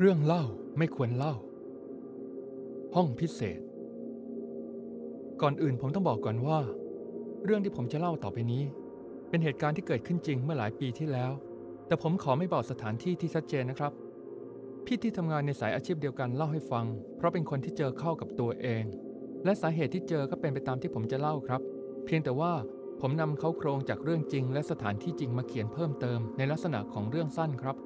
เรื่องเล่าไม่ควรเล่า ห้องพิเศษ ก่อนอื่นผมต้องบอกก่อนว่า เรื่องที่ผมจะเล่าต่อไปนี้ เป็นเหตุการณ์ที่เกิดขึ้นจริงเมื่อหลายปีที่แล้ว แต่ผมขอไม่บอกสถานที่ที่ชัดเจนนะครับ พี่ที่ทำงานในสายอาชีพเดียวกันเล่าให้ฟัง เพราะเป็นคนที่เจอเข้ากับตัวเอง และสาเหตุที่เจอก็เป็นไปตามที่ผมจะเล่าครับ เพียงแต่ว่าผมนำเขาโครงจากเรื่องจริง และสถานที่จริงมาเขียนเพิ่มเติมในลักษณะของเรื่องสั้นครับ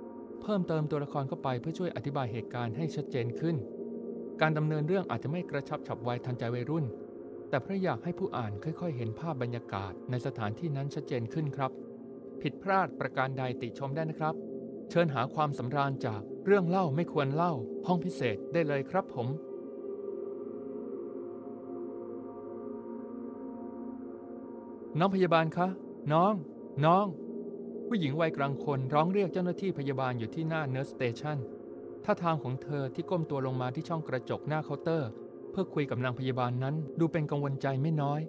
เพิ่มเติมตัวละครเข้าไปเพื่อช่วยอธิบายเหตุการณ์ให้ชัดเจนขึ้น การดำเนินเรื่องอาจจะไม่กระชับฉับไวทันใจวัยรุ่น แต่เพระอยากให้ผู้อ่านค่อยๆ เห็นภาพบรรยากาศในสถานที่นั้นชัดเจนขึ้นครับ ผิดพลาดประการใดติชมได้นะครับ เชิญหาความสำราญจากเรื่องเล่าไม่ควรเล่า ห้องพิเศษได้เลยครับผมน้องพยาบาลคะ น้อง น้อง ผู้หญิงวัยกลางคนร้องเรียกเจ้าหน้าที่พยาบาลอยู่ที่หน้าเน r ร์สเตชันท่าทางของเธอที่ก้มตัวลงมาที่ช่องกระจกหน้าเคาน์เตอร์ เพื่อคุยกับนางพยาบาลนั้น ดูเป็นกังวลใจไม่น้อย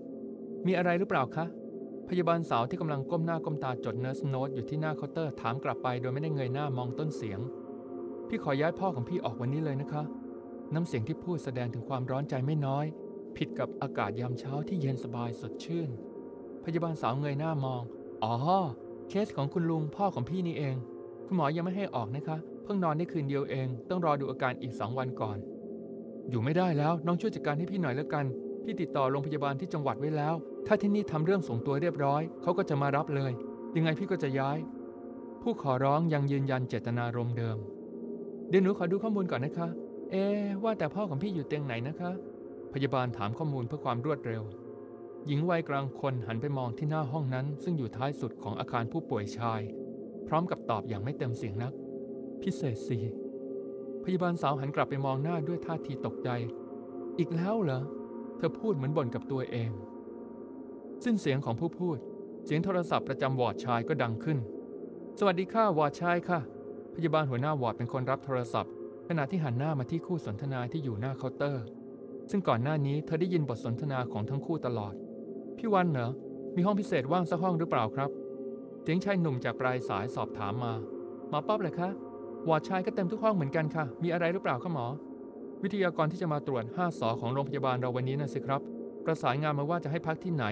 มีอะไรหรือเปล่าคะ พยาบาลสาวที่กำลังก้มหน้าก้มตาจดเน r ร์สโน e อยู่ที่หน้าเคาน์เตอร์ถามกลับไปโดยไม่ได้เงยหน้ามองต้นเสียง พี่ขอย้ายพ่อของพี่ออกวันนี้เลยนะคะ น้ำเสียงที่พูดแสดงถึงความร้อนใจไม่น้อย ผิดกับอากาศยามเช้าที่เย็นสบายสดชื่น พยาบาลสาวเงยหน้ามอง อ๋อ เคสของคุณลุงพ่อของพี่นี่เอง คุณหมอยังไม่ให้ออกนะคะ เพิ่งนอนได้คืนเดียวเอง ต้องรอดูอาการอีกสองวันก่อน อยู่ไม่ได้แล้วน้องช่วยจัดการให้พี่หน่อยแล้วกัน พี่ติดต่อโรงพยาบาลที่จังหวัดไว้แล้ว ถ้าที่นี่ทำเรื่องส่งตัวเรียบร้อย เขาก็จะมารับเลย ยังไงพี่ก็จะย้าย ผู้ขอร้องยังยืนยันเจตนารมณ์เดิม เดี๋ยวหนูขอดูข้อมูลก่อนนะคะ เอ๊ว่าแต่พ่อของพี่อยู่เตียงไหนนะคะ พยาบาลถามข้อมูลเพื่อความรวดเร็ว หญิงวัยกลางคนหันไปมองที่หน้าห้องนั้น ซึ่งอยู่ท้ายสุดของอาคารผู้ป่วยชาย พร้อมกับตอบอย่างไม่เต็มเสียงนัก พิเศษสิพยาบาลสาวหันกลับไปมองหน้าด้วยท่าทีตกใจ อีกแล้วเหรอ เธอพูดเหมือนบ่นกับตัวเอง สิ้นเสียงของผู้พูด เสียงโทรศัพท์ประจำวอร์ดชายก็ดังขึ้น สวัสดีค่ะวอร์ดชายค่ะ พยาบาลหัวหน้าวอร์ดเป็นคนรับโทรศัพท์ ขณะที่หันหน้ามาที่คู่สนทนาที่อยู่หน้าเคาน์เตอร์ ซึ่งก่อนหน้านี้เธอได้ยินบทสนทนาของทั้งคู่ตลอด พี่วันเหรอ มีห้องพิเศษว่างสักห้องหรือเปล่าครับ เสียงชายหนุ่มจากปลายสายสอบถามมา หมอป๊อปเหรอคะ วอร์ดชายก็เต็มทุกห้องเหมือนกันค่ะ มีอะไรหรือเปล่าคะหมอ วิทยากรที่จะมาตรวจ 5ส ของโรงพยาบาลเราวันนี้นะสิครับ ประสานงานมาว่าจะให้พักที่ไหน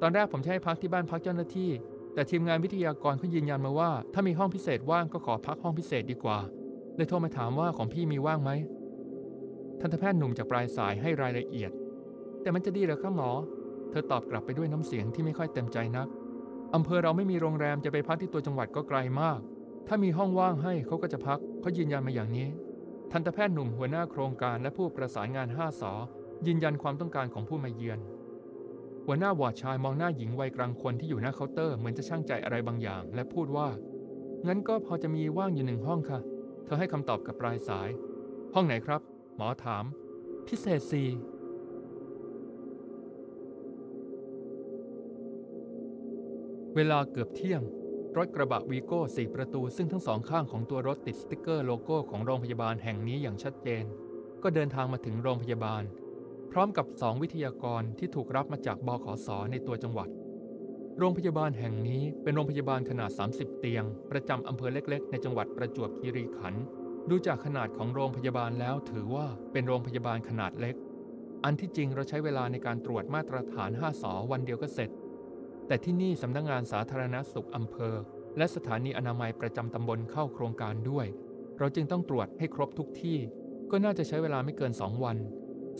ตอนแรกผมจะให้พักที่บ้านพักเจ้าหน้าที่ แต่ทีมงานวิทยากรเขายืนยันมาว่า ถ้ามีห้องพิเศษว่างก็ขอพักห้องพิเศษดีกว่า เลยโทรมาถามว่าของพี่มีว่างไหมทันตแพทย์หนุ่มจากปลายสายให้รายละเอียด แต่มันจะดีหรอคะหมอ ธอตอบกลับไปด้วยน้ำเสียงที่ไม่ค่อยเต็มใจนัก อำเภอเราไม่มีโรงแรมจะไปพักที่ตัวจังหวัดก็ไกลมาก ถ้ามีห้องว่างให้เขาก็จะพักเขายืนยันมาอย่างนี้ ทันตแพทย์หนุ่มหัวหน้าโครงการและผู้ประสานงาน5สอยืนยันความต้องการของผู้มาเยือน หัวหน้าวอร์ดชายมองหน้าหญิงวัยกลางคนที่อยู่หน้าเคาน์เตอร์เหมือนจะชั่งใจอะไรบางอย่าง และพูดว่า งั้นก็พอจะมีว่างอยู่หนึ่งห้องค่ะ เธอให้คำตอบกับปลายสาย ห้องไหนครับ หมอถาม พิเศษสี่ เวลาเกือบเที่ยง รถกระบะวีโก้สี่ประตูซึ่งทั้งสองข้างของตัวรถติดสติ๊กเกอร์โลโก้ของโรงพยาบาลแห่งนี้อย่างชัดเจน ก็เดินทางมาถึงโรงพยาบาล พร้อมกับสองวิทยากรที่ถูกรับมาจากบขสในตัวจังหวัด โรงพยาบาลแห่งนี้เป็นโรงพยาบาลขนาด 30 เตียง ประจำอำเภอเล็ก ๆ ในจังหวัดประจวบคีรีขันธ์ดูจากขนาดของโรงพยาบาลแล้วถือว่าเป็นโรงพยาบาลขนาดเล็ก อันที่จริงเราใช้เวลาในการตรวจมาตรฐาน 5 สอวันเดียวก็เสร็จ แต่ที่นี่สำนักงงานสาธารณสุขอำเภอ และสถานีอนามัยประจำตำบลเข้าโครงการด้วย เราจึงต้องตรวจให้ครบทุกที่ ก็น่าจะใช้เวลาไม่เกิน 2 วัน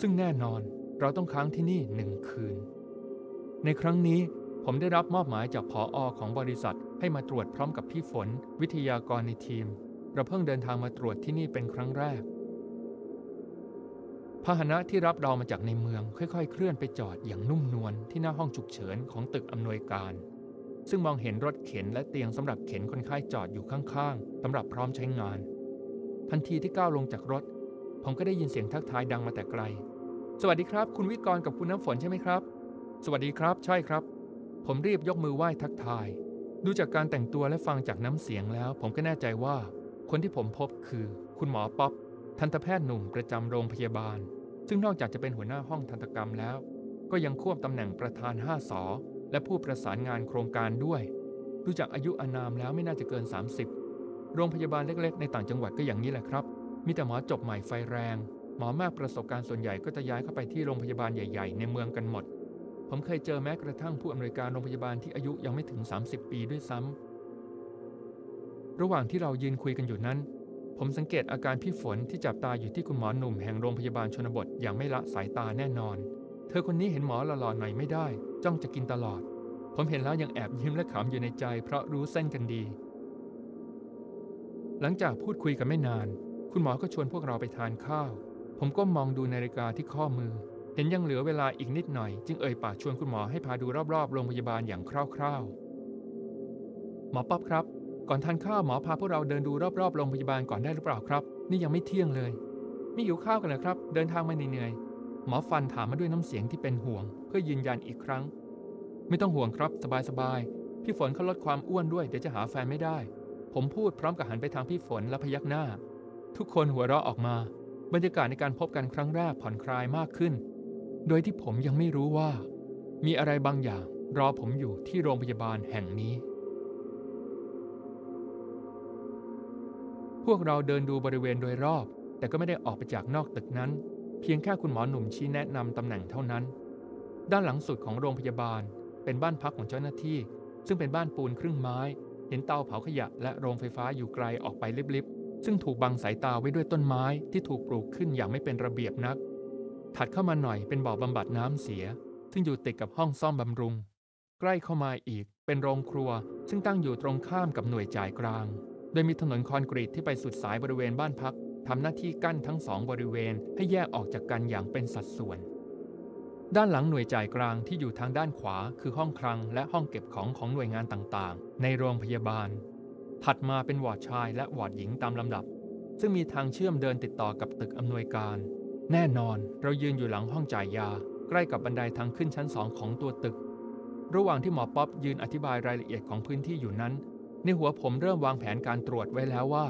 ซึ่งแน่นอนเราต้องค้างที่นี่หนึ่งคืน ในครั้งนี้ผมได้รับมอบหมายจากผออของบริษัทให้มาตรวจพร้อมกับพี่ฝน วิทยากรในทีม เราเพิ่งเดินทางมาตรวจที่นี่เป็นครั้งแรก พาหนะที่รับเรามาจากในเมืองค่อยๆ เคลื่อนไปจอดอย่างนุ่มนวลที่หน้าห้องฉุกเฉินของตึกอำนวยการ ซึ่งมองเห็นรถเข็นและเตียงสำหรับเข็นคนไข้จอดอยู่ข้างๆสำหรับพร้อมใช้งาน ทันทีที่ก้าวลงจากรถ ผมก็ได้ยินเสียงทักทายดังมาแต่ไกล สวัสดีครับ คุณวิกรกับคุณน้ำฝนใช่ไหมครับ สวัสดีครับใช่ครับ ผมรีบยกมือไหว้ทักทาย ดูจากการแต่งตัวและฟังจากน้ำเสียงแล้ว ผมก็แน่ใจว่า คนที่ผมพบคือ คุณหมอป๊อป ทันตแพทย์หนุ่มประจำโรงพยาบาล ซึ่งนอกจากจะเป็นหัวหน้าห้องทันตกรรมแล้ว ก็ยังควบตำแหน่งประธาน5สอและผู้ประสานงานโครงการด้วย ดูจากอายุอานามแล้วไม่น่าจะเกิน 30 โรงพยาบาลเล็กๆ ในต่างจังหวัดก็อย่างนี้แหละครับ มีแต่หมอจบใหม่ไฟแรง หมอมากประสบการณ์ส่วนใหญ่ก็จะย้ายเข้าไปที่โรงพยาบาลใหญ่ๆ ในเมืองกันหมด ผมเคยเจอแม้กระทั่งผู้อำนวยการโรงพยาบาลที่อายุยังไม่ถึง 30 ปีด้วยซ้ำระหว่างที่เรายืนคุยกันอยู่นั้น ผมสังเกตอาการพี่ฝนที่จับตาอยู่ที่คุณหมอหนุ่มแห่งโรงพยาบาลชนบทอย่างไม่ละสายตาแน่นอน เธอคนนี้เห็นหมอหล่อๆหน่อยไม่ได้ จ้องจะกินตลอด ผมเห็นแล้วยังแอบยิ้มและขำอยู่ในใจ เพราะรู้เส้นกันดี หลังจากพูดคุยกันไม่นาน คุณหมอก็ชวนพวกเราไปทานข้าว ผมก็มองดูนาฬิกาที่ข้อมือ เห็นยังเหลือเวลาอีกนิดหน่อย จึงเอ่ยปากชวนคุณหมอให้พาดูรอบๆโรงพยาบาลอย่างคร่าวๆหมอป๊อบครับ ก่อนทานข้าวหมอพาพวกเราเดินดูรอบๆโรงพยาบาลก่อนได้หรือเปล่าครับ นี่ยังไม่เที่ยงเลยไม่หิวข้าวกันเหรอครับ เดินทางมาเหนื่อยหมอฟันถามมาด้วยน้ำเสียงที่เป็นห่วง เพื่อยืนยันอีกครั้ง ไม่ต้องห่วงครับสบายๆพี่ฝนเขาลดความอ้วนด้วยเดี๋ยวจะหาแฟนไม่ได้ ผมพูดพร้อมกับหันไปทางพี่ฝนและพยักหน้า ทุกคนหัวเราะออกมา บรรยากาศในการพบกันครั้งแรกผ่อนคลายมากขึ้น โดยที่ผมยังไม่รู้ว่า มีอะไรบางอย่างรอผมอยู่ที่โรงพยาบาลแห่งนี้ พวกเราเดินดูบริเวณโดยรอบ แต่ก็ไม่ได้ออกไปจากนอกตึกนั้น เพียงแค่คุณหมอหนุ่มชี้แนะนำตำแหน่งเท่านั้น ด้านหลังสุดของโรงพยาบาล เป็นบ้านพักของเจ้าหน้าที่ ซึ่งเป็นบ้านปูนครึ่งไม้ เห็นเตาเผาขยะและโรงไฟฟ้าอยู่ไกลออกไปลิบๆ ซึ่งถูกบังสายตาไว้ด้วยต้นไม้ที่ถูกปลูกขึ้นอย่างไม่เป็นระเบียบนัก ถัดเข้ามาหน่อยเป็นบ่อบำบัดน้ำเสีย ซึ่งอยู่ติดกับห้องซ่อมบำรุง ใกล้เข้ามาอีกเป็นโรงครัว ซึ่งตั้งอยู่ตรงข้ามกับหน่วยจ่ายกลาง โดยมีถนนคอนกรีตที่ไปสุดสายบริเวณบ้านพักทำหน้าที่กั้นทั้งสองบริเวณให้แยกออกจากกันอย่างเป็นสัดส่วน ด้านหลังหน่วยจ่ายกลางที่อยู่ทางด้านขวา คือห้องคลังและห้องเก็บของของหน่วยงานต่างๆ ในโรงพยาบาล ถัดมาเป็นวอร์ดชายและวอร์ดหญิงตามลำดับ ซึ่งมีทางเชื่อมเดินติดต่อกับตึกอำนวยการ แน่นอนเรายืนอยู่หลังห้องจ่ายยา ใกล้กับบันไดทางขึ้นชั้นสองของตัวตึก ระหว่างที่หมอป๊อบยืนอธิบายรายละเอียดของพื้นที่อยู่นั้น ในหัวผมเริ่มวางแผนการตรวจไว้แล้วว่า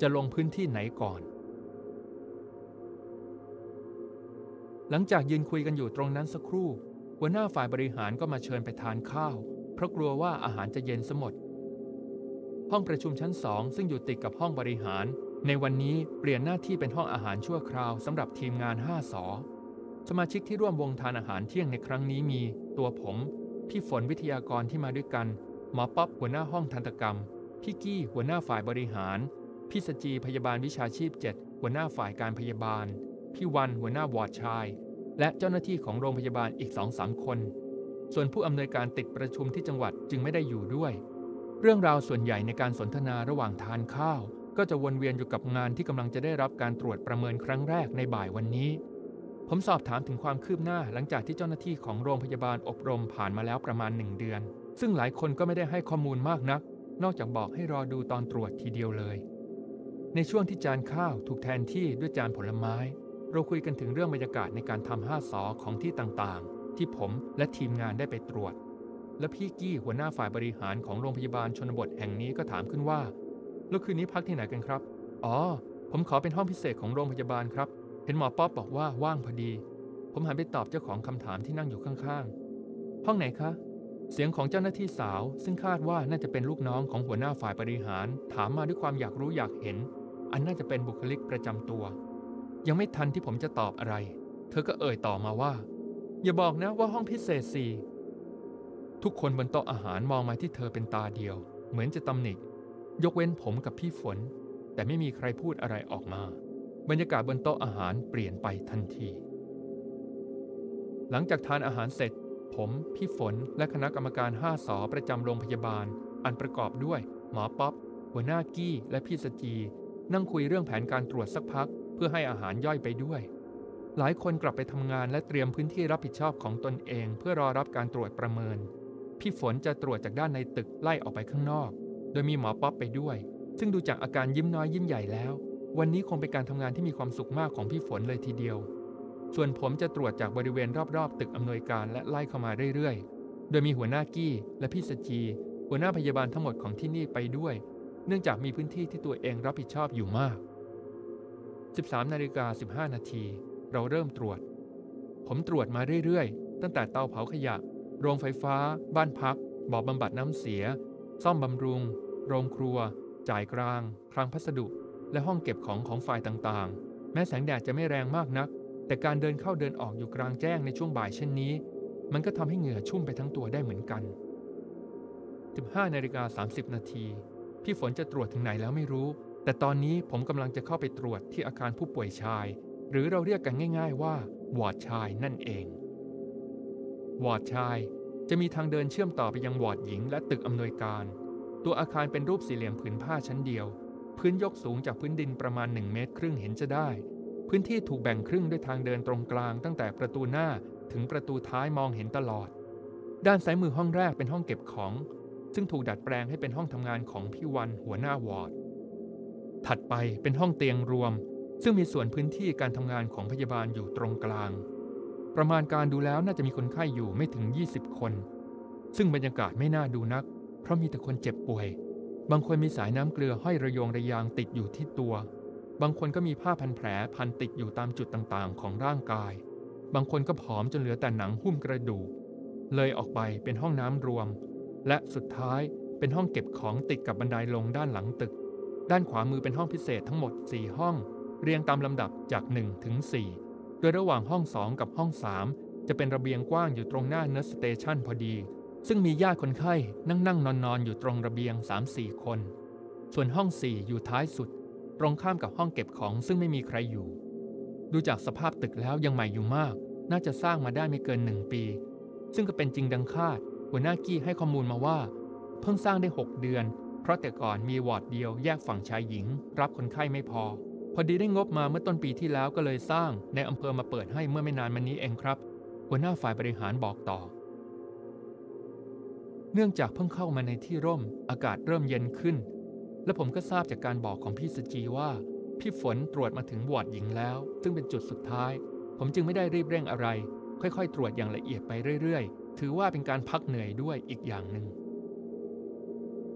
จะลงพื้นที่ไหนก่อน หลังจากยืนคุยกันอยู่ตรงนั้นสักครู่ หัวหน้าฝ่ายบริหารก็มาเชิญไปทานข้าว เพราะกลัวว่าอาหารจะเย็นสมด ห้องประชุมชั้นสองซึ่งอยู่ติดกับห้องบริหาร ในวันนี้เปลี่ยนหน้าที่เป็นห้องอาหารชั่วคราวสำหรับทีมงาน5สอสมาชิกที่ร่วมวงทานอาหารเที่ยงในครั้งนี้มี ตัวผม พี่ฝนวิทยากรที่มาด้วยกัน หมอป๊อบหัวหน้าห้องทันตกรรม พี่กี้หัวหน้าฝ่ายบริหาร พี่สจีพยาบาลวิชาชีพ 7 หัวหน้าฝ่ายการพยาบาล พี่วันหัวหน้าวอร์ดชาย และเจ้าหน้าที่ของโรงพยาบาลอีกสองสามคน ส่วนผู้อำนวยการติดประชุมที่จังหวัดจึงไม่ได้อยู่ด้วย เรื่องราวส่วนใหญ่ในการสนทนาระหว่างทานข้าว ก็จะวนเวียนอยู่กับงานที่กำลังจะได้รับการตรวจประเมินครั้งแรกในบ่ายวันนี้ ผมสอบถามถึงความคืบหน้าหลังจากที่เจ้าหน้าที่ของโรงพยาบาลอบรมผ่านมาแล้วประมาณหนึ่งเดือน ซึ่งหลายคนก็ไม่ได้ให้ข้อมูลมากนัก นอกจากบอกให้รอดูตอนตรวจทีเดียวเลย ในช่วงที่จานข้าวถูกแทนที่ด้วยจานผลไม้ เราคุยกันถึงเรื่องบรรยากาศในการทำห้าสอของที่ต่างๆ ที่ผมและทีมงานได้ไปตรวจ และพี่กี้หัวหน้าฝ่ายบริหารของโรงพยาบาลชนบทแห่งนี้ก็ถามขึ้นว่า แล้วคืนนี้พักที่ไหนกันครับ อ๋อ ผมขอเป็นห้องพิเศษของโรงพยาบาลครับ เห็นหมอป๊อบบอกว่าว่างพอดี ผมหันไปตอบเจ้าของคำถามที่นั่งอยู่ข้างๆ ห้องไหนคะ เสียงของเจ้าหน้าที่สาว ซึ่งคาดว่าน่าจะเป็นลูกน้องของหัวหน้าฝ่ายบริหาร ถามมาด้วยความอยากรู้อยากเห็น อันน่าจะเป็นบุคลิกประจำตัว ยังไม่ทันที่ผมจะตอบอะไร เธอก็เอ่ยต่อมาว่า อย่าบอกนะว่าห้องพิเศษสี่ทุกคนบนโต๊ะอาหารมองมาที่เธอเป็นตาเดียว เหมือนจะตำหนิยกเว้นผมกับพี่ฝน แต่ไม่มีใครพูดอะไรออกมา บรรยากาศบนโต๊ะอาหารเปลี่ยนไปทันที หลังจากทานอาหารเสร็จ ผมพี่ฝนและคณะกรรมการ5สอประจำโรงพยาบาล อันประกอบด้วย หมอป๊อปหัวหน้ากี้และพี่สจี นั่งคุยเรื่องแผนการตรวจสักพัก เพื่อให้อาหารย่อยไปด้วย หลายคนกลับไปทำงานและเตรียมพื้นที่รับผิดชอบของตนเอง เพื่อรอรับการตรวจประเมิน พี่ฝนจะตรวจจากด้านในตึกไล่ออกไปข้างนอก โดยมีหมอป๊อปไปด้วย ซึ่งดูจากอาการยิ้มน้อยยิ้มใหญ่แล้ว วันนี้คงเป็นการทำงานที่มีความสุขมากของพี่ฝนเลยทีเดียว ส่วนผมจะตรวจจากบริเวณรอบๆ ตึกอำนวยการและไล่เข้ามาเรื่อยๆ โดยมีหัวหน้ากี้และพี่สจีหัวหน้าพยาบาลทั้งหมดของที่นี่ไปด้วย เนื่องจากมีพื้นที่ที่ตัวเองรับผิดชอบอยู่มาก 13นาฬิกา15 นาที เราเริ่มตรวจ ผมตรวจมาเรื่อยๆ ตั้งแต่เตาเผาขยะ โรงไฟฟ้า บ้านพัก บ่อบำบัดน้ำเสีย ซ่อมบำรุง โรงครัว จ่ายกลาง คลังพัสดุ และห้องเก็บของของฝ่ายต่างๆ แม้แสงแดดจะไม่แรงมากนัก แต่การเดินเข้าเดินออกอยู่กลางแจ้งในช่วงบ่ายเช่นนี้ มันก็ทำให้เหงื่อชุ่มไปทั้งตัวได้เหมือนกัน 15นาฬิกา30 นาทีพี่ฝนจะตรวจถึงไหนแล้วไม่รู้ แต่ตอนนี้ผมกำลังจะเข้าไปตรวจที่อาคารผู้ป่วยชาย หรือเราเรียกกันง่าย ๆ ว่าวอร์ดชายนั่นเอง วอร์ดชายจะมีทางเดินเชื่อมต่อไปยังวอร์ดหญิงและตึกอำนวยการ ตัวอาคารเป็นรูปสี่เหลี่ยมผืนผ้าชั้นเดียว พื้นยกสูงจากพื้นดินประมาณ1เมตรครึ่งเห็นจะได้ พื้นที่ถูกแบ่งครึ่งด้วยทางเดินตรงกลางตั้งแต่ประตูหน้าถึงประตูท้ายมองเห็นตลอด ด้านซ้ายมือห้องแรกเป็นห้องเก็บของ ซึ่งถูกดัดแปลงให้เป็นห้องทำงานของพี่วันหัวหน้าวอร์ด ถัดไปเป็นห้องเตียงรวม ซึ่งมีส่วนพื้นที่การทำงานของพยาบาลอยู่ตรงกลาง ประมาณการดูแล้วน่าจะมีคนไข้อยู่ไม่ถึง 20 คน ซึ่งบรรยากาศไม่น่าดูนัก เพราะมีแต่คนเจ็บป่วย บางคนมีสายน้ำเกลือห้อยระยงระยางติดอยู่ที่ตัว บางคนก็มีผ้าพันแผลพันติดอยู่ตามจุดต่างๆ ของร่างกาย บางคนก็ผอมจนเหลือแต่หนังหุ้มกระดูก เลยออกไปเป็นห้องน้ำรวม และสุดท้ายเป็นห้องเก็บของติดกับบันไดลงด้านหลังตึก ด้านขวามือเป็นห้องพิเศษทั้งหมด 4 ห้อง เรียงตามลำดับจาก 1 ถึง 4 โดยระหว่างห้อง 2 กับห้อง 3 จะเป็นระเบียงกว้างอยู่ตรงหน้า nurse station พอดี ซึ่งมีญาติคนไข้นั่งนั่งนอนนอนอยู่ตรงระเบียง 3-4 คน ส่วนห้อง 4 อยู่ท้ายสุด ตรงข้ามกับห้องเก็บของซึ่งไม่มีใครอยู่ ดูจากสภาพตึกแล้วยังใหม่อยู่มาก น่าจะสร้างมาได้ไม่เกินหนึ่งปี ซึ่งก็เป็นจริงดังคาด หัวหน้ากี้ให้ข้อมูลมาว่า เพิ่งสร้างได้ 6 เดือน เพราะแต่ก่อนมีวอร์ดเดียวแยกฝั่งชายหญิง รับคนไข้ไม่พอ พอดีได้งบมาเมื่อต้นปีที่แล้วก็เลยสร้างในอำเภอมาเปิดให้เมื่อไม่นานมานี้เองครับ หัวหน้าฝ่ายบริหารบอกต่อเนื่องจากเพิ่งเข้ามาในที่ร่ม อากาศเริ่มเย็นขึ้น และผมก็ทราบจากการบอกของพี่สจีว่า พี่ฝนตรวจมาถึงวอร์ดหญิงแล้ว ซึ่งเป็นจุดสุดท้าย ผมจึงไม่ได้รีบเร่งอะไร ค่อยๆ ตรวจอย่างละเอียดไปเรื่อยๆ ถือว่าเป็นการพักเหนื่อยด้วยอีกอย่างหนึ่ง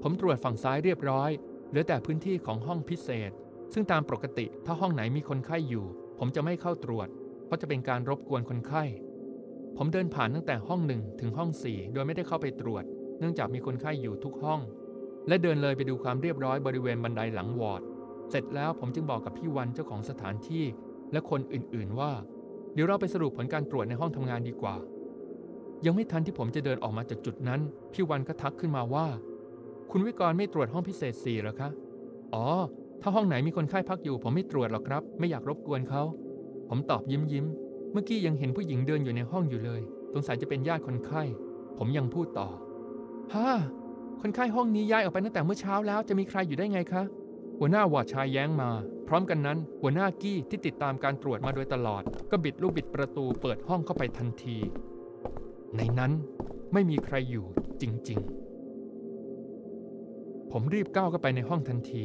ผมตรวจฝั่งซ้ายเรียบร้อย เหลือแต่พื้นที่ของห้องพิเศษ ซึ่งตามปกติถ้าห้องไหนมีคนไข้อยู่ ผมจะไม่เข้าตรวจ เพราะจะเป็นการรบกวนคนไข้ ผมเดินผ่านตั้งแต่ห้องหนึ่งถึงห้องสี่โดยไม่ได้เข้าไปตรวจ เนื่องจากมีคนไข้อยู่ทุกห้อง และเดินเลยไปดูความเรียบร้อยบริเวณบันไดหลังวอร์ด เสร็จแล้วผมจึงบอกกับพี่วันเจ้าของสถานที่ และคนอื่นๆว่า เดี๋ยวเราไปสรุปผลการตรวจในห้องทำงานดีกว่า ยังไม่ทันที่ผมจะเดินออกมาจากจุดนั้น พี่วันก็ทักขึ้นมาว่า คุณวิกรไม่ตรวจห้องพิเศษสี่หรอคะ อ๋อ ถ้าห้องไหนมีคนไข้พักอยู่ ผมไม่ตรวจหรอกครับ ไม่อยากรบกวนเขา ผมตอบยิ้มยิ้ม เมื่อกี้ยังเห็นผู้หญิงเดินอยู่ในห้องอยู่เลย สงสัยจะเป็นญาติคนไข้ ผมยังพูดต่อฮ่า คนไข้ห้องนี้ย้ายออกไปตั้งแต่เมื่อเช้าแล้วจะมีใครอยู่ได้ไงคะ หัวหน้าวอดชายแย้งมา พร้อมกันนั้นหัวหน้ากี้ที่ติดตามการตรวจมาโดยตลอด ก็บิดลูกบิดประตูเปิดห้องเข้าไปทันที ในนั้นไม่มีใครอยู่จริง ๆ ผมรีบก้าวเข้าไปในห้องทันที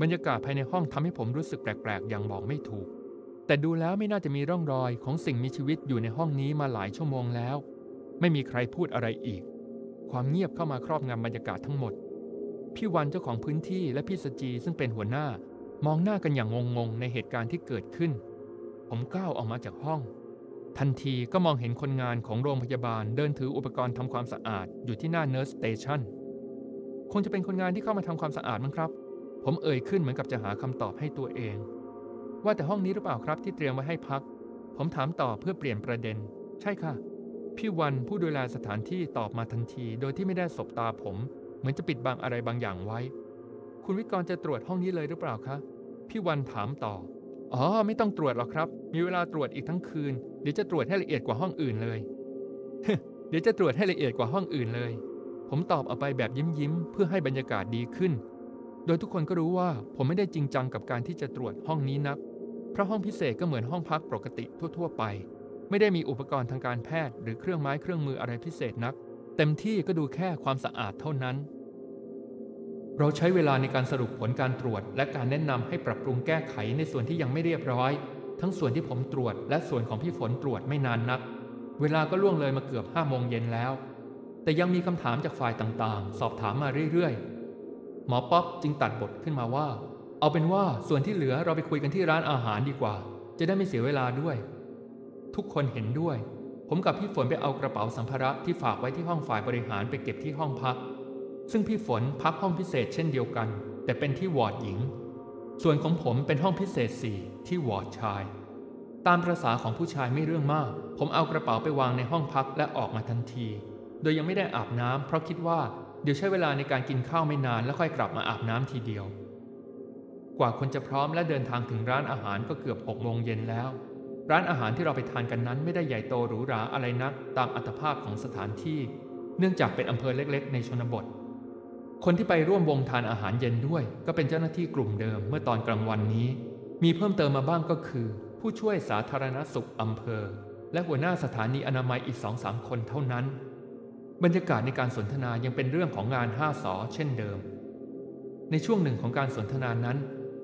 บรรยากาศภายในห้องทำให้ผมรู้สึกแปลกๆ อย่างบอกไม่ถูก แต่ดูแล้วไม่น่าจะมีร่องรอยของสิ่งมีชีวิตอยู่ในห้องนี้มาหลายชั่วโมงแล้ว ไม่มีใครพูดอะไรอีก ความเงียบเข้ามาครอบงำบรรยากาศทั้งหมด พี่วันเจ้าของพื้นที่และพี่สจีซึ่งเป็นหัวหน้ามองหน้ากันอย่างงงๆในเหตุการณ์ที่เกิดขึ้น ผมก้าวออกมาจากห้อง ทันทีก็มองเห็นคนงานของโรงพยาบาลเดินถืออุปกรณ์ทำความสะอาดอยู่ที่หน้าเน r ร์สเตชันคงจะเป็นคนงานที่เข้ามาทำความสะอาดมั้งครับ ผมเอ่ยขึ้นเหมือนกับจะหาคำตอบให้ตัวเอง ว่าแต่ห้องนี้หรือเปล่าครับที่เตรียมไว้ให้พัก ผมถามต่อเพื่อเปลี่ยนประเด็น ใช่ค่ะ พี่วันผู้ดูแลสถานที่ตอบมาทันที โดยที่ไม่ได้สบตาผม เหมือนจะปิดบังอะไรบางอย่างไว้ คุณวิกรจะตรวจห้องนี้เลยหรือเปล่าคะ พี่วันถามต่อ อ๋อ ไม่ต้องตรวจหรอกครับ มีเวลาตรวจอีกทั้งคืน เดี๋ยวจะตรวจให้ละเอียดกว่าห้องอื่นเลย เดี๋ยวจะตรวจให้ละเอียดกว่าห้องอื่นเลย ผมตอบออกไปแบบยิ้มยิ้มๆเพื่อให้บรรยากาศดีขึ้น โดยทุกคนก็รู้ว่าผมไม่ได้จริงจังกับการที่จะตรวจห้องนี้นัก เพราะห้องพิเศษก็เหมือนห้องพักปกติทั่ว ๆ ไป ไม่ได้มีอุปกรณ์ทางการแพทย์ หรือเครื่องไม้เครื่องมืออะไรพิเศษนัก เต็มที่ก็ดูแค่ความสะอาดเท่านั้น เราใช้เวลาในการสรุปผลการตรวจ และการแนะนำให้ปรับปรุงแก้ไขในส่วนที่ยังไม่เรียบร้อย ทั้งส่วนที่ผมตรวจ และส่วนของพี่ฝนตรวจไม่นานนัก เวลาก็ล่วงเลยมาเกือบห้าโมงเย็นแล้ว แต่ยังมีคำถามจากฝ่ายต่างๆ สอบถามมาเรื่อยๆ หมอป๊อปจึงตัดบทขึ้นมาว่า เอาเป็นว่าส่วนที่เหลือเราไปคุยกันที่ร้านอาหารดีกว่า จะได้ไม่เสียเวลาด้วย ทุกคนเห็นด้วย ผมกับพี่ฝนไปเอากระเป๋าสัมภาระที่ฝากไว้ที่ห้องฝ่ายบริหารไปเก็บที่ห้องพัก ซึ่งพี่ฝนพักห้องพิเศษเช่นเดียวกัน แต่เป็นที่วอร์ดหญิง ส่วนของผมเป็นห้องพิเศษสี่ที่วอร์ดชาย ตามประษาของผู้ชายไม่เรื่องมาก ผมเอากระเป๋าไปวางในห้องพักและออกมาทันที โดยยังไม่ได้อาบน้ำเพราะคิดว่าเดี๋ยวใช้เวลาในการกินข้าวไม่นานแล้วค่อยกลับมาอาบน้ำทีเดียว กว่าคนจะพร้อมและเดินทางถึงร้านอาหารก็เกือบหกโมงเย็นแล้ว ร้านอาหารที่เราไปทานกันนั้นไม่ได้ใหญ่โตหรูหราอะไรนักตามอัตภาพของสถานที่ เนื่องจากเป็นอำเภอเล็กๆ ในชนบท คนที่ไปร่วมวงทานอาหารเย็นด้วย ก็เป็นเจ้าหน้าที่กลุ่มเดิมเมื่อตอนกลางวันนี้ มีเพิ่มเติมมาบ้างก็คือ ผู้ช่วยสาธารณสุขอำเภอ และหัวหน้าสถานีอนามัยอีกสองสามคนเท่านั้น บรรยากาศในการสนทนายังเป็นเรื่องของงานห้าสอเช่นเดิม ในช่วงหนึ่งของการสนทนานั้น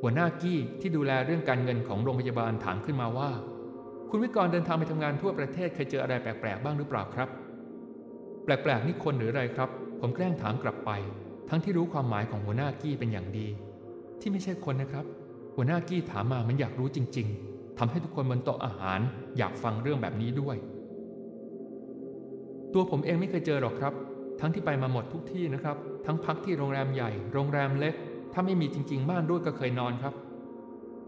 หัวหน้ากี้ที่ดูแลเรื่องการเงินของโรงพยาบาลถามขึ้นมาว่า คุณวิกรเดินทางไปทำงานทั่วประเทศเคยเจออะไรแปลกๆบ้างหรือเปล่าครับ แปลกๆนี่คนหรืออะไรครับ ผมแกล้งถามกลับไป ทั้งที่รู้ความหมายของหัวหน้ากี้เป็นอย่างดี ที่ไม่ใช่คนนะครับ หัวหน้ากี้ถามมามันอยากรู้จริง ๆทำให้ทุกคนบนโต๊ะอาหาร อยากฟังเรื่องแบบนี้ด้วย ตัวผมเองไม่เคยเจอหรอกครับ ทั้งที่ไปมาหมดทุกที่นะครับ ทั้งพักที่โรงแรมใหญ่ โรงแรมเล็ก ถ้าไม่มีจริง ๆ บ้านด้วยก็เคยนอนครับ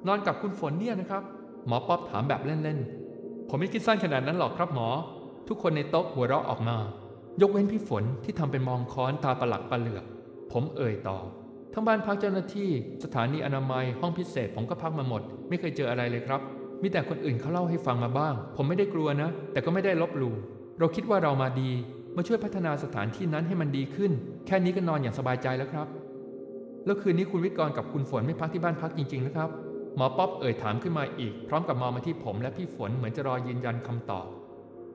นอนกับคุณฝนเนี่ยนะครับ หมอป๊อบถามแบบเล่นๆ ผมไม่คิดสั้นขนาดนั้นหรอกครับหมอ ทุกคนในโต๊ะหัวเราะออกมา ยกเว้นพี่ฝนที่ทำเป็นมองค้อนตาประหลักประเหลือก ผมเอ่ยต่อ ทั้งบ้านพักเจ้าหน้าที่ สถานีอนามัย ห้องพิเศษผมก็พักมาหมด ไม่เคยเจออะไรเลยครับ มีแต่คนอื่นเขาเล่าให้ฟังมาบ้าง ผมไม่ได้กลัวนะ แต่ก็ไม่ได้ลบหลู่ เราคิดว่าเรามาดี มาช่วยพัฒนาสถานที่นั้นให้มันดีขึ้น แค่นี้ก็นอนอย่างสบายใจแล้วครับ แล้วคืนนี้คุณวิกรกับคุณฝนไม่พักที่บ้านพักจริงๆนะครับ หมอป๊อบเอ่ยถามขึ้นมาอีก พร้อมกับมองมาที่ผมและพี่ฝนเหมือนจะรอยืนยันคำตอบ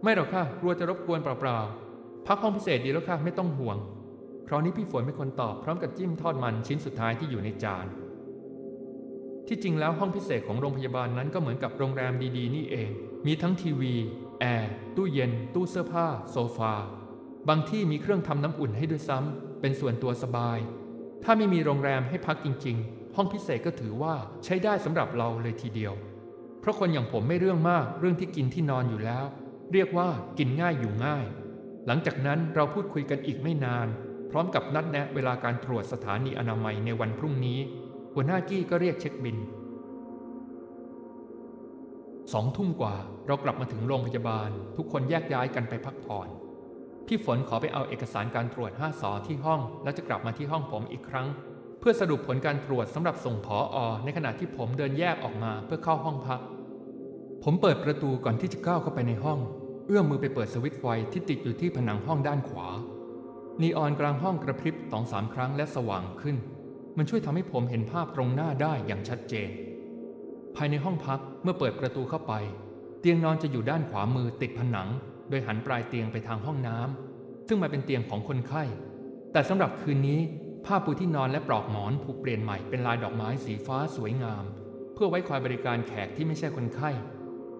ไม่หรอกค่ะกลัวจะรบกวนเปล่าๆพักห้องพิเศษดีแล้วค่ะไม่ต้องห่วงคราวนี้พี่ฝนเป็นคนตอบพร้อมกับจิ้มทอดมันชิ้นสุดท้ายที่อยู่ในจาน ที่จริงแล้วห้องพิเศษของโรงพยาบาลนั้นก็เหมือนกับโรงแรมดีๆ นี่เอง มีทั้งทีวี แอร์ตู้เย็น ตู้เสื้อผ้า โซฟา บางที่มีเครื่องทำน้ำอุ่นให้ด้วยซ้ำเป็นส่วนตัวสบาย ถ้าไม่มีโรงแรมให้พักจริง ๆ ห้องพิเศษก็ถือว่าใช้ได้สำหรับเราเลยทีเดียว เพราะคนอย่างผมไม่เรื่องมากเรื่องที่กินที่นอนอยู่แล้ว เรียกว่ากินง่ายอยู่ง่าย หลังจากนั้นเราพูดคุยกันอีกไม่นาน พร้อมกับนัดแนะเวลาการตรวจสถานีอนามัยในวันพรุ่งนี้ หัวหน้ากี้ก็เรียกเช็คบินสองทุ่มกว่าเรากลับมาถึงโรงพยาบาล ทุกคนแยกย้ายกันไปพักผ่อนพี่ฝนขอไปเอาเอกสารการตรวจ5สอที่ห้อง แล้วจะกลับมาที่ห้องผมอีกครั้ง พื่อสรุปผลการตรวจสำหรับส่งผออในขณะที่ผมเดินแยกออกมาเพื่อเข้าห้องพัก ผมเปิดประตูก่อนที่จะก้าวเข้าไปในห้อง เอื้อมมือไปเปิดสวิตช์ไฟที่ติดอยู่ที่ผนังห้องด้านขวา นีออนกลางห้องกระพริบสองสามครั้งและสว่างขึ้น มันช่วยทำให้ผมเห็นภาพตรงหน้าได้อย่างชัดเจน ภายในห้องพักเมื่อเปิดประตูเข้าไป เตียงนอนจะอยู่ด้านขวามือติดผนัง โดยหันปลายเตียงไปทางห้องน้ำซึ่งมาเป็นเตียงของคนไข้ แต่สำหรับคืนนี้ ผ้าปูที่นอนและปลอกหมอนถูกเปลี่ยนใหม่เป็นลายดอกไม้สีฟ้าสวยงาม เพื่อไว้คอยบริการแขกที่ไม่ใช่คนไข้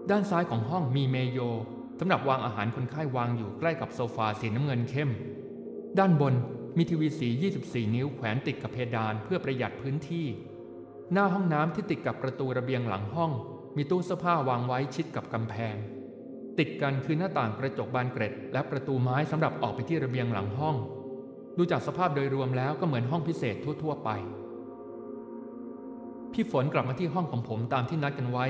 ด้านซ้ายของห้องมีเมโยสำหรับวางอาหารคนไข้วางอยู่ใกล้กับโซฟาสีน้ำเงินเข้ม ด้านบนมีทีวีสี 24 นิ้วแขวนติดกับเพดานเพื่อประหยัดพื้นที่ หน้าห้องน้ำที่ติดกับประตูระเบียงหลังห้อง มีตู้เสื้อผ้าวางไว้ชิดกับกำแพง ติดกันคือหน้าต่างกระจกบานเกร็ด และประตูไม้สำหรับออกไปที่ระเบียงหลังห้อง ดูจากสภาพโดยรวมแล้วก็เหมือนห้องพิเศษทั่ว ๆ ไป พี่ฝนกลับมาที่ห้องของผมตามที่นัดกันไว้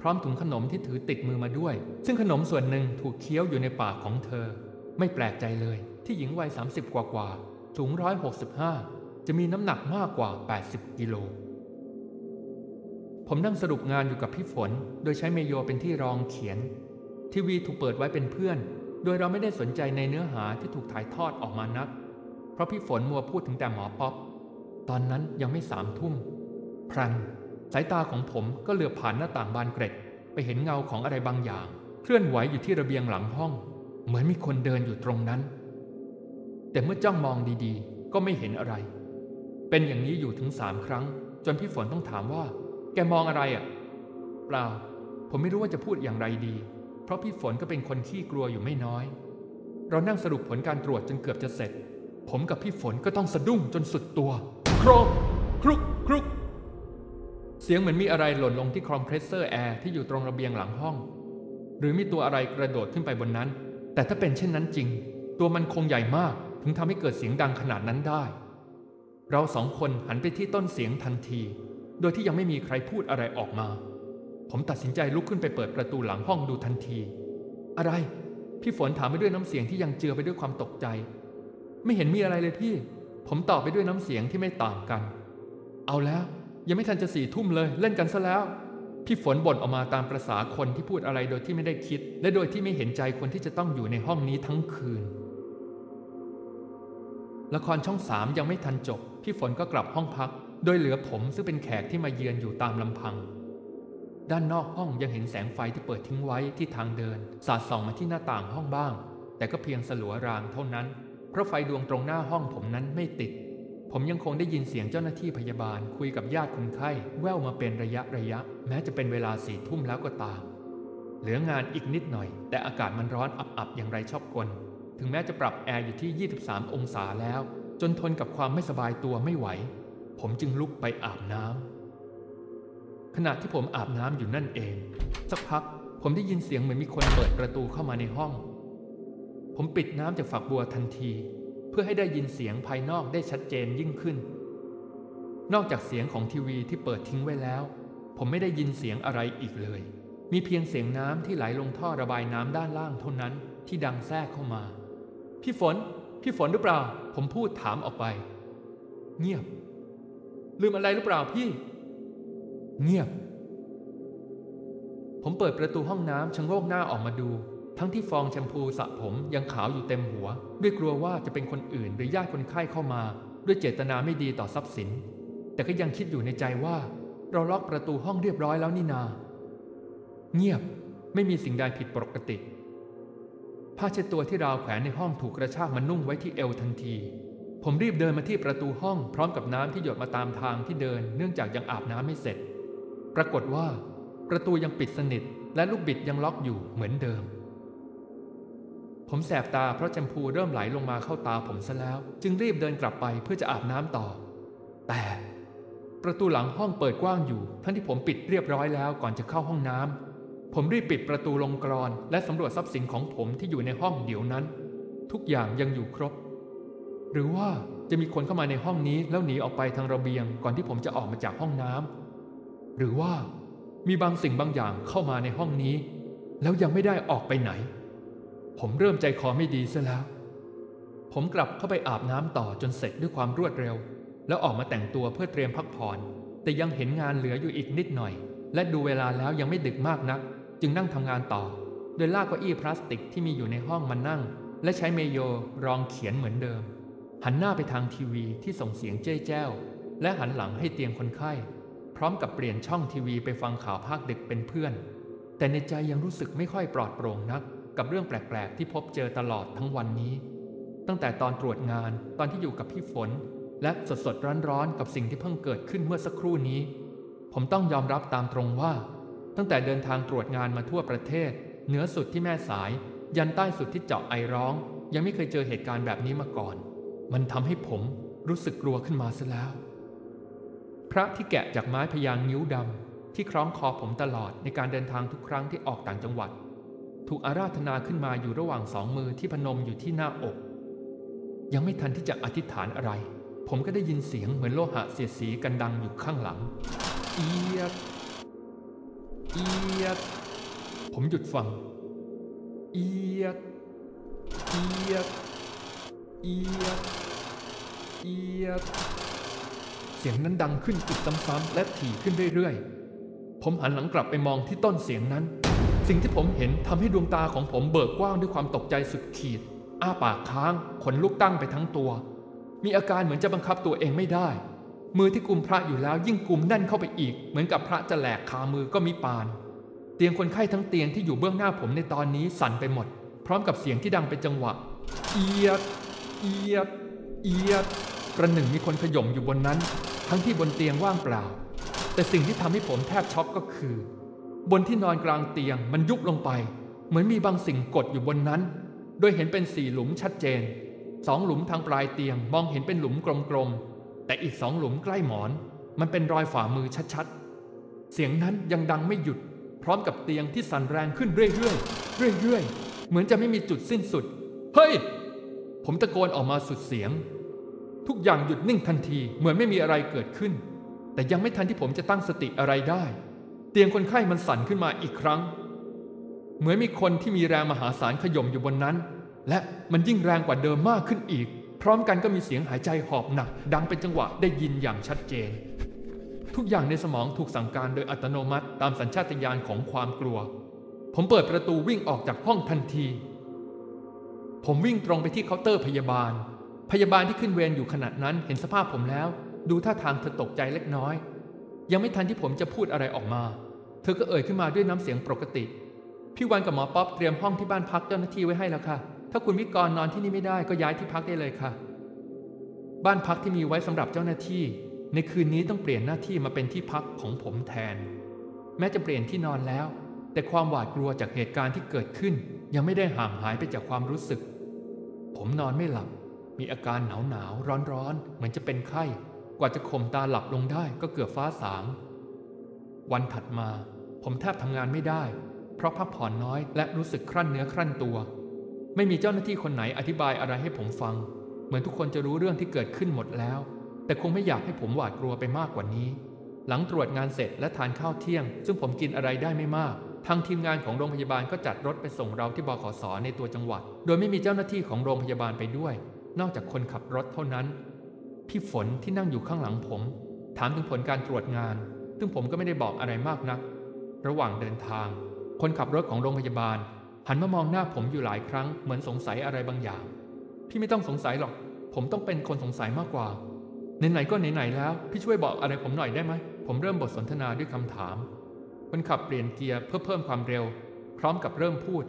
พร้อมถุงขนมที่ถือติดมือมาด้วย ซึ่งขนมส่วนหนึ่งถูกเคี้ยวอยู่ในปากของเธอ ไม่แปลกใจเลย ที่หญิงวัย 30 กว่ากว่าสูง 165 จะมีน้ำหนักมากกว่า 80 กิโล ผมนั่งสรุปงานอยู่กับพี่ฝน โดยใช้เมโยเป็นที่รองเขียน ทีวีถูกเปิดไว้เป็นเพื่อน โดยเราไม่ได้สนใจในเนื้อหาที่ถูกถ่ายทอดออกมานัก เพราะพี่ฝนมัวพูดถึงแต่หมอป๊อปตอนนั้นยังไม่สามทุ่ม พรัน สายตาของผมก็เหลือบผ่านหน้าต่างบานเกร็ด ไปเห็นเงาของอะไรบางอย่าง เคลื่อนไหวอยู่ที่ระเบียงหลังห้อง เหมือนมีคนเดินอยู่ตรงนั้น แต่เมื่อจ้องมองดีๆ ก็ไม่เห็นอะไร เป็นอย่างนี้อยู่ถึงสามครั้ง จนพี่ฝนต้องถามว่า แกมองอะไรอะ่ะ เปล่า ผมไม่รู้ว่าจะพูดอย่างไรดี เพราะพี่ฝนก็เป็นคนขี้กลัวอยู่ไม่น้อย เรานั่งสรุปผลการตรวจจนเกือบจะเสร็จ ผมกับพี่ฝนก็ต้องสะดุ้งจนสุดตัว โครกครุกครุก เสียงเหมือนมีอะไรหล่นลงที่คอมเพรสเซอร์แอร์ที่อยู่ตรงระเบียงหลังห้อง หรือมีตัวอะไรกระโดดขึ้นไปบนนั้น แต่ถ้าเป็นเช่นนั้นจริง ตัวมันคงใหญ่มากถึงทำให้เกิดเสียงดังขนาดนั้นได้ เราสองคนหันไปที่ต้นเสียงทันที โดยที่ยังไม่มีใครพูดอะไรออกมา ผมตัดสินใจลุกขึ้นไปเปิดประตูหลังห้องดูทันที อะไร พี่ฝนถามไปด้วยน้ำเสียงที่ยังเจือไปด้วยความตกใจ ไม่เห็นมีอะไรเลยพี่ ผมตอบไปด้วยน้ำเสียงที่ไม่ต่างกัน เอาแล้ว ยังไม่ทันจะสี่ทุ่มเลย เล่นกันซะแล้ว พี่ฝนบ่นออกมาตามประษาคนที่พูดอะไรโดยที่ไม่ได้คิด และโดยที่ไม่เห็นใจคนที่จะต้องอยู่ในห้องนี้ทั้งคืน ละครช่องสามยังไม่ทันจบ พี่ฝนก็กลับห้องพัก โดยเหลือผมซึ่งเป็นแขกที่มาเยือนอยู่ตามลำพังด้านนอกห้องยังเห็นแสงไฟที่เปิดทิ้งไว้ที่ทางเดิน สาดส่องมาที่หน้าต่างห้องบ้าง แต่ก็เพียงสลัวรางเท่านั้น ราะไฟดวงตรงหน้าห้องผมนั้นไม่ติด ผมยังคงได้ยินเสียงเจ้าหน้าที่พยาบาลคุยกับญาติคนไข้แว่วมาเป็นระยะระยะ แม้จะเป็นเวลาสี่ทุ่มแล้วก็ตาม เหลืองานอีกนิดหน่อย แต่อากาศมันร้อนอับๆอย่างไรชอบกลถึงแม้จะปรับแอร์อยู่ที่ 23 องศาแล้ว จนทนกับความไม่สบายตัวไม่ไหว ผมจึงลุกไปอาบน้ำขณะที่ผมอาบน้ำอยู่นั่นเอง สักพักผมได้ยินเสียงเหมือนมีคนเปิดประตูเข้ามาในห้อง ผมปิดน้ำจากฝักบัวทันที เพื่อให้ได้ยินเสียงภายนอกได้ชัดเจนยิ่งขึ้น นอกจากเสียงของทีวีที่เปิดทิ้งไว้แล้ว ผมไม่ได้ยินเสียงอะไรอีกเลย มีเพียงเสียงน้ำที่ไหลลงท่อระบายน้ำด้านล่างเท่านั้นที่ดังแทรกเข้ามา พี่ฝน พี่ฝนหรือเปล่า ผมพูดถามออกไป เงียบ ลืมอะไรหรือเปล่าพี่ เงียบ ผมเปิดประตูห้องน้ำชะโงกหน้าออกมาดู ทั้งที่ฟองแชมพูสระผมยังขาวอยู่เต็มหัว ด้วยกลัวว่าจะเป็นคนอื่นหรือญาติคนไข้เข้ามา ด้วยเจตนาไม่ดีต่อทรัพย์สิน แต่ก็ยังคิดอยู่ในใจว่า เราล็อกประตูห้องเรียบร้อยแล้วนี่นา เงียบไม่มีสิ่งใดผิดปกติ ผ้าเช็ดตัวที่ราวแขวนในห้องถูกกระชากมานุ่งไว้ที่เอวทันที ผมรีบเดินมาที่ประตูห้องพร้อมกับน้ำที่หยดมาตามทางที่เดิน เนื่องจากยังอาบน้ำไม่เสร็จ ปรากฏว่า ประตูยังปิดสนิทและลูกบิดยังล็อกอยู่เหมือนเดิม ผมแสบตาเพราะแชมพูเริ่มไหลลงมาเข้าตาผมซะแล้ว จึงรีบเดินกลับไปเพื่อจะอาบน้ำต่อ แต่ ประตูหลังห้องเปิดกว้างอยู่ทั้งที่ผมปิดเรียบร้อยแล้วก่อนจะเข้าห้องน้ำผมรีบปิดประตูลงกรอน และสำรวจทรัพย์สินของผมที่อยู่ในห้องเดี๋ยวนั้น ทุกอย่างยังอยู่ครบ หรือว่าจะมีคนเข้ามาในห้องนี้แล้วหนีออกไปทางระเบียงก่อนที่ผมจะออกมาจากห้องน้ำหรือว่ามีบางสิ่งบางอย่างเข้ามาในห้องนี้ แล้วยังไม่ได้ออกไปไหน ผมเริ่มใจคอไม่ดีซะแล้ว ผมกลับเข้าไปอาบน้ำต่อจนเสร็จด้วยความรวดเร็ว แล้วออกมาแต่งตัวเพื่อเตรียมพักผ่อน แต่ยังเห็นงานเหลืออยู่อีกนิดหน่อย และดูเวลาแล้วยังไม่ดึกมากนัก จึงนั่งทำงานต่อ โดยลากเก้าอี้พลาสติกที่มีอยู่ในห้องมานั่ง และใช้เมโยรองเขียนเหมือนเดิม หันหน้าไปทางทีวีที่ส่งเสียงเจ้ยแจ้ว และหันหลังให้เตียงคนไข้ พร้อมกับเปลี่ยนช่องทีวีไปฟังข่าวภาคดึกเป็นเพื่อน แต่ในใจยังรู้สึกไม่ค่อยปลอดโปร่งนัก กับเรื่องแปลก ๆ ที่พบเจอตลอดทั้งวันนี้ ตั้งแต่ตอนตรวจงานตอนที่อยู่กับพี่ฝน และสดๆร้อนๆกับสิ่งที่เพิ่งเกิดขึ้นเมื่อสักครู่นี้ ผมต้องยอมรับตามตรงว่า ตั้งแต่เดินทางตรวจงานมาทั่วประเทศ เหนือสุดที่แม่สาย ยันใต้สุดที่เจาะไอร้อง ยังไม่เคยเจอเหตุการณ์แบบนี้มาก่อน มันทำให้ผมรู้สึกกลัวขึ้นมาซะแล้ว พระที่แกะจากไม้พยางนิ้วดำที่คล้องคอผมตลอดในการเดินทางทุกครั้งที่ออกต่างจังหวัด ถูกอาราธนาขึ้นมาอยู่ระหว่างสองมือที่พนมอยู่ที่หน้าอก ยังไม่ทันที่จะอธิษฐานอะไร ผมก็ได้ยินเสียงเหมือนโลหะเสียดสีกันดังอยู่ข้างหลัง เอียดเอียดผมหยุดฟัง เอียดเอียดเอียดเอียดเสียงนั้นดังขึ้นอีกซ้ำๆและถี่ขึ้นเรื่อยๆ ผมหันหลังกลับไปมองที่ต้นเสียงนั้น สิ่งที่ผมเห็นทำให้ดวงตาของผมเบิกกว้างด้วยความตกใจสุดขีด อ้าปากค้าง ขนลุกตั้งไปทั้งตัว มีอาการเหมือนจะบังคับตัวเองไม่ได้ มือที่กุมพระอยู่แล้วยิ่งกุมแน่นเข้าไปอีก เหมือนกับพระจะแหลกคามือก็มีปาน เตียงคนไข้ทั้งเตียงที่อยู่เบื้องหน้าผมในตอนนี้สั่นไปหมด พร้อมกับเสียงที่ดังเป็นจังหวะ เอียด เอียด เอียด ประหนึ่งมีคนขย่มอยู่บนนั้น ทั้งที่บนเตียงว่างเปล่า แต่สิ่งที่ทำให้ผมแทบช็อกก็คือ บนที่นอนกลางเตียงมันยุบลงไป เหมือนมีบางสิ่งกดอยู่บนนั้น โดยเห็นเป็นสี่หลุมชัดเจนสองหลุมทางปลายเตียงมองเห็นเป็นหลุมกลมๆ แต่อีกสองหลุมใกล้หมอน มันเป็นรอยฝ่ามือชัดๆ เสียงนั้นยังดังไม่หยุด พร้อมกับเตียงที่สั่นแรงขึ้นเรื่อยๆเรื่อยๆ เหมือนจะไม่มีจุดสิ้นสุด เฮ้ย ผมตะโกนออกมาสุดเสียง ทุกอย่างหยุดนิ่งทันทีเหมือนไม่มีอะไรเกิดขึ้น แต่ยังไม่ทันที่ผมจะตั้งสติอะไรได้ ตียงคนไข้มันสั่นขึ้นมาอีกครั้ง เหมือนมีคนที่มีแรงมหาศาลขย่มอยู่บนนั้น และมันยิ่งแรงกว่าเดิมมากขึ้นอีก พร้อมกันก็มีเสียงหายใจหอบหนัก ดังเป็นจังหวะได้ยินอย่างชัดเจน ทุกอย่างในสมองถูกสั่งการโดยอัตโนมัติตามสัญชาตญาณของความกลัว ผมเปิดประตูวิ่งออกจากห้องทันที ผมวิ่งตรงไปที่เคาน์เตอร์พยาบาล พยาบาลที่ขึ้นเวรอยู่ขณะนั้นเห็นสภาพผมแล้ว ดูท่าทางเธอตกใจเล็กน้อยยังไม่ทันที่ผมจะพูดอะไรออกมา เธอก็เอ่ยขึ้นมาด้วยน้ำเสียงปกติ พี่วันกับหมอป๊อปเตรียมห้องที่บ้านพักเจ้าหน้าที่ไว้ให้แล้วค่ะ ถ้าคุณวิกรนอนที่นี่ไม่ได้ก็ย้ายที่พักได้เลยค่ะ บ้านพักที่มีไว้สำหรับเจ้าหน้าที่ ในคืนนี้ต้องเปลี่ยนหน้าที่มาเป็นที่พักของผมแทน แม้จะเปลี่ยนที่นอนแล้ว แต่ความหวาดกลัวจากเหตุการณ์ที่เกิดขึ้น ยังไม่ได้ห่างหายไปจากความรู้สึก ผมนอนไม่หลับ มีอาการหนาวหนาวร้อนร้อนเหมือนจะเป็นไข้ กว่าจะข่มตาหลับลงได้ก็เกือบฟ้าสางวันถัดมา ผมแทบทำงานไม่ได้ เพราะพักผ่อนน้อยและรู้สึกครั่นเนื้อครั่นตัว ไม่มีเจ้าหน้าที่คนไหนอธิบายอะไรให้ผมฟัง เหมือนทุกคนจะรู้เรื่องที่เกิดขึ้นหมดแล้ว แต่คงไม่อยากให้ผมหวาดกลัวไปมากกว่านี้ หลังตรวจงานเสร็จและทานข้าวเที่ยง ซึ่งผมกินอะไรได้ไม่มากทางทีมงานของโรงพยาบาลก็จัดรถไปส่งเราที่บขสในตัวจังหวัด โดยไม่มีเจ้าหน้าที่ของโรงพยาบาลไปด้วย นอกจากคนขับรถเท่านั้น พี่ฝนที่นั่งอยู่ข้างหลังผม ถามถึงผลการตรวจงาน ซึ่งผมก็ไม่ได้บอกอะไรมากนัก ระหว่างเดินทาง คนขับรถของโรงพยาบาล หันมามองหน้าผมอยู่หลายครั้งเหมือนสงสัยอะไรบางอย่าง พี่ไม่ต้องสงสัยหรอก ผมต้องเป็นคนสงสัยมากกว่า ไหนๆก็ไหนๆแล้ว พี่ช่วยบอกอะไรผมหน่อยได้ไหม ผมเริ่มบทสนทนาด้วยคำถาม คนขับเปลี่ยนเกียร์เพื่อเพิ่มความเร็ว พร้อมกับเริ่มพูด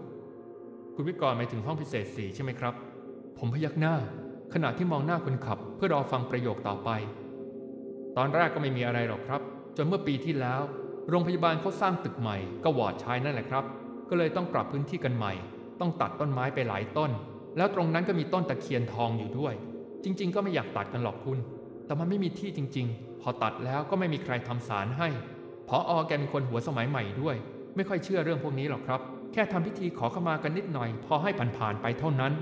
คุณวิกรหมายถึงห้องพิเศษสี่ใช่ไหมครับ ผมพยักหน้า ขณะที่มองหน้าคนขับเพื่อรอฟังประโยคต่อไป ตอนแรกก็ไม่มีอะไรหรอกครับ จนเมื่อปีที่แล้ว โรงพยาบาลเขาสร้างตึกใหม่ก็วอร์ดชายนั่นแหละครับ ก็เลยต้องปรับพื้นที่กันใหม่ ต้องตัดต้นไม้ไปหลายต้น แล้วตรงนั้นก็มีต้นตะเคียนทองอยู่ด้วย จริง ๆ ก็ไม่อยากตัดกันหรอกคุณ แต่มันไม่มีที่จริง ๆ พอตัดแล้วก็ไม่มีใครทำสารให้พออแกเป็นคนหัวสมัยใหม่ด้วย ไม่ค่อยเชื่อเรื่องพวกนี้หรอกครับ แค่ทำพิธีขอขมากันนิดหน่อย พอให้ผ่านๆไปเท่านั้น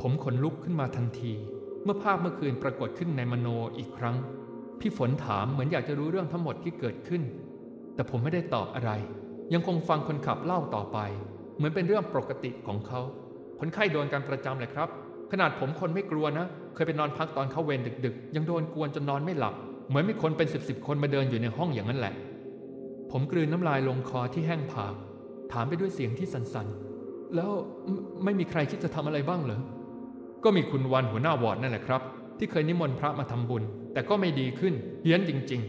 ผมขนลุกขึ้นมาทันที เมื่อภาพเมื่อคืนปรากฏขึ้นในมโนอีกครั้ง พี่ฝนถามเหมือนอยากจะรู้เรื่องทั้งหมดที่เกิดขึ้น แต่ผมไม่ได้ตอบอะไร ยังคงฟังคนขับเล่าต่อไป เหมือนเป็นเรื่องปกติของเขา คนไข้โดนการประจำเลยครับ ขนาดผมคนไม่กลัวนะ เคยไปนอนพักตอนเข้าเวรดึก ๆ ยังโดนกวนจนนอนไม่หลับ เหมือนมีคนเป็นสิบสิบคนมาเดินอยู่ในห้องอย่างนั้นแหละ ผมกลืนน้ำลายลงคอที่แห้งผากถามไปด้วยเสียงที่สั่นๆ แล้วไม่ไม่มีใครคิดจะทำอะไรบ้างเหรอ ก็มีคุณวันหัวหน้าวอร์ดนั่นแหละครับ ที่เคยนิมนต์พระมาทำบุญ แต่ก็ไม่ดีขึ้นเฮี้ยนจริง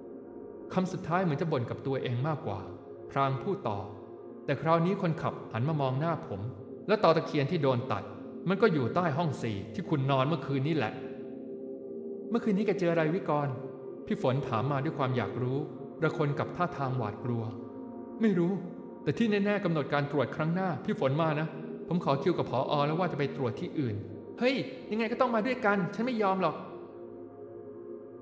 ๆคำสุดท้ายเหมือนจะบ่นกับตัวเองมากกว่า พรางพูดต่อ แต่คราวนี้คนขับหันมามองหน้าผม และต่อตะเคียนที่โดนตัด มันก็อยู่ใต้ห้องสี่ที่คุณนอนเมื่อคืนนี้แหละ เมื่อคืนนี้แกเจออะไรวิกรพี่ฝนถามมาด้วยความอยากรู้ระคนกับท่าทางหวาดกลัว ไม่รู้ แต่ที่แน่ๆกำหนดการตรวจครั้งหน้าพี่ฝนมานะ ผมขอคิวกับพออแล้วว่าจะไปตรวจที่อื่น เฮ้ย ยังไงก็ต้องมาด้วยกัน ฉันไม่ยอมหรอก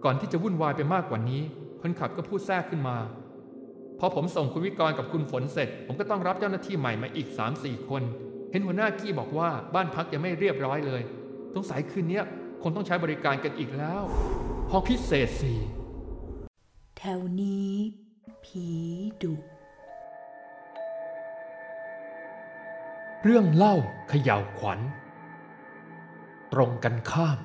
ก่อนที่จะวุ่นวายไปมากกว่านี้ คนขับก็พูดแทรกขึ้นมา พอผมส่งคุณวิกรกับคุณฝนเสร็จ ผมก็ต้องรับเจ้าหน้าที่ใหม่มาอีก 3-4 คน เห็นหัวหน้ากี้บอกว่าบ้านพักยังไม่เรียบร้อยเลยสงสัยคืนนี้คงต้องใช้บริการกันอีกแล้วห้องพิเศษสี่แถวนี้ ผีดุเรื่องเล่าเขย่าวขวัญ ตรงกันข้าม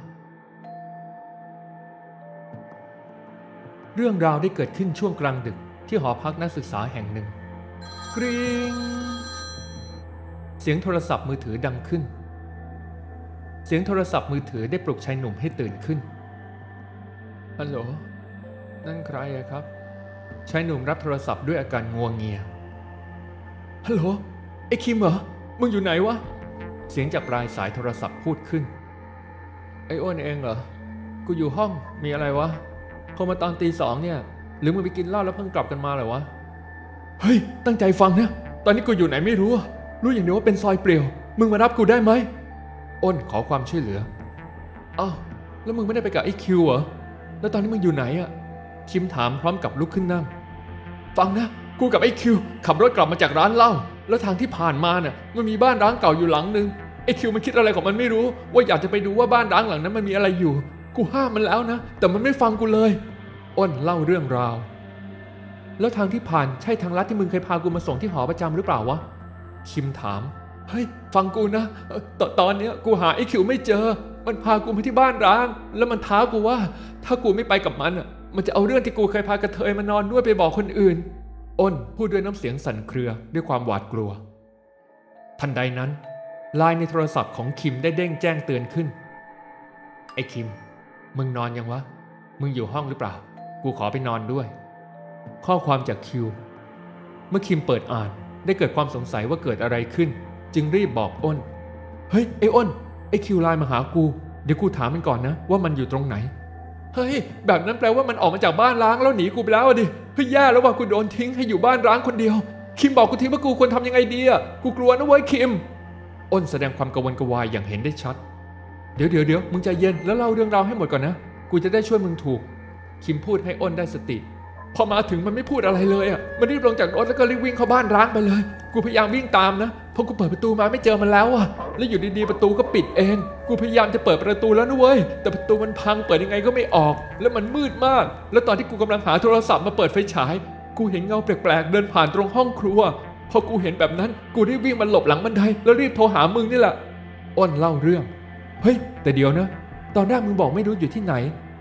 เรื่องราวได้เกิดขึ้นช่วงกลางดึกที่หอพักนักศึกษาแห่งหนึ่ง กริงเสียงโทรศัพท์มือถือดังขึ้น เสียงโทรศัพท์มือถือได้ปลุกชายหนุ่มให้ตื่นขึ้น ฮัลโหล นั่นใครอะครับ ชายหนุ่มรับโทรศัพท์ด้วยอาการงัวงเงีย ฮัลโหล ไอ้คิมเหรอ มึงอยู่ไหนวะ เสียงจากปลายสายโทรศัพท์พูดขึ้น ไอ้อ้วนเองเหรอ กูอยู่ห้องมีอะไรวะโทรมาตอนตีสองเนี่ย หรือมึงไปกินเหล้าแล้วเพิ่งกลับกันมาเหรอวะ เฮ้ย ตั้งใจฟังนะ ตอนนี้กูอยู่ไหนไม่รู้ รู้อย่างเดียวว่าเป็นซอยเปลี่ยว มึงมารับกูได้ไหมอ้นขอความช่วยเหลือ อ้าวแล้วมึงไม่ได้ไปกับไอ้คิวเหรอ แล้วตอนนี้มึงอยู่ไหนอะคิมถามพร้อมกับลุกขึ้นนั่ง ฟังนะ กูกับไอ้คิวขับรถกลับมาจากร้านเหล้า แล้วทางที่ผ่านมาเนี่ยมันมีบ้านร้างเก่าอยู่หลังนึง ไอ้คิวมันคิดอะไรของมันไม่รู้ ว่าอยากจะไปดูว่าบ้านร้างหลังนั้นมันมีอะไรอยู่ กูห้ามมันแล้วนะ แต่มันไม่ฟังกูเลยอ้นเล่าเรื่องราว แล้วทางที่ผ่านใช่ทางลัดที่มึงเคยพากูมาส่งที่หอประจำหรือเปล่าวะ คิมถาม เฮ้ย ฟังกูนะตตอนเนี้ยกูหาไอ้คิวไม่เจอ มันพากูมาที่บ้านร้าง แล้วมันท้ากูว่า ถ้ากูไม่ไปกับมันอะ มันจะเอาเรื่องที่กูเคยพากระเทยมานอนด้วยไปบอกคนอื่น อ้นพูดด้วยน้ำเสียงสั่นเครือด้วยความหวาดกลัว ทันใดนั้น ไลน์ในโทรศัพท์ของคิมได้เด้งแจ้งเตือนขึ้น ไอ้คิม มึงนอนยังวะ มึงอยู่ห้องหรือเปล่า กูขอไปนอนด้วย ข้อความจากคิว เมื่อคิมเปิดอ่านได้เกิดความสงสัยว่าเกิดอะไรขึ้น จึงรีบบอกอ้น เฮ้ยไอ้อ้น ไอ้คิวไลน์มาหากู เดี๋ยวกูถามมันก่อนนะ ว่ามันอยู่ตรงไหน เฮ้ย แบบนั้นแปลว่ามันออกมาจากบ้านร้างแล้วหนีกูไปแล้วดิ เฮ้ยแย่แล้วว่ากูโดนทิ้งให้อยู่บ้านร้างคนเดียว คิมบอกกูทีว่ากูควรทำยังไงดีอะกูกลัวนะเว้ยคิม อ้นแสดงความกระวนกระวายอย่างเห็นได้ชัด เดี๋ยวเดี๋ยวเดี๋ยวมึงใจเย็นแล้วเล่าเรื่องราวให้หมดก่อนนะ กูจะได้ช่วยมึงถูก คิมพูดให้อ้นได้สติ พอมาถึงมันไม่พูดอะไรเลยอะ มันรีบลงจากรถแล้วก็รีบวิ่งเข้าบ้านร้างไปเลย กูพยายามวิ่งตามนะพอกูเปิดประตูมาไม่เจอมันแล้วอะ แล้วอยู่ดีๆประตูก็ปิดเอง กูพยายามจะเปิดประตูแล้วนะเว้ย แต่ประตูมันพังเปิดยังไงก็ไม่ออก แล้วมันมืดมาก แล้วตอนที่กูกำลังหาโทรศัพท์มาเปิดไฟฉาย กูเห็นเงาแปลกๆเดินผ่านตรงห้องครัว พอกูเห็นแบบนั้น กูรีบวิ่งมาหลบหลังบันไดแล้วรีบโทรหามึงนี่แหละอ้นเล่าเรื่อง เฮ้ย แต่เดี๋ยวนะ ตอนแรกมึงบอกไม่รู้อยู่ที่ไหน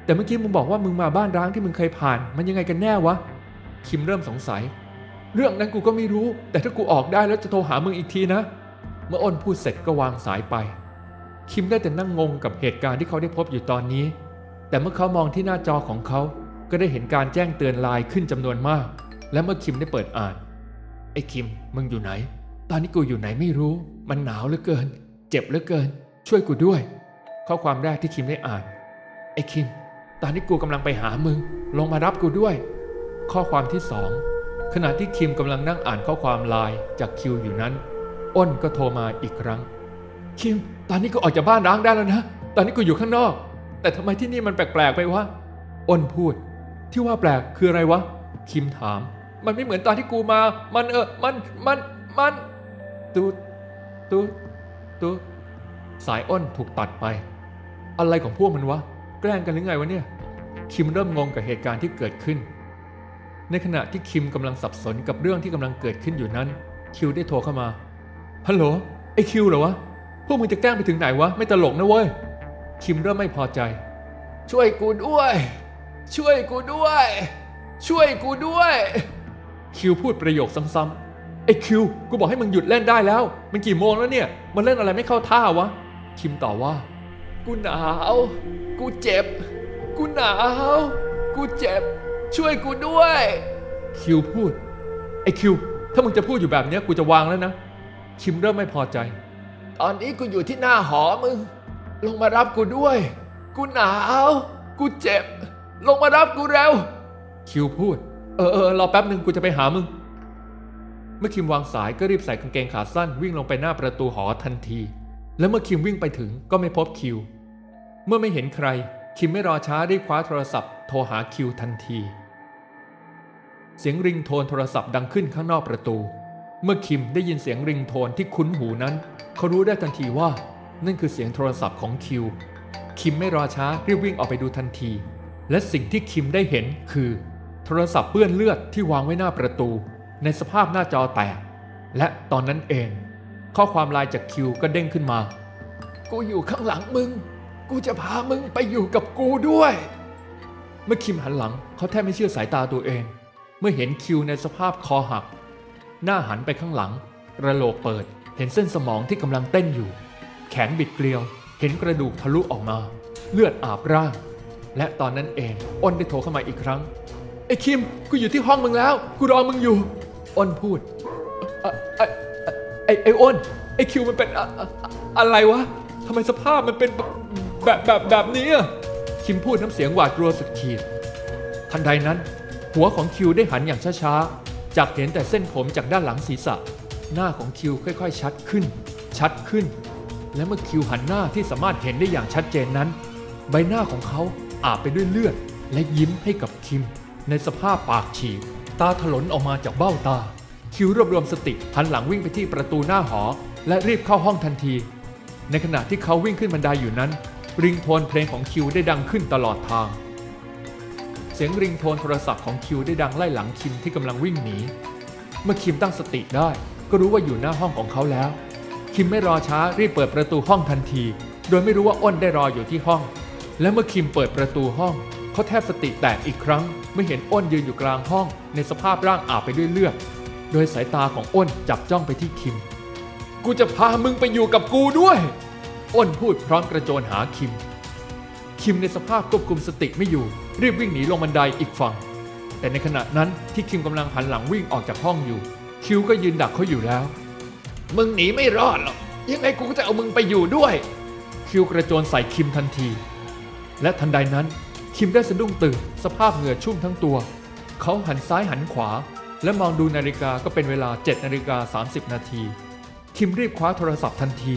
แต่เมื่อกี้มึงบอกว่ามึงมาบ้านร้างที่มึงเคยผ่าน มันยังไงกันแน่วะ คิมเริ่มสงสัย เรื่องนั้นกูก็ไม่รู้ แต่ถ้ากูออกได้แล้วจะโทรหามึงอีกทีนะ เมื่ออ้นพูดเสร็จก็วางสายไป คิมได้แต่นั่งงงกับเหตุการณ์ที่เขาได้พบอยู่ตอนนี้ แต่เมื่อเขามองที่หน้าจอของเขา ก็ได้เห็นการแจ้งเตือนไลน์ขึ้นจำนวนมาก และเมื่อคิมได้เปิดอ่าน ไอ้คิมมึงอยู่ไหน ตอนนี้กูอยู่ไหนไม่รู้ มันหนาวเหลือเกิน เจ็บเหลือเกิน ช่วยกูด้วย ข้อความแรกที่คิมได้อ่าน ไอ้คิม ตอนนี้กูกำลังไปหามึง ลงมารับกูด้วย ข้อความที่สองขณะที่คิมกำลังนั่งอ่านข้อความไลน์จากคิวอยู่นั้น อ้นก็โทรมาอีกครั้ง คิม ตอนนี้กูออกจากบ้านร้างได้แล้วนะ ตอนนี้กูอยู่ข้างนอก แต่ทำไมที่นี่มันแปลกๆไปวะ อ้นพูด ที่ว่าแปลกคืออะไรวะ คิมถาม มันไม่เหมือนตอนที่กูมา มันเออ มัน มัน มันตูตูตูสายอ้นถูกตัดไป อะไรของพวกมันวะ แกล้งกันหรือไงวะเนี่ย คิมเริ่มงงกับเหตุการณ์ที่เกิดขึ้น ในขณะที่คิมกำลังสับสนกับเรื่องที่กำลังเกิดขึ้นอยู่นั้น คิวได้โทรเข้ามา ฮัลโหล ไอคิวเหรอวะ พวกมึงจะแกล้งไปถึงไหนวะ ไม่ตลกนะเว้ย คิมเริ่มไม่พอใจ ช่วยกูด้วย ช่วยกูด้วย ช่วยกูด้วย คิวพูดประโยคซ้ำๆไอ้คิวกูบอกให้มึงหยุดเล่นได้แล้ว มันกี่โมงแล้วเนี่ย มันเล่นอะไรไม่เข้าท่าวะ คิมต่อว่า กูหนาว กูเจ็บ กูหนาว กูเจ็บ ช่วยกูด้วย คิวพูด ไอ้คิว ถ้ามึงจะพูดอยู่แบบเนี้ยกูจะวางแล้วนะ คิมเริ่มไม่พอใจ ตอนนี้กูอยู่ที่หน้าหอมึง ลงมารับกูด้วย กูหนาว กูเจ็บ ลงมารับกูเร็ว คิวพูด เออเออรอแป๊บหนึ่งกูจะไปหามึง เมื่อคิมวางสายก็รีบใส่กางเกงขาสั้นวิ่งลงไปหน้าประตูหอทันที และเมื่อคิมวิ่งไปถึงก็ไม่พบคิว เมื่อไม่เห็นใคร คิมไม่รอช้าได้คว้าโทรศัพท์ โทรหาคิวทันที เสียงริงโทนโทรศัพท์ดังขึ้นข้างนอกประตู เมื่อคิมได้ยินเสียงริงโทนที่คุ้นหูนั้น เขารู้ได้ทันทีว่านั่นคือเสียงโทรศัพท์ของคิว คิมไม่รอช้ารีบวิ่งออกไปดูทันที และสิ่งที่คิมได้เห็นคือ ทรศัพท์เปื้อนเลือดที่วางไว้หน้าประตู ในสภาพหน้าจอแตก และตอนนั้นเอง ข้อความไลน์จากคิวก็เด้งขึ้นมา กูอยู่ข้างหลังมึง กูจะพามึงไปอยู่กับกูด้วย เมื่อคิมหันหลังเขาแทบไม่เชื่อสายตาตัวเอง เมื่อเห็นคิวในสภาพคอหัก หน้าหันไปข้างหลังกระโหลกเปิด เห็นเส้นสมองที่กำลังเต้นอยู่ แขนบิดเกลียว เห็นกระดูกทะลุออกมา เลือดอาบร่าง และตอนนั้นเองอ้นได้โทรเข้ามาอีกครั้ง ไอ้คิม กูอยู่ที่ห้องมึงแล้ว กูรอมึงอยู่ อ้นพูดเอ่อไอ้ไอ้ไอ้อ้น ไอ้คิวมันเป็นอะอะอะอะไรวะทำไมสภาพมันเป็นแบบแบบแบบนี้อะคิมพูดน้ำเสียงหวาดกลัวสุดขีด ทันใดนั้น หัวของคิวได้หันอย่างช้าๆ จากเห็นแต่เส้นผมจากด้านหลังศีรษะ หน้าของคิวค่อยๆ ชัดขึ้น ชัดขึ้น และเมื่อคิวหันหน้าที่สามารถเห็นได้อย่างชัดเจนนั้น ใบหน้าของเขาอาบไปด้วยเลือดและยิ้มให้กับคิม ในสภาพปากฉีก ตาถลนออกมาจากเบ้าตา คิวรวบรวมสติหันหลังวิ่งไปที่ประตูหน้าหอ และรีบเข้าห้องทันที ในขณะที่เขาวิ่งขึ้นบันไดอยู่นั้น ริงโทนเพลงของคิวได้ดังขึ้นตลอดทาง เสียงริงโทนโทรศัพท์ของคิวได้ดังไล่หลังคิมที่กำลังวิ่งหนี เมื่อคิมตั้งสติได้ ก็รู้ว่าอยู่หน้าห้องของเขาแล้ว คิมไม่รอช้ารีบเปิดประตูห้องทันที โดยไม่รู้ว่าอ้นได้รออยู่ที่ห้อง และเมื่อคิมเปิดประตูห้องเขาแทบสติแตกอีกครั้ง เมื่อเห็นอ้นยืนอยู่กลางห้องในสภาพร่างอาบไปด้วยเลือด โดยสายตาของอ้นจับจ้องไปที่คิม กูจะพามึงไปอยู่กับกูด้วย อ้นพูดพร้อมกระโจนหาคิม คิมในสภาพควบคุมสติไม่อยู่ รีบวิ่งหนีลงบันไดอีกฝั่ง แต่ในขณะนั้นที่คิมกำลังหันหลังวิ่งออกจากห้องอยู่ คิวก็ยืนดักเขาอยู่แล้ว มึงหนีไม่รอดหรอก ยังไงกูก็จะเอามึงไปอยู่ด้วย คิวกระโจนใส่คิมทันที และทันใดนั้น คิมได้สะดุ้งตื่นสภาพเหงื่อชุ่มทั้งตัว เขาหันซ้ายหันขวา และมองดูนาฬิกาก็เป็นเวลา7นาฬิกา30 นาที คิมรีบคว้าโทรศัพท์ทันที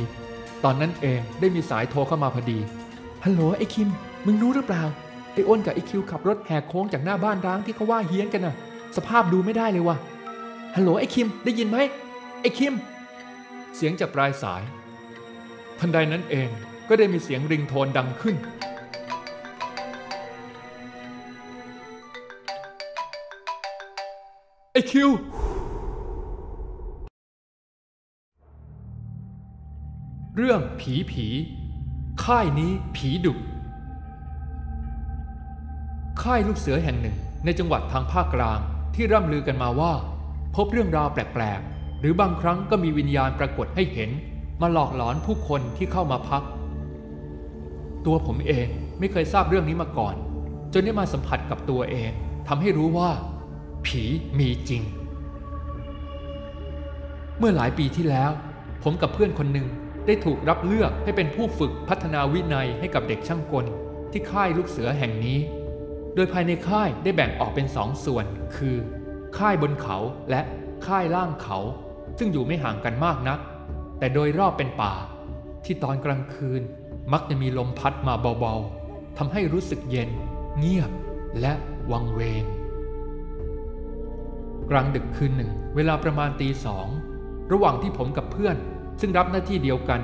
ตอนนั้นเองได้มีสายโทรเข้ามาพอดีฮัลโหลไอ้คิม มึงรู้หรือเปล่าไอ้อ้นกับไอ้คิวขับรถแหกโค้งจากหน้าบ้านร้างที่เขาว่าเฮี้ยนกันน่ะ สภาพดูไม่ได้เลยว่ะฮัลโหลไอ้คิมได้ยินไหมไอ้คิม เสียงจากปลายสาย ทันใดนั้นเองก็ได้มีเสียงริงโทนดังขึ้น ไอคิว เรื่องผีผี ค่ายนี้ผีดุค่ายลูกเสือแห่งหนึ่งในจังหวัดทางภาคกลางที่ร่ำลือกันมาว่า พบเรื่องราวแปลกๆ หรือบางครั้งก็มีวิญญาณปรากฏให้เห็น มาหลอกหลอนผู้คนที่เข้ามาพัก ตัวผมเองไม่เคยทราบเรื่องนี้มาก่อน จนได้มาสัมผัสกับตัวเองทำให้รู้ว่า ผีมีจริง เมื่อหลายปีที่แล้ว ผมกับเพื่อนคนหนึ่งได้ถูกรับเลือกให้เป็นผู้ฝึกพัฒนาวินัยให้กับเด็กช่างกลที่ค่ายลูกเสือแห่งนี้ โดยภายในค่ายได้แบ่งออกเป็นสองส่วน คือ ค่ายบนเขาและค่ายล่างเขา ซึ่งอยู่ไม่ห่างกันมากนัก แต่โดยรอบเป็นป่า ที่ตอนกลางคืนมักจะมีลมพัดมาเบาๆทำให้รู้สึกเย็น เงียบ และวังเวง กลางดึกคืนหนึ่ง เวลาประมาณตีสองระหว่างที่ผมกับเพื่อน ซึ่งรับหน้าที่เดียวกัน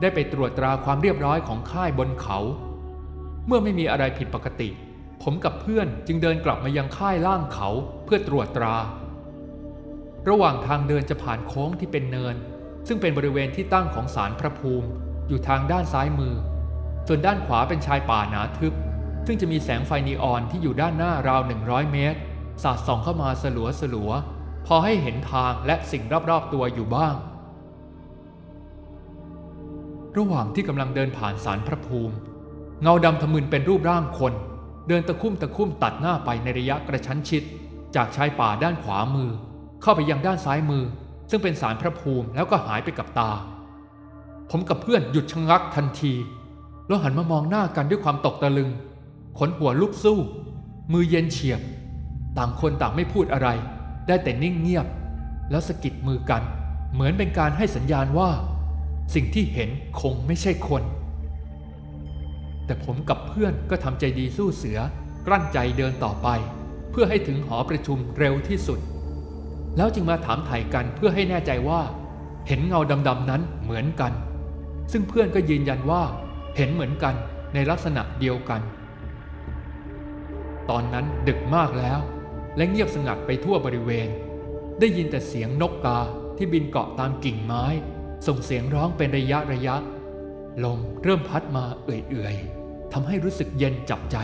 ได้ไปตรวจตราความเรียบร้อยของค่ายบนเขา เมื่อไม่มีอะไรผิดปกติ ผมกับเพื่อนจึงเดินกลับมายังค่ายล่างเขาเพื่อตรวจตรา ระหว่างทางเดินจะผ่านโค้งที่เป็นเนิน ซึ่งเป็นบริเวณที่ตั้งของศาลพระภูมิ อยู่ทางด้านซ้ายมือ ส่วนด้านขวาเป็นชายป่าหนาทึบ ซึ่งจะมีแสงไฟนีออนที่อยู่ด้านหน้าราว 100 เมตร สาดส่องเข้ามาสลัวสลัวพอให้เห็นทางและสิ่งรอบๆตัวอยู่บ้าง ระหว่างที่กำลังเดินผ่านศาลพระภูมิ เงาดำทะมึนเป็นรูปร่างคน เดินตะคุ่มตะคุ่มตัดหน้าไปในระยะกระชั้นชิด จากชายป่าด้านขวามือ เข้าไปยังด้านซ้ายมือ ซึ่งเป็นศาลพระภูมิแล้วก็หายไปกับตา ผมกับเพื่อนหยุดชะงักทันทีแล้วหันมามองหน้ากันด้วยความตกตะลึงขนหัวลุกสู้ มือเย็นเฉียบ ต่างคนต่างไม่พูดอะไร ได้แต่นิ่งเงียบ แล้วสะกิดมือกัน เหมือนเป็นการให้สัญญาณว่า สิ่งที่เห็นคงไม่ใช่คน แต่ผมกับเพื่อนก็ทำใจดีสู้เสือกลั้นใจเดินต่อไป เพื่อให้ถึงหอประชุมเร็วที่สุด แล้วจึงมาถามถ่ายกันเพื่อให้แน่ใจว่า เห็นเงาดำๆนั้นเหมือนกัน ซึ่งเพื่อนก็ยืนยันว่า เห็นเหมือนกันในลักษณะเดียวกัน ตอนนั้นดึกมากแล้ว และเงียบสงัดไปทั่วบริเวณ ได้ยินแต่เสียงนกกาที่บินเกาะตามกิ่งไม้ ส่งเสียงร้องเป็นระยะระยะ ลมเริ่มพัดมาเอื่อยๆทำให้รู้สึกเย็นจับใจ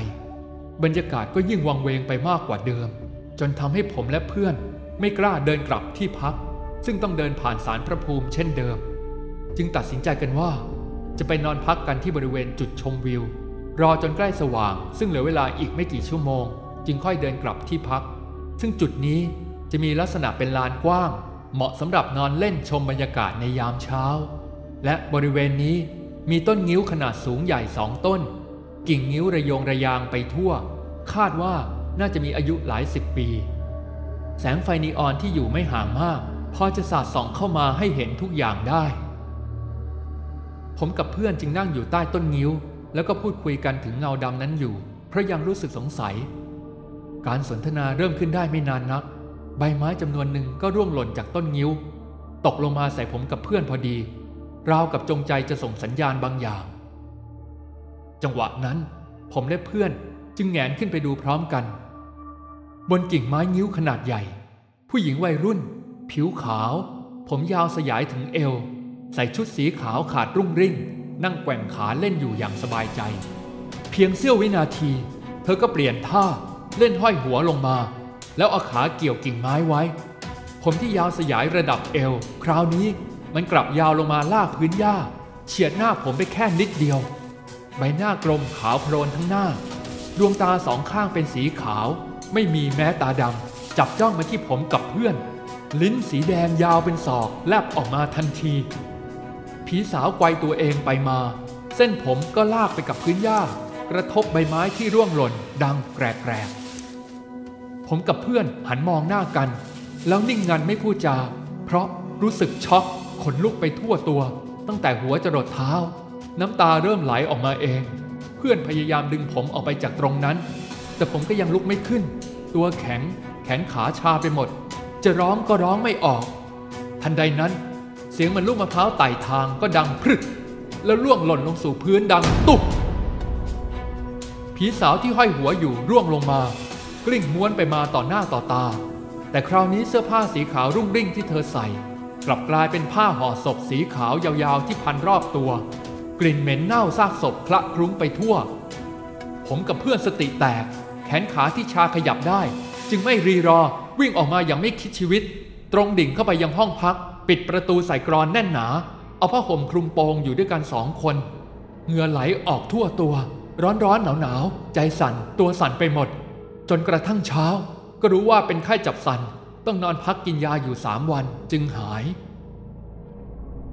บรรยากาศก็ยิ่งวังเวงไปมากกว่าเดิม จนทำให้ผมและเพื่อนไม่กล้าเดินกลับที่พัก ซึ่งต้องเดินผ่านสารพระภูมิเช่นเดิม จึงตัดสินใจกันว่า จะไปนอนพักกันที่บริเวณจุดชมวิว รอจนใกล้สว่าง ซึ่งเหลือเวลาอีกไม่กี่ชั่วโมง จึงค่อยเดินกลับที่พัก ซึ่งจุดนี้จะมีลักษณะเป็นลานกว้าง เหมาะสำหรับนอนเล่นชมบรรยากาศในยามเช้า และบริเวณนี้มีต้นงิ้วขนาดสูงใหญ่สองต้น กิ่งงิ้วระยงระยางไปทั่ว คาดว่าน่าจะมีอายุหลายสิบปี แสงไฟนีออนที่อยู่ไม่ห่างมาก พอจะสาดส่องเข้ามาให้เห็นทุกอย่างได้ ผมกับเพื่อนจึงนั่งอยู่ใต้ต้นงิ้ว แล้วก็พูดคุยกันถึงเงาดำนั้นอยู่ เพราะยังรู้สึกสงสัย การสนทนาเริ่มขึ้นได้ไม่นานนัก ใบไม้จำนวนหนึ่งก็ร่วงหล่นจากต้นงิ้ว ตกลงมาใส่ผมกับเพื่อนพอดี ราวกับจงใจจะส่งสัญญาณบางอย่าง จังหวะนั้นผมและเพื่อนจึงแงนขึ้นไปดูพร้อมกัน บนกิ่งไม้งิ้วขนาดใหญ่ ผู้หญิงวัยรุ่น ผิวขาว ผมยาวสยายถึงเอว ใส่ชุดสีขาวขาดรุ่งริ่ง นั่งแกว่งขาเล่นอยู่อย่างสบายใจ เพียงเสี้ยววินาที เธอก็เปลี่ยนท่า เล่นห้อยหัวลงมา แล้วเอาขาเกี่ยวกิ่งไม้ไว้ ผมที่ยาวสยายระดับเอว คราวนี้มันกลับยาวลงมาลากพื้นหญ้า เฉียดหน้าผมไปแค่นิดเดียว ใบหน้ากลมขาวโพลนทั้งหน้า ดวงตาสองข้างเป็นสีขาว ไม่มีแม้ตาดำจับจ้องมาที่ผมกับเพื่อน ลิ้นสีแดงยาวเป็นศอกแลบออกมาทันทีผีสาวไกวตัวเองไปมา เส้นผมก็ลากไปกับพื้นหญ้ากระทบใบไม้ที่ร่วงหล่นดังแกรกๆ ผมกับเพื่อนหันมองหน้ากัน แล้วนิ่งงันไม่พูดจา เพราะรู้สึกช็อกขนลุกไปทั่วตัว ตั้งแต่หัวจรดเท้า น้ำตาเริ่มไหลออกมาเอง เพื่อนพยายามดึงผมออกไปจากตรงนั้น แต่ผมก็ยังลุกไม่ขึ้น ตัวแข็งแขนขาชาไปหมด จะร้องก็ร้องไม่ออก ทันใดนั้น เสียงมันลูกมะพร้าวไต่ทางก็ดังพรึก แล้วล่วงหล่นลงสู่พื้นดังตุ๊บผีสาวที่ห้อยหัวอยู่ร่วงลงมา กลิ้งม้วนไปมาต่อหน้าต่อตา แต่คราวนี้เสื้อผ้าสีขาวรุ่งริ่งที่เธอใส่ กลับกลายเป็นผ้าห่อศพสีขาวยาวๆที่พันรอบตัว กลิ่นเหม็นเน่าซากศพคละคลุ้งไปทั่ว ผมกับเพื่อนสติแตก แขนขาที่ชาขยับได้ จึงไม่รีรอวิ่งออกมาอย่างไม่คิดชีวิต ตรงดิ่งเข้าไปยังห้องพัก ปิดประตูใส่กรอนแน่นหนา เอาผ้าห่มคลุมโปงอยู่ด้วยกันสองคนเหงื่อไหลออกทั่วตัว ร้อนร้อนหนาวหนาวใจสั่นตัวสั่นไปหมด จนกระทั่งเช้า ก็รู้ว่าเป็นไข้จับสัน ต้องนอนพักกินยาอยู่สามวันจึงหาย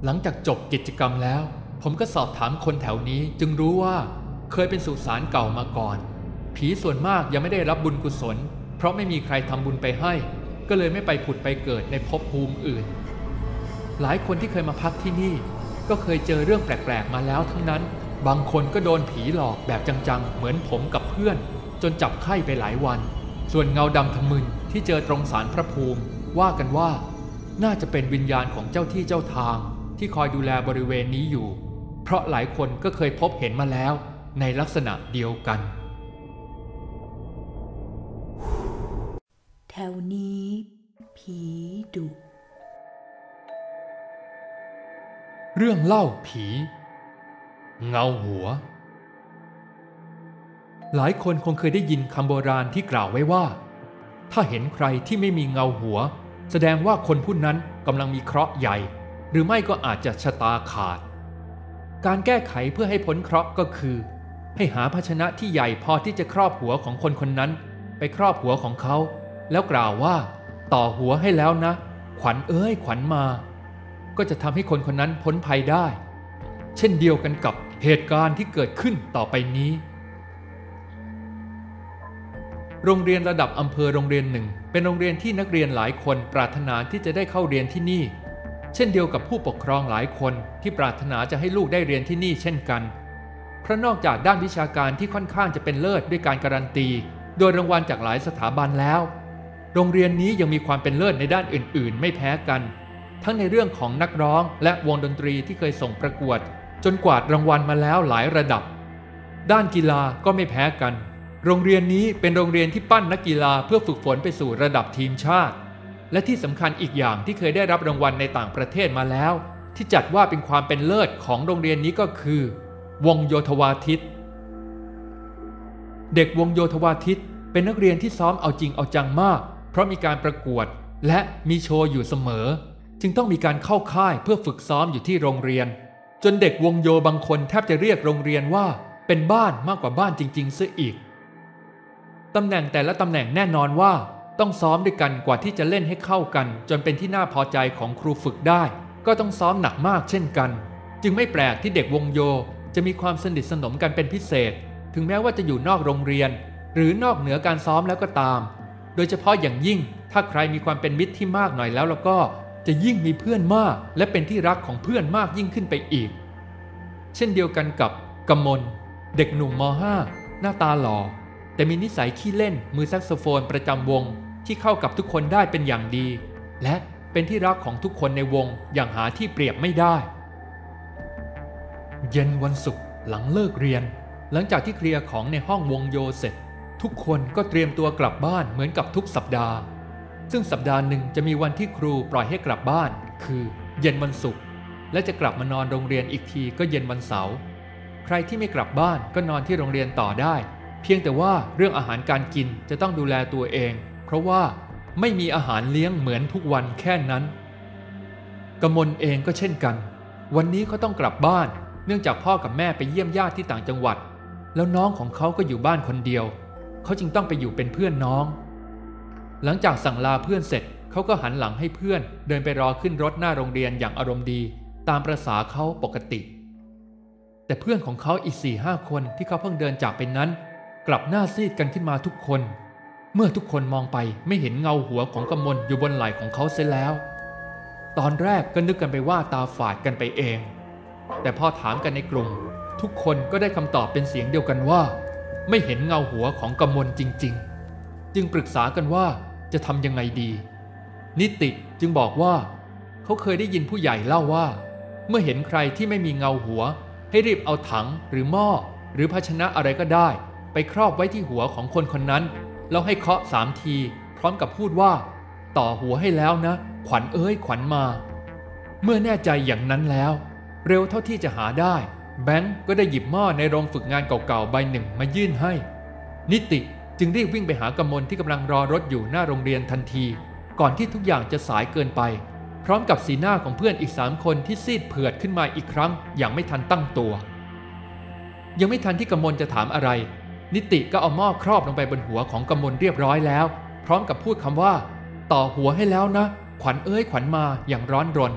หลังจากจบกิจกรรมแล้ว ผมก็สอบถามคนแถวนี้จึงรู้ว่าเคยเป็นสุสานเก่ามาก่อน ผีส่วนมากยังไม่ได้รับบุญกุศล เพราะไม่มีใครทำบุญไปให้ ก็เลยไม่ไปผุดไปเกิดในภพภูมิอื่น หลายคนที่เคยมาพักที่นี่ ก็เคยเจอเรื่องแปลกๆมาแล้วทั้งนั้น บางคนก็โดนผีหลอกแบบจังๆ เหมือนผมกับเพื่อน จนจับไข้ไปหลายวัน ส่วนเงาดำทะมึนที่เจอตรงสารพระภูมิ ว่ากันว่า น่าจะเป็นวิญญาณของเจ้าที่เจ้าทาง ที่คอยดูแลบริเวณนี้อยู่ เพราะหลายคนก็เคยพบเห็นมาแล้ว ในลักษณะเดียวกัน แถวนี้ ผีดุเรื่องเล่าผี เงาหัว หลายคนคงเคยได้ยินคำโบราณที่กล่าวไว้ว่า ถ้าเห็นใครที่ไม่มีเงาหัว แสดงว่าคนผู้นั้นกำลังมีเคราะห์ใหญ่ หรือไม่ก็อาจจะชะตาขาด การแก้ไขเพื่อให้พ้นเคราะห์ก็คือ ให้หาภาชนะที่ใหญ่พอที่จะครอบหัวของคนคนนั้น ไปครอบหัวของเขา แล้วกล่าวว่า ต่อหัวให้แล้วนะ ขวัญเอ้ยขวัญมา ก็จะทำให้คนคนนั้นพ้นภัยได้ เช่นเดียวกันกับเหตุการณ์ที่เกิดขึ้นต่อไปนี้ โรงเรียนระดับอำเภอโรงเรียนหนึ่ง เป็นโรงเรียนที่นักเรียนหลายคนปรารถนาที่จะได้เข้าเรียนที่นี่ เช่นเดียวกับผู้ปกครองหลายคนที่ปรารถนาจะให้ลูกได้เรียนที่นี่เช่นกัน เพราะนอกจากด้านวิชาการที่ค่อนข้างจะเป็นเลิศด้วยการการันตี โดยรางวัลจากหลายสถาบันแล้ว โรงเรียนนี้ยังมีความเป็นเลิศในด้านอื่น ๆ ไม่แพ้กัน ทั้งในเรื่องของนักร้องและวงดนตรีที่เคยส่งประกวด จนกวาดรางวัลมาแล้วหลายระดับ ด้านกีฬาก็ไม่แพ้กัน โรงเรียนนี้เป็นโรงเรียนที่ปั้นนักกีฬาเพื่อฝึกฝนไปสู่ระดับทีมชาติ และที่สำคัญอีกอย่างที่เคยได้รับรางวัลในต่างประเทศมาแล้ว ที่จัดว่าเป็นความเป็นเลิศของโรงเรียนนี้ก็คือ วงโยธวาทิต เด็กวงโยธวาทิต เป็นนักเรียนที่ซ้อมเอาจริงเอาจังมาก เพราะมีการประกวดและมีโชว์อยู่เสมอ จึงต้องมีการเข้าค่ายเพื่อฝึกซ้อมอยู่ที่โรงเรียน จนเด็กวงโยบางคนแทบจะเรียกโรงเรียนว่า เป็นบ้านมากกว่าบ้านจริงๆเสียอีก ตำแหน่งแต่ละตำแหน่งแน่นอนว่า ต้องซ้อมด้วยกันกว่าที่จะเล่นให้เข้ากัน จนเป็นที่น่าพอใจของครูฝึกได้ ก็ต้องซ้อมหนักมากเช่นกัน จึงไม่แปลกที่เด็กวงโยจะมีความสนิทสนมกันเป็นพิเศษ ถึงแม้ว่าจะอยู่นอกโรงเรียน หรือนอกเหนือการซ้อมแล้วก็ตาม โดยเฉพาะอย่างยิ่ง ถ้าใครมีความเป็นมิตรที่มากหน่อยแล้วแล้วก็จะยิ่งมีเพื่อนมาก และเป็นที่รักของเพื่อนมากยิ่งขึ้นไปอีก เช่นเดียวกันกับกำมล เด็กหนุ่มม .5 หน้าตาหล่อ แต่มีนิสัยขี้เล่นมือแซกโซโฟนประจำวงที่เข้ากับทุกคนได้เป็นอย่างดี และเป็นที่รักของทุกคนในวงอย่างหาที่เปรียบไม่ได้ เย็นวันศุกร์หลังเลิกเรียน หลังจากที่เคลียร์ของในห้องวงโยเสร็จ ทุกคนก็เตรียมตัวกลับบ้านเหมือนกับทุกสัปดาห์ ซึ่งสัปดาห์หนึ่งจะมีวันที่ครูปล่อยให้กลับบ้าน คือ เย็นวันศุกร์และจะกลับมานอนโรงเรียนอีกทีก็เย็นวันเสาร์ใครที่ไม่กลับบ้านก็นอนที่โรงเรียนต่อได้ เพียงแต่ว่าเรื่องอาหารการกินจะต้องดูแลตัวเอง เพราะว่าไม่มีอาหารเลี้ยงเหมือนทุกวันแค่นั้นกมลเองก็เช่นกัน วันนี้เขาต้องกลับบ้าน เนื่องจากพ่อกับแม่ไปเยี่ยมญาติที่ต่างจังหวัด แล้วน้องของเขาก็อยู่บ้านคนเดียว เขาจึงต้องไปอยู่เป็นเพื่อนน้อง หลังจากสั่งลาเพื่อนเสร็จเขาก็หันหลังให้เพื่อน เดินไปรอขึ้นรถหน้าโรงเรียนอย่างอารมณ์ดี ตามประษาเขาปกติ แต่เพื่อนของเขาอีกสี่ห้าคนที่เขาเพิ่งเดินจากไปนั้น กลับหน้าซีดกันขึ้นมาทุกคน เมื่อทุกคนมองไปไม่เห็นเงาหัวของกำมลอยู่บนไหล่ของเขาเสียแล้ว ตอนแรกก็นึกกันไปว่าตาฝาดกันไปเอง แต่พอถามกันในกลุ่ม ทุกคนก็ได้คำตอบเป็นเสียงเดียวกันว่า ไม่เห็นเงาหัวของกำมลจริง ๆ จึงปรึกษากันว่าจะทำยังไงดี นิติจึงบอกว่าเขาเคยได้ยินผู้ใหญ่เล่าว่า เมื่อเห็นใครที่ไม่มีเงาหัว ให้รีบเอาถังหรือหม้อหรือภาชนะอะไรก็ได้ ไปครอบไว้ที่หัวของคนคนนั้น แล้วให้เคาะสามที พร้อมกับพูดว่า ต่อหัวให้แล้วนะ ขวัญเอ้ยขวัญมา เมื่อแน่ใจอย่างนั้นแล้ว เร็วเท่าที่จะหาได้ แบงก์ก็ได้หยิบหม้อในโรงฝึกงานเก่าๆใบหนึ่งมายื่นให้ นิติจึงรีบวิ่งไปหากำมลที่กำลังรอรถอยู่หน้าโรงเรียนทันที ก่อนที่ทุกอย่างจะสายเกินไป พร้อมกับสีหน้าของเพื่อนอีกสามคนที่ซีดเผือดขึ้นมาอีกครั้ง อย่างไม่ทันตั้งตัว ยังไม่ทันที่กำมลจะถามอะไร นิติก็เอาหม้อครอบลงไปบนหัวของกำมลเรียบร้อยแล้ว พร้อมกับพูดคำว่า ต่อหัวให้แล้วนะ ขวัญเอ้ยขวัญมาอย่างร้อนรน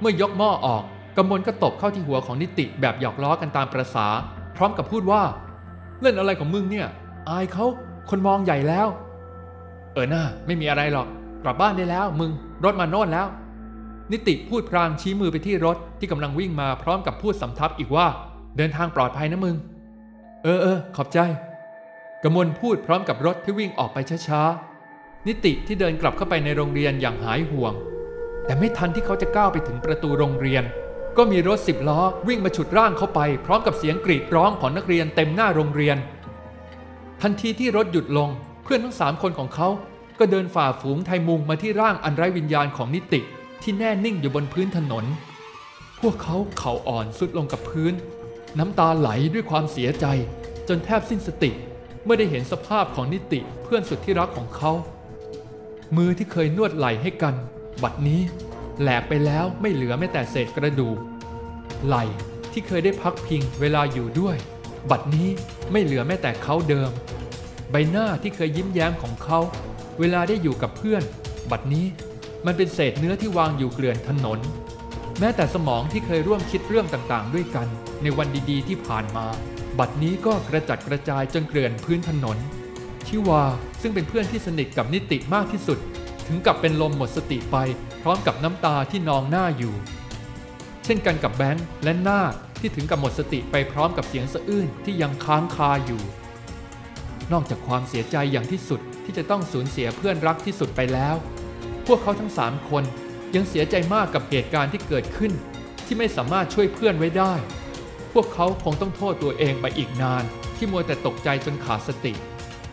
เมื่อยกหม้อออกกำมลก็ตบเข้าที่หัวของนิติแบบหยอกล้อกันตามประษา พร้อมกับพูดว่า เล่นอะไรของมึงเนี่ย อายเขาคนมองใหญ่แล้ว เออหน้าไม่มีอะไรหรอกกลับบ้านได้แล้ว มึงรถมาโน่นแล้ว นิติพูดพรางชี้มือไปที่รถที่กำลังวิ่งมาพร้อมกับพูดสำทับอีกว่า เดินทางปลอดภัยนะมึง เออเออขอบใจ กมลพูดพร้อมกับรถที่วิ่งออกไปช้าๆ นิติที่เดินกลับเข้าไปในโรงเรียนอย่างหายห่วง แต่ไม่ทันที่เขาจะก้าวไปถึงประตูโรงเรียน ก็มีรถสิบล้อวิ่งมาฉุดร่างเขาไป พร้อมกับเสียงกรีดร้องของนักเรียนเต็มหน้าโรงเรียน ทันทีที่รถหยุดลงเพื่อนทั้งสามคนของเขาก็เดินฝ่าฝูงไทยมุงมาที่ร่างอันไร้วิญญาณของนิติที่แน่นิ่งอยู่บนพื้นถนน พวกเขาเข่าอ่อนสุดลงกับพื้น น้ำตาไหลด้วยความเสียใจ จนแทบสิ้นสติเมื่อได้เห็นสภาพของนิติเพื่อนสุดที่รักของเขา มือที่เคยนวดไหล่ให้กัน บัดนี้แหลกไปแล้วไม่เหลือแม้แต่เศษกระดูก ไหล่ที่เคยได้พักพิงเวลาอยู่ด้วย บัดนี้ไม่เหลือแม้แต่เขาเดิม ใบหน้าที่เคยยิ้มแย้มของเขา เวลาได้อยู่กับเพื่อน บัดนี้มันเป็นเศษเนื้อที่วางอยู่เกลื่อนถนน แม้แต่สมองที่เคยร่วมคิดเรื่องต่างๆ ด้วยกัน ในวันดีๆที่ผ่านมา บัดนี้ก็กระจัดกระจายจนเกลื่อนพื้นถนน ชิวาซึ่งเป็นเพื่อนที่สนิทกับนิติมากที่สุด ถึงกับเป็นลมหมดสติไปพร้อมกับน้ำตาที่นองหน้าอยู่ เช่นกันกับแบงค์และนาที่ถึงกับหมดสติไปพร้อมกับเสียงสะอื้นที่ยังค้างคาอยู่ นอกจากความเสียใจอย่างที่สุดที่จะต้องสูญเสียเพื่อนรักที่สุดไปแล้ว พวกเขาทั้งสามคนยังเสียใจมากกับเหตุการณ์ที่เกิดขึ้น ที่ไม่สามารถช่วยเพื่อนไว้ได้ วกเขาคงต้องโทษตัวเองไปอีกนาน ที่มัวแต่ตกใจจนขาดสติ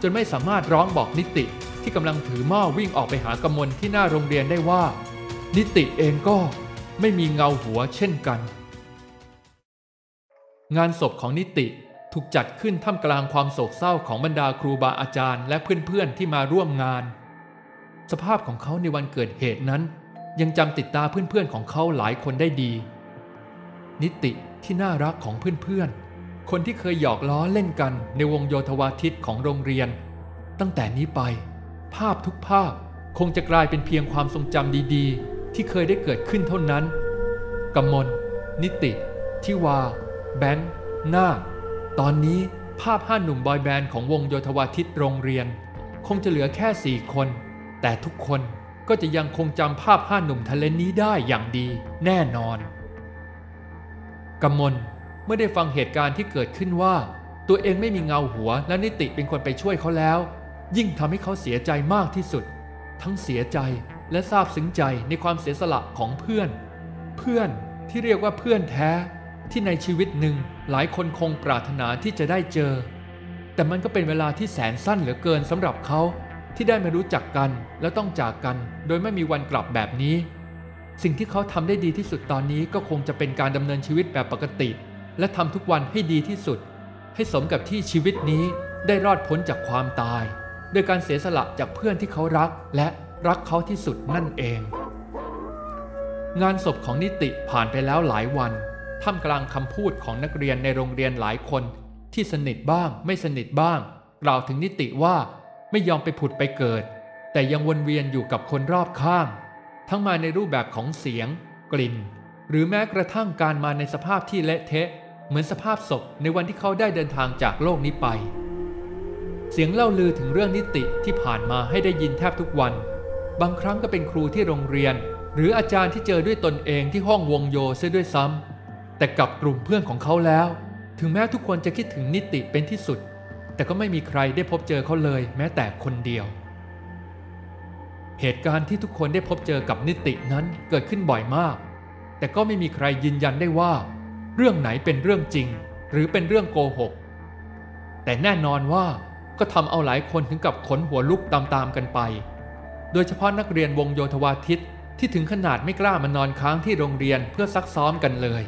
จนไม่สามารถร้องบอกนิติที่กำลังถือหม้อวิ่งออกไปหากำมลที่หน้าโรงเรียนได้ว่า นิติเองก็ไม่มีเงาหัวเช่นกัน งานศพของนิติถูกจัดขึ้นท่ามกลางความโศกเศร้าของบรรดาครูบาอาจารย์ และเพื่อนๆที่มาร่วมงาน สภาพของเขาในวันเกิดเหตุนั้น ยังจำติดตาเพื่อนๆของเขาหลายคนได้ดี นิติ ที่น่ารักของเพื่อนๆ คนที่เคยหยอกล้อเล่นกันในวงโยธวาทิตของโรงเรียน ตั้งแต่นี้ไป ภาพทุกภาพคงจะกลายเป็นเพียงความทรงจำดีๆ ที่เคยได้เกิดขึ้นเท่านั้นกำมล นิติ ทิวา แบงค์นาคตอนนี้ภาพห้าหนุ่มบอยแบนด์ของวงโยธวาทิตโรงเรียน คงจะเหลือแค่สี่คน แต่ทุกคนก็จะยังคงจำภาพห้าหนุ่มทะเลนี้ได้อย่างดีแน่นอน กำมลเมื่อได้ฟังเหตุการณ์ที่เกิดขึ้นว่า ตัวเองไม่มีเงาหัวและนิติเป็นคนไปช่วยเขาแล้ว ยิ่งทำให้เขาเสียใจมากที่สุด ทั้งเสียใจและซาบซึ้งใจในความเสียสละของเพื่อน เพื่อนที่เรียกว่าเพื่อนแท้ที่ในชีวิตหนึ่งหลายคนคงปรารถนาที่จะได้เจอ แต่มันก็เป็นเวลาที่แสนสั้นเหลือเกินสำหรับเขาที่ได้มารู้จักกันแล้วต้องจากกัน โดยไม่มีวันกลับแบบนี้ สิ่งที่เขาทำได้ดีที่สุดตอนนี้ก็คงจะเป็นการดำเนินชีวิตแบบปกติ และทำทุกวันให้ดีที่สุด ให้สมกับที่ชีวิตนี้ได้รอดพ้นจากความตาย โดยการเสียสละจากเพื่อนที่เขารัก และรักเขาที่สุดนั่นเอง งานศพของนิติผ่านไปแล้วหลายวันท่ามกลางคำพูดของนักเรียนในโรงเรียนหลายคน ที่สนิทบ้าง ไม่สนิทบ้าง กล่าวถึงนิติว่าไม่ยอมไปผุดไปเกิด แต่ยังวนเวียนอยู่กับคนรอบข้าง ทั้งมาในรูปแบบของเสียง กลิ่น หรือแม้กระทั่งการมาในสภาพที่เละเทะ เหมือนสภาพศพในวันที่เขาได้เดินทางจากโลกนี้ไป เสียงเล่าลือถึงเรื่องนิติที่ผ่านมาให้ได้ยินแทบทุกวัน บางครั้งก็เป็นครูที่โรงเรียน หรืออาจารย์ที่เจอด้วยตนเองที่ห้องวงโยเสียด้วยซ้ำแต่กับกลุ่มเพื่อนของเขาแล้ว ถึงแม้ทุกคนจะคิดถึงนิติเป็นที่สุด แต่ก็ไม่มีใครได้พบเจอเขาเลย แม้แต่คนเดียว เหตุการณ์ที่ทุกคนได้พบเจอกับนิตินั้นเกิดขึ้นบ่อยมาก แต่ก็ไม่มีใครยืนยันได้ว่า เรื่องไหนเป็นเรื่องจริง หรือเป็นเรื่องโกหก แต่แน่นอนว่าก็ทำเอาหลายคนถึงกับขนหัวลุกตามๆกันไป โดยเฉพาะนักเรียนวงโยธวาทิตที่ถึงขนาดไม่กล้ามานอนค้างที่โรงเรียนเพื่อซักซ้อมกันเลย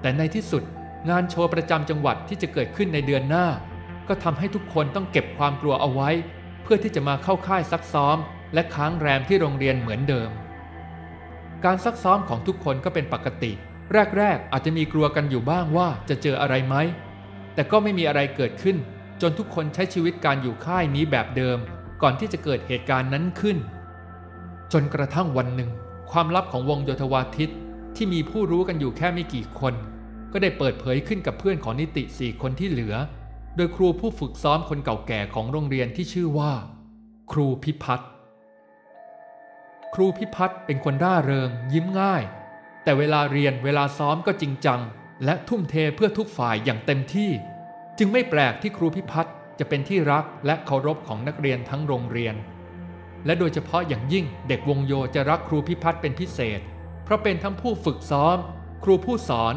แต่ในที่สุดงานโชว์ประจำจังหวัดที่จะเกิดขึ้นในเดือนหน้า ก็ทำให้ทุกคนต้องเก็บความกลัวเอาไว้ เพื่อที่จะมาเข้าค่ายซักซ้อม และค้างแรมที่โรงเรียนเหมือนเดิม การซักซ้อมของทุกคนก็เป็นปกติ แรกๆอาจจะมีกลัวกันอยู่บ้างว่าจะเจออะไรไหม แต่ก็ไม่มีอะไรเกิดขึ้น จนทุกคนใช้ชีวิตการอยู่ค่ายนี้แบบเดิม ก่อนที่จะเกิดเหตุการณ์นั้นขึ้น จนกระทั่งวันหนึ่ง ความลับของวงโยธวาทิตที่มีผู้รู้กันอยู่แค่ไม่กี่คน ก็ได้เปิดเผยขึ้นกับเพื่อนของนิติสี่คนที่เหลือ โดยครูผู้ฝึกซ้อมคนเก่าแก่ของโรงเรียนที่ชื่อว่า ครูพิพัฒน์ครูพิพัฒน์เป็นคนร่าเริง ยิ้มง่าย แต่เวลาเรียนเวลาซ้อมก็จริงจัง และทุ่มเทเพื่อทุกฝ่ายอย่างเต็มที่ จึงไม่แปลกที่ครูพิพัฒน์จะเป็นที่รักและเคารพของนักเรียนทั้งโรงเรียน และโดยเฉพาะอย่างยิ่งเด็กวงโยจะรักครูพิพัฒน์เป็นพิเศษ เพราะเป็นทั้งผู้ฝึกซ้อม ครูผู้สอน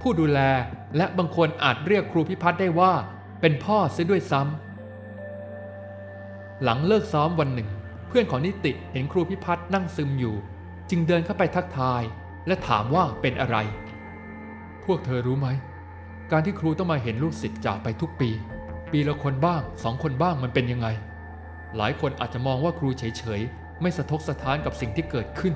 ผู้ดูแล และบางคนอาจเรียกครูพิพัฒน์ได้ว่า เป็นพ่อเสียด้วยซ้ำหลังเลิกซ้อมวันหนึ่ง เพื่อนของนิติเห็นครูพิพัฒน์นั่งซึมอยู่ จึงเดินเข้าไปทักทายและถามว่าเป็นอะไร พวกเธอรู้ไหม การที่ครูต้องมาเห็นลูกศิษย์จากไปทุกปี ปีละคนบ้างสองคนบ้างมันเป็นยังไง หลายคนอาจจะมองว่าครูเฉยๆ ไม่สะทกสะท้านกับสิ่งที่เกิดขึ้น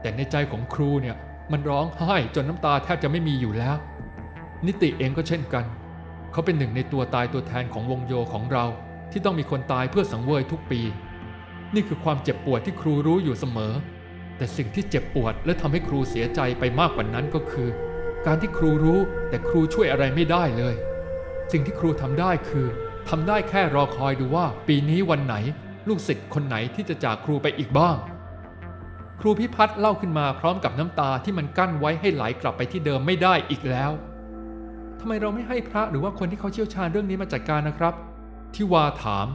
แต่ในใจของครูเนี่ยมันร้องไห้จนน้ำตาแทบจะไม่มีอยู่แล้ว นิติเองก็เช่นกัน เขาเป็นหนึ่งในตัวตายตัวแทนของวงโยของเรา ที่ต้องมีคนตายเพื่อสังเวยทุกปี นี่คือความเจ็บปวดที่ครูรู้อยู่เสมอ แต่สิ่งที่เจ็บปวดและทำให้ครูเสียใจไปมากกว่านั้นก็คือ การที่ครูรู้แต่ครูช่วยอะไรไม่ได้เลย สิ่งที่ครูทำได้คือทำได้แค่รอคอยดูว่า ปีนี้วันไหน ลูกศิษย์คนไหนที่จะจากครูไปอีกบ้าง ครูพิพัฒน์เล่าขึ้นมาพร้อมกับน้ำตาที่มันกั้นไว้ให้ไหลกลับไปที่เดิมไม่ได้อีกแล้ว ทำไมเราไม่ให้พระหรือว่าคนที่เขาเชี่ยวชาญเรื่องนี้มาจัดการนะครับ ที่วาถาม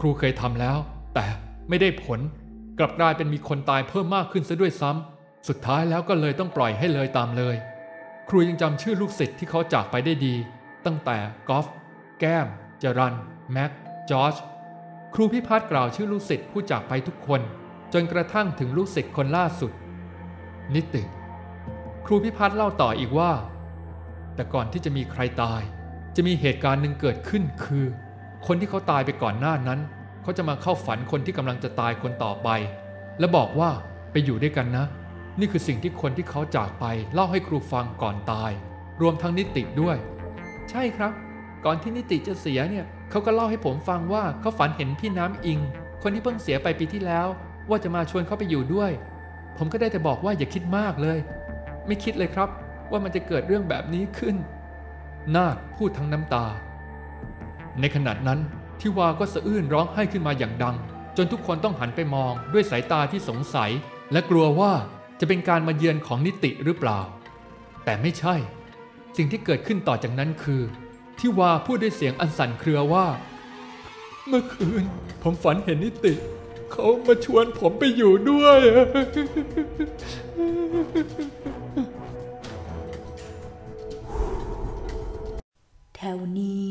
ครูเคยทำแล้ว แต่ไม่ได้ผล กลับกลายเป็นมีคนตายเพิ่มมากขึ้นซะด้วยซ้ำสุดท้ายแล้วก็เลยต้องปล่อยให้เลยตามเลย ครูยังจำชื่อลูกศิษย์ที่เขาจากไปได้ดี ตั้งแต่กอล์ฟแก้ม จรันแม็กจอร์จครูพิพัฒน์กล่าวชื่อลูกศิษย์ผู้จากไปทุกคน จนกระทั่งถึงลูกศิษย์คนล่าสุด นิติ ครูพิพัฒน์เล่าต่ออีกว่า แต่ก่อนที่จะมีใครตาย จะมีเหตุการณ์หนึ่งเกิดขึ้นคือ คนที่เขาตายไปก่อนหน้านั้น เขาจะมาเข้าฝันคนที่กำลังจะตายคนต่อไป และบอกว่าไปอยู่ด้วยกันนะ นี่คือสิ่งที่คนที่เขาจากไปเล่าให้ครูฟังก่อนตาย รวมทั้งนิติด้วย ใช่ครับ ก่อนที่นิติจะเสียเนี่ยเขาก็เล่าให้ผมฟังว่าเขาฝันเห็นพี่น้ำอิง คนที่เพิ่งเสียไปปีที่แล้ว ว่าจะมาชวนเขาไปอยู่ด้วย ผมก็ได้แต่บอกว่าอย่าคิดมากเลย ไม่คิดเลยครับ ว่ามันจะเกิดเรื่องแบบนี้ขึ้น นาดพูดทั้งน้ำตา ในขณะนั้นทิวาก็สะอื้นร้องไห้ขึ้นมาอย่างดัง จนทุกคนต้องหันไปมองด้วยสายตาที่สงสัย และกลัวว่าจะเป็นการมาเยือนของนิติหรือเปล่า แต่ไม่ใช่ สิ่งที่เกิดขึ้นต่อจากนั้นคือทิวาพูดด้วยเสียงอันสั่นเครือว่า เมื่อคืน ผมฝันเห็นนิติ เขามาชวนผมไปอยู่ด้วย เธวนี้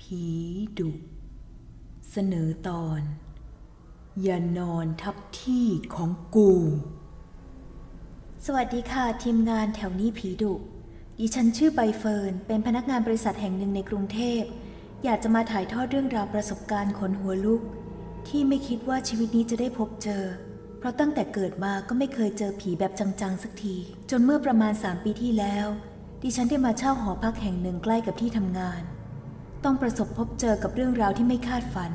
ผีดุ เสนอตอน อย่านอนทับที่ของกู สวัสดีค่ะทีมงานแถวนี้ผีดุ ดิฉันชื่อใบเฟิร์น เป็นพนักงานบริษัทแห่งหนึ่งในกรุงเทพ อยากจะมาถ่ายทอดเรื่องราวประสบการณ์ขนหัวลุก ที่ไม่คิดว่าชีวิตนี้จะได้พบเจอ เพราะตั้งแต่เกิดมาก็ไม่เคยเจอผีแบบจังๆสักที จนเมื่อประมาณ 3 ปีที่แล้ว ดิฉันได้มาเช่าหอพักแห่งหนึ่งใกล้กับที่ทำงาน ต้องประสบพบเจอกับเรื่องราวที่ไม่คาดฝัน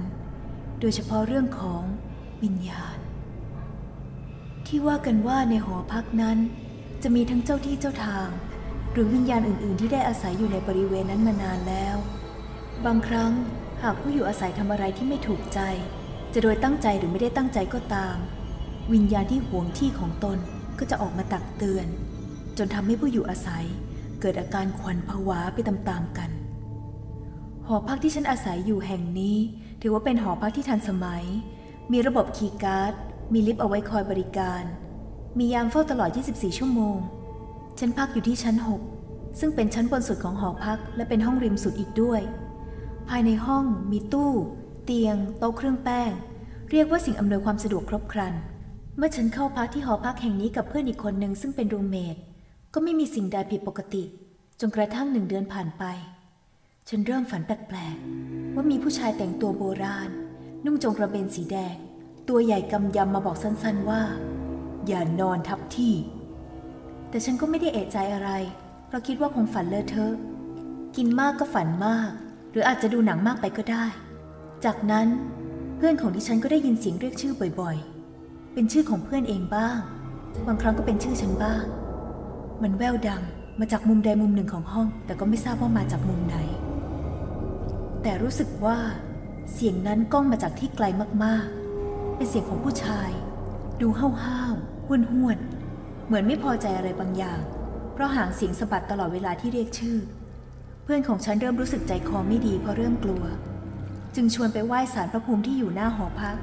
โดยเฉพาะเรื่องของวิญญาณ ที่ว่ากันว่าในหอพักนั้น จะมีทั้งเจ้าที่เจ้าทาง หรือวิญญาณอื่น ๆ ที่ได้อาศัยอยู่ในบริเวณนั้นมานานแล้ว บางครั้งหากผู้อยู่อาศัยทำอะไรที่ไม่ถูกใจ จะโดยตั้งใจหรือไม่ได้ตั้งใจก็ตาม วิญญาณที่หวงที่ของตนก็จะออกมาตักเตือน จนทำให้ผู้อยู่อาศัย เกิดอาการขวัญผวาไปตามๆกัน หอพักที่ฉันอาศัยอยู่แห่งนี้ ถือว่าเป็นหอพักที่ทันสมัย มีระบบคีย์การ์ด มีลิฟต์เอาไว้คอยบริการ มียามเฝ้าตลอด 24 ชั่วโมง ฉันพักอยู่ที่ชั้น 6 ซึ่งเป็นชั้นบนสุดของหอพัก และเป็นห้องริมสุดอีกด้วย ภายในห้องมีตู้ เตียง โต๊ะเครื่องแป้ง เรียกว่าสิ่งอำนวยความสะดวกครบครัน เมื่อฉันเข้าพักที่หอพักแห่งนี้กับเพื่อนอีกคนหนึ่งซึ่งเป็นรูมเมท ก็ไม่มีสิ่งใดผิดปกติ จนกระทั่งหนึ่งเดือนผ่านไป ฉันเริ่มฝันแปลกๆ ว่ามีผู้ชายแต่งตัวโบราณ นุ่งจงกระเบนสีแดง ตัวใหญ่กำยำมาบอกสั้นๆว่า อย่านอนทับที่ แต่ฉันก็ไม่ได้เอะใจอะไรเพราะคิดว่าคงฝันเลอะเทอะ กินมากก็ฝันมาก หรืออาจจะดูหนังมากไปก็ได้ จากนั้นเพื่อนของดิฉันก็ได้ยินเสียงเรียกชื่อบ่อยๆ เป็นชื่อของเพื่อนเองบ้าง บางครั้งก็เป็นชื่อฉันบ้าง มันแววดังมาจากมุมใดมุมหนึ่งของห้อง แต่ก็ไม่ทราบว่ามาจากมุมไหน แต่รู้สึกว่า เสียงนั้นก้องมาจากที่ไกลมากๆ เป็นเสียงของผู้ชาย ดูห้าวๆห้วนๆเหมือนไม่พอใจอะไรบางอย่าง เพราะหางเสียงสะบัดตลอดเวลาที่เรียกชื่อ เพื่อนของฉันเริ่มรู้สึกใจคอไม่ดีเพราะเริ่มกลัว จึงชวนไปไหว้ศาลพระภูมิที่อยู่หน้าหอพัก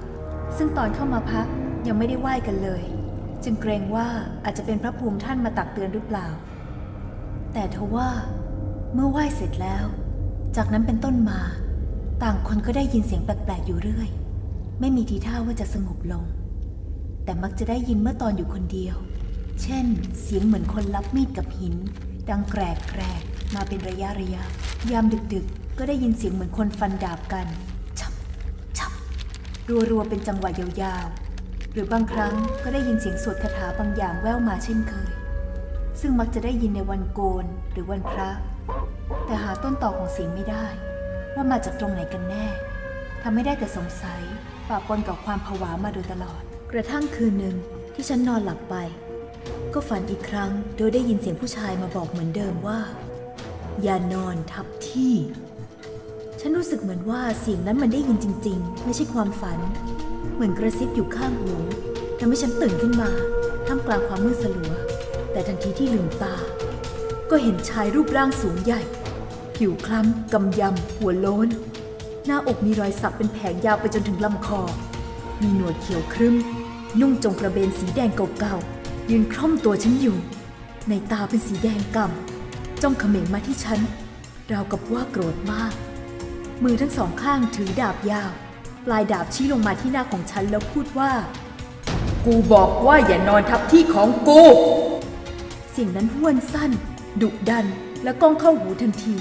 ซึ่งตอนเข้ามาพักยังไม่ได้ไหว้กันเลย จึงเกรงว่าอาจจะเป็นพระภูมิท่านมาตักเตือนหรือเปล่า แต่ทว่าเมื่อไหว้เสร็จแล้ว จากนั้นเป็นต้นมา ต่างคนก็ได้ยินเสียงแปลกๆอยู่เรื่อย ไม่มีทีท่าว่าจะสงบลง แต่มักจะได้ยินเมื่อตอนอยู่คนเดียว เช่น เสียงเหมือนคนรับมีดกับหิน ดังแกรกแกรกมาเป็นระยะระยะ ยามดึกๆ ก็ได้ยินเสียงเหมือนคนฟันดาบกัน ชับชับรัวๆเป็นจังหวะยาวๆ หรือบางครั้งก็ได้ยินเสียงสวดคาถาบางอย่างแว่วมาเช่นเคย ซึ่งมักจะได้ยินในวันโกนหรือวันพระ แต่หาต้นต่อของเสียงไม่ได้ ว่ามาจากตรงไหนกันแน่ทำให้ได้แต่สงสัยปะปนกับความผวามาโดยตลอด กระทั่งคืนหนึ่งที่ฉันนอนหลับไป ก็ฝันอีกครั้งโดยได้ยินเสียงผู้ชายมาบอกเหมือนเดิมว่า อย่านอนทับที่ ฉันรู้สึกเหมือนว่าเสียงนั้นมันได้ยินจริง ๆ ไม่ใช่ความฝัน เหมือนกระซิบอยู่ข้างหูทำให้ฉันตื่นขึ้นมาท่ามกลางความมืดสลัว แต่ทันทีที่ลืมตา ก็เห็นชายรูปร่างสูงใหญ่ ผิวคล้ำกำยำ หัวโล้น หน้าอกมีรอยสักเป็นแผงยาวไปจนถึงลำคอ มีหนวดเขียวครึ้ม นุ่งจงกระเบนสีแดงเก่าๆ ยืนคล่อมตัวฉันอยู่ ในตาเป็นสีแดงกำจ้องเขม็งมาที่ฉันราวกับว่าโกรธมาก มือทั้งสองข้างถือดาบยาว ปลายดาบชี้ลงมาที่หน้าของฉันแล้วพูดว่า กูบอกว่าอย่านอนทับที่ของกู เสียงนั้นห้วนสั้น ดุดัน และก้องเข้าหูทันที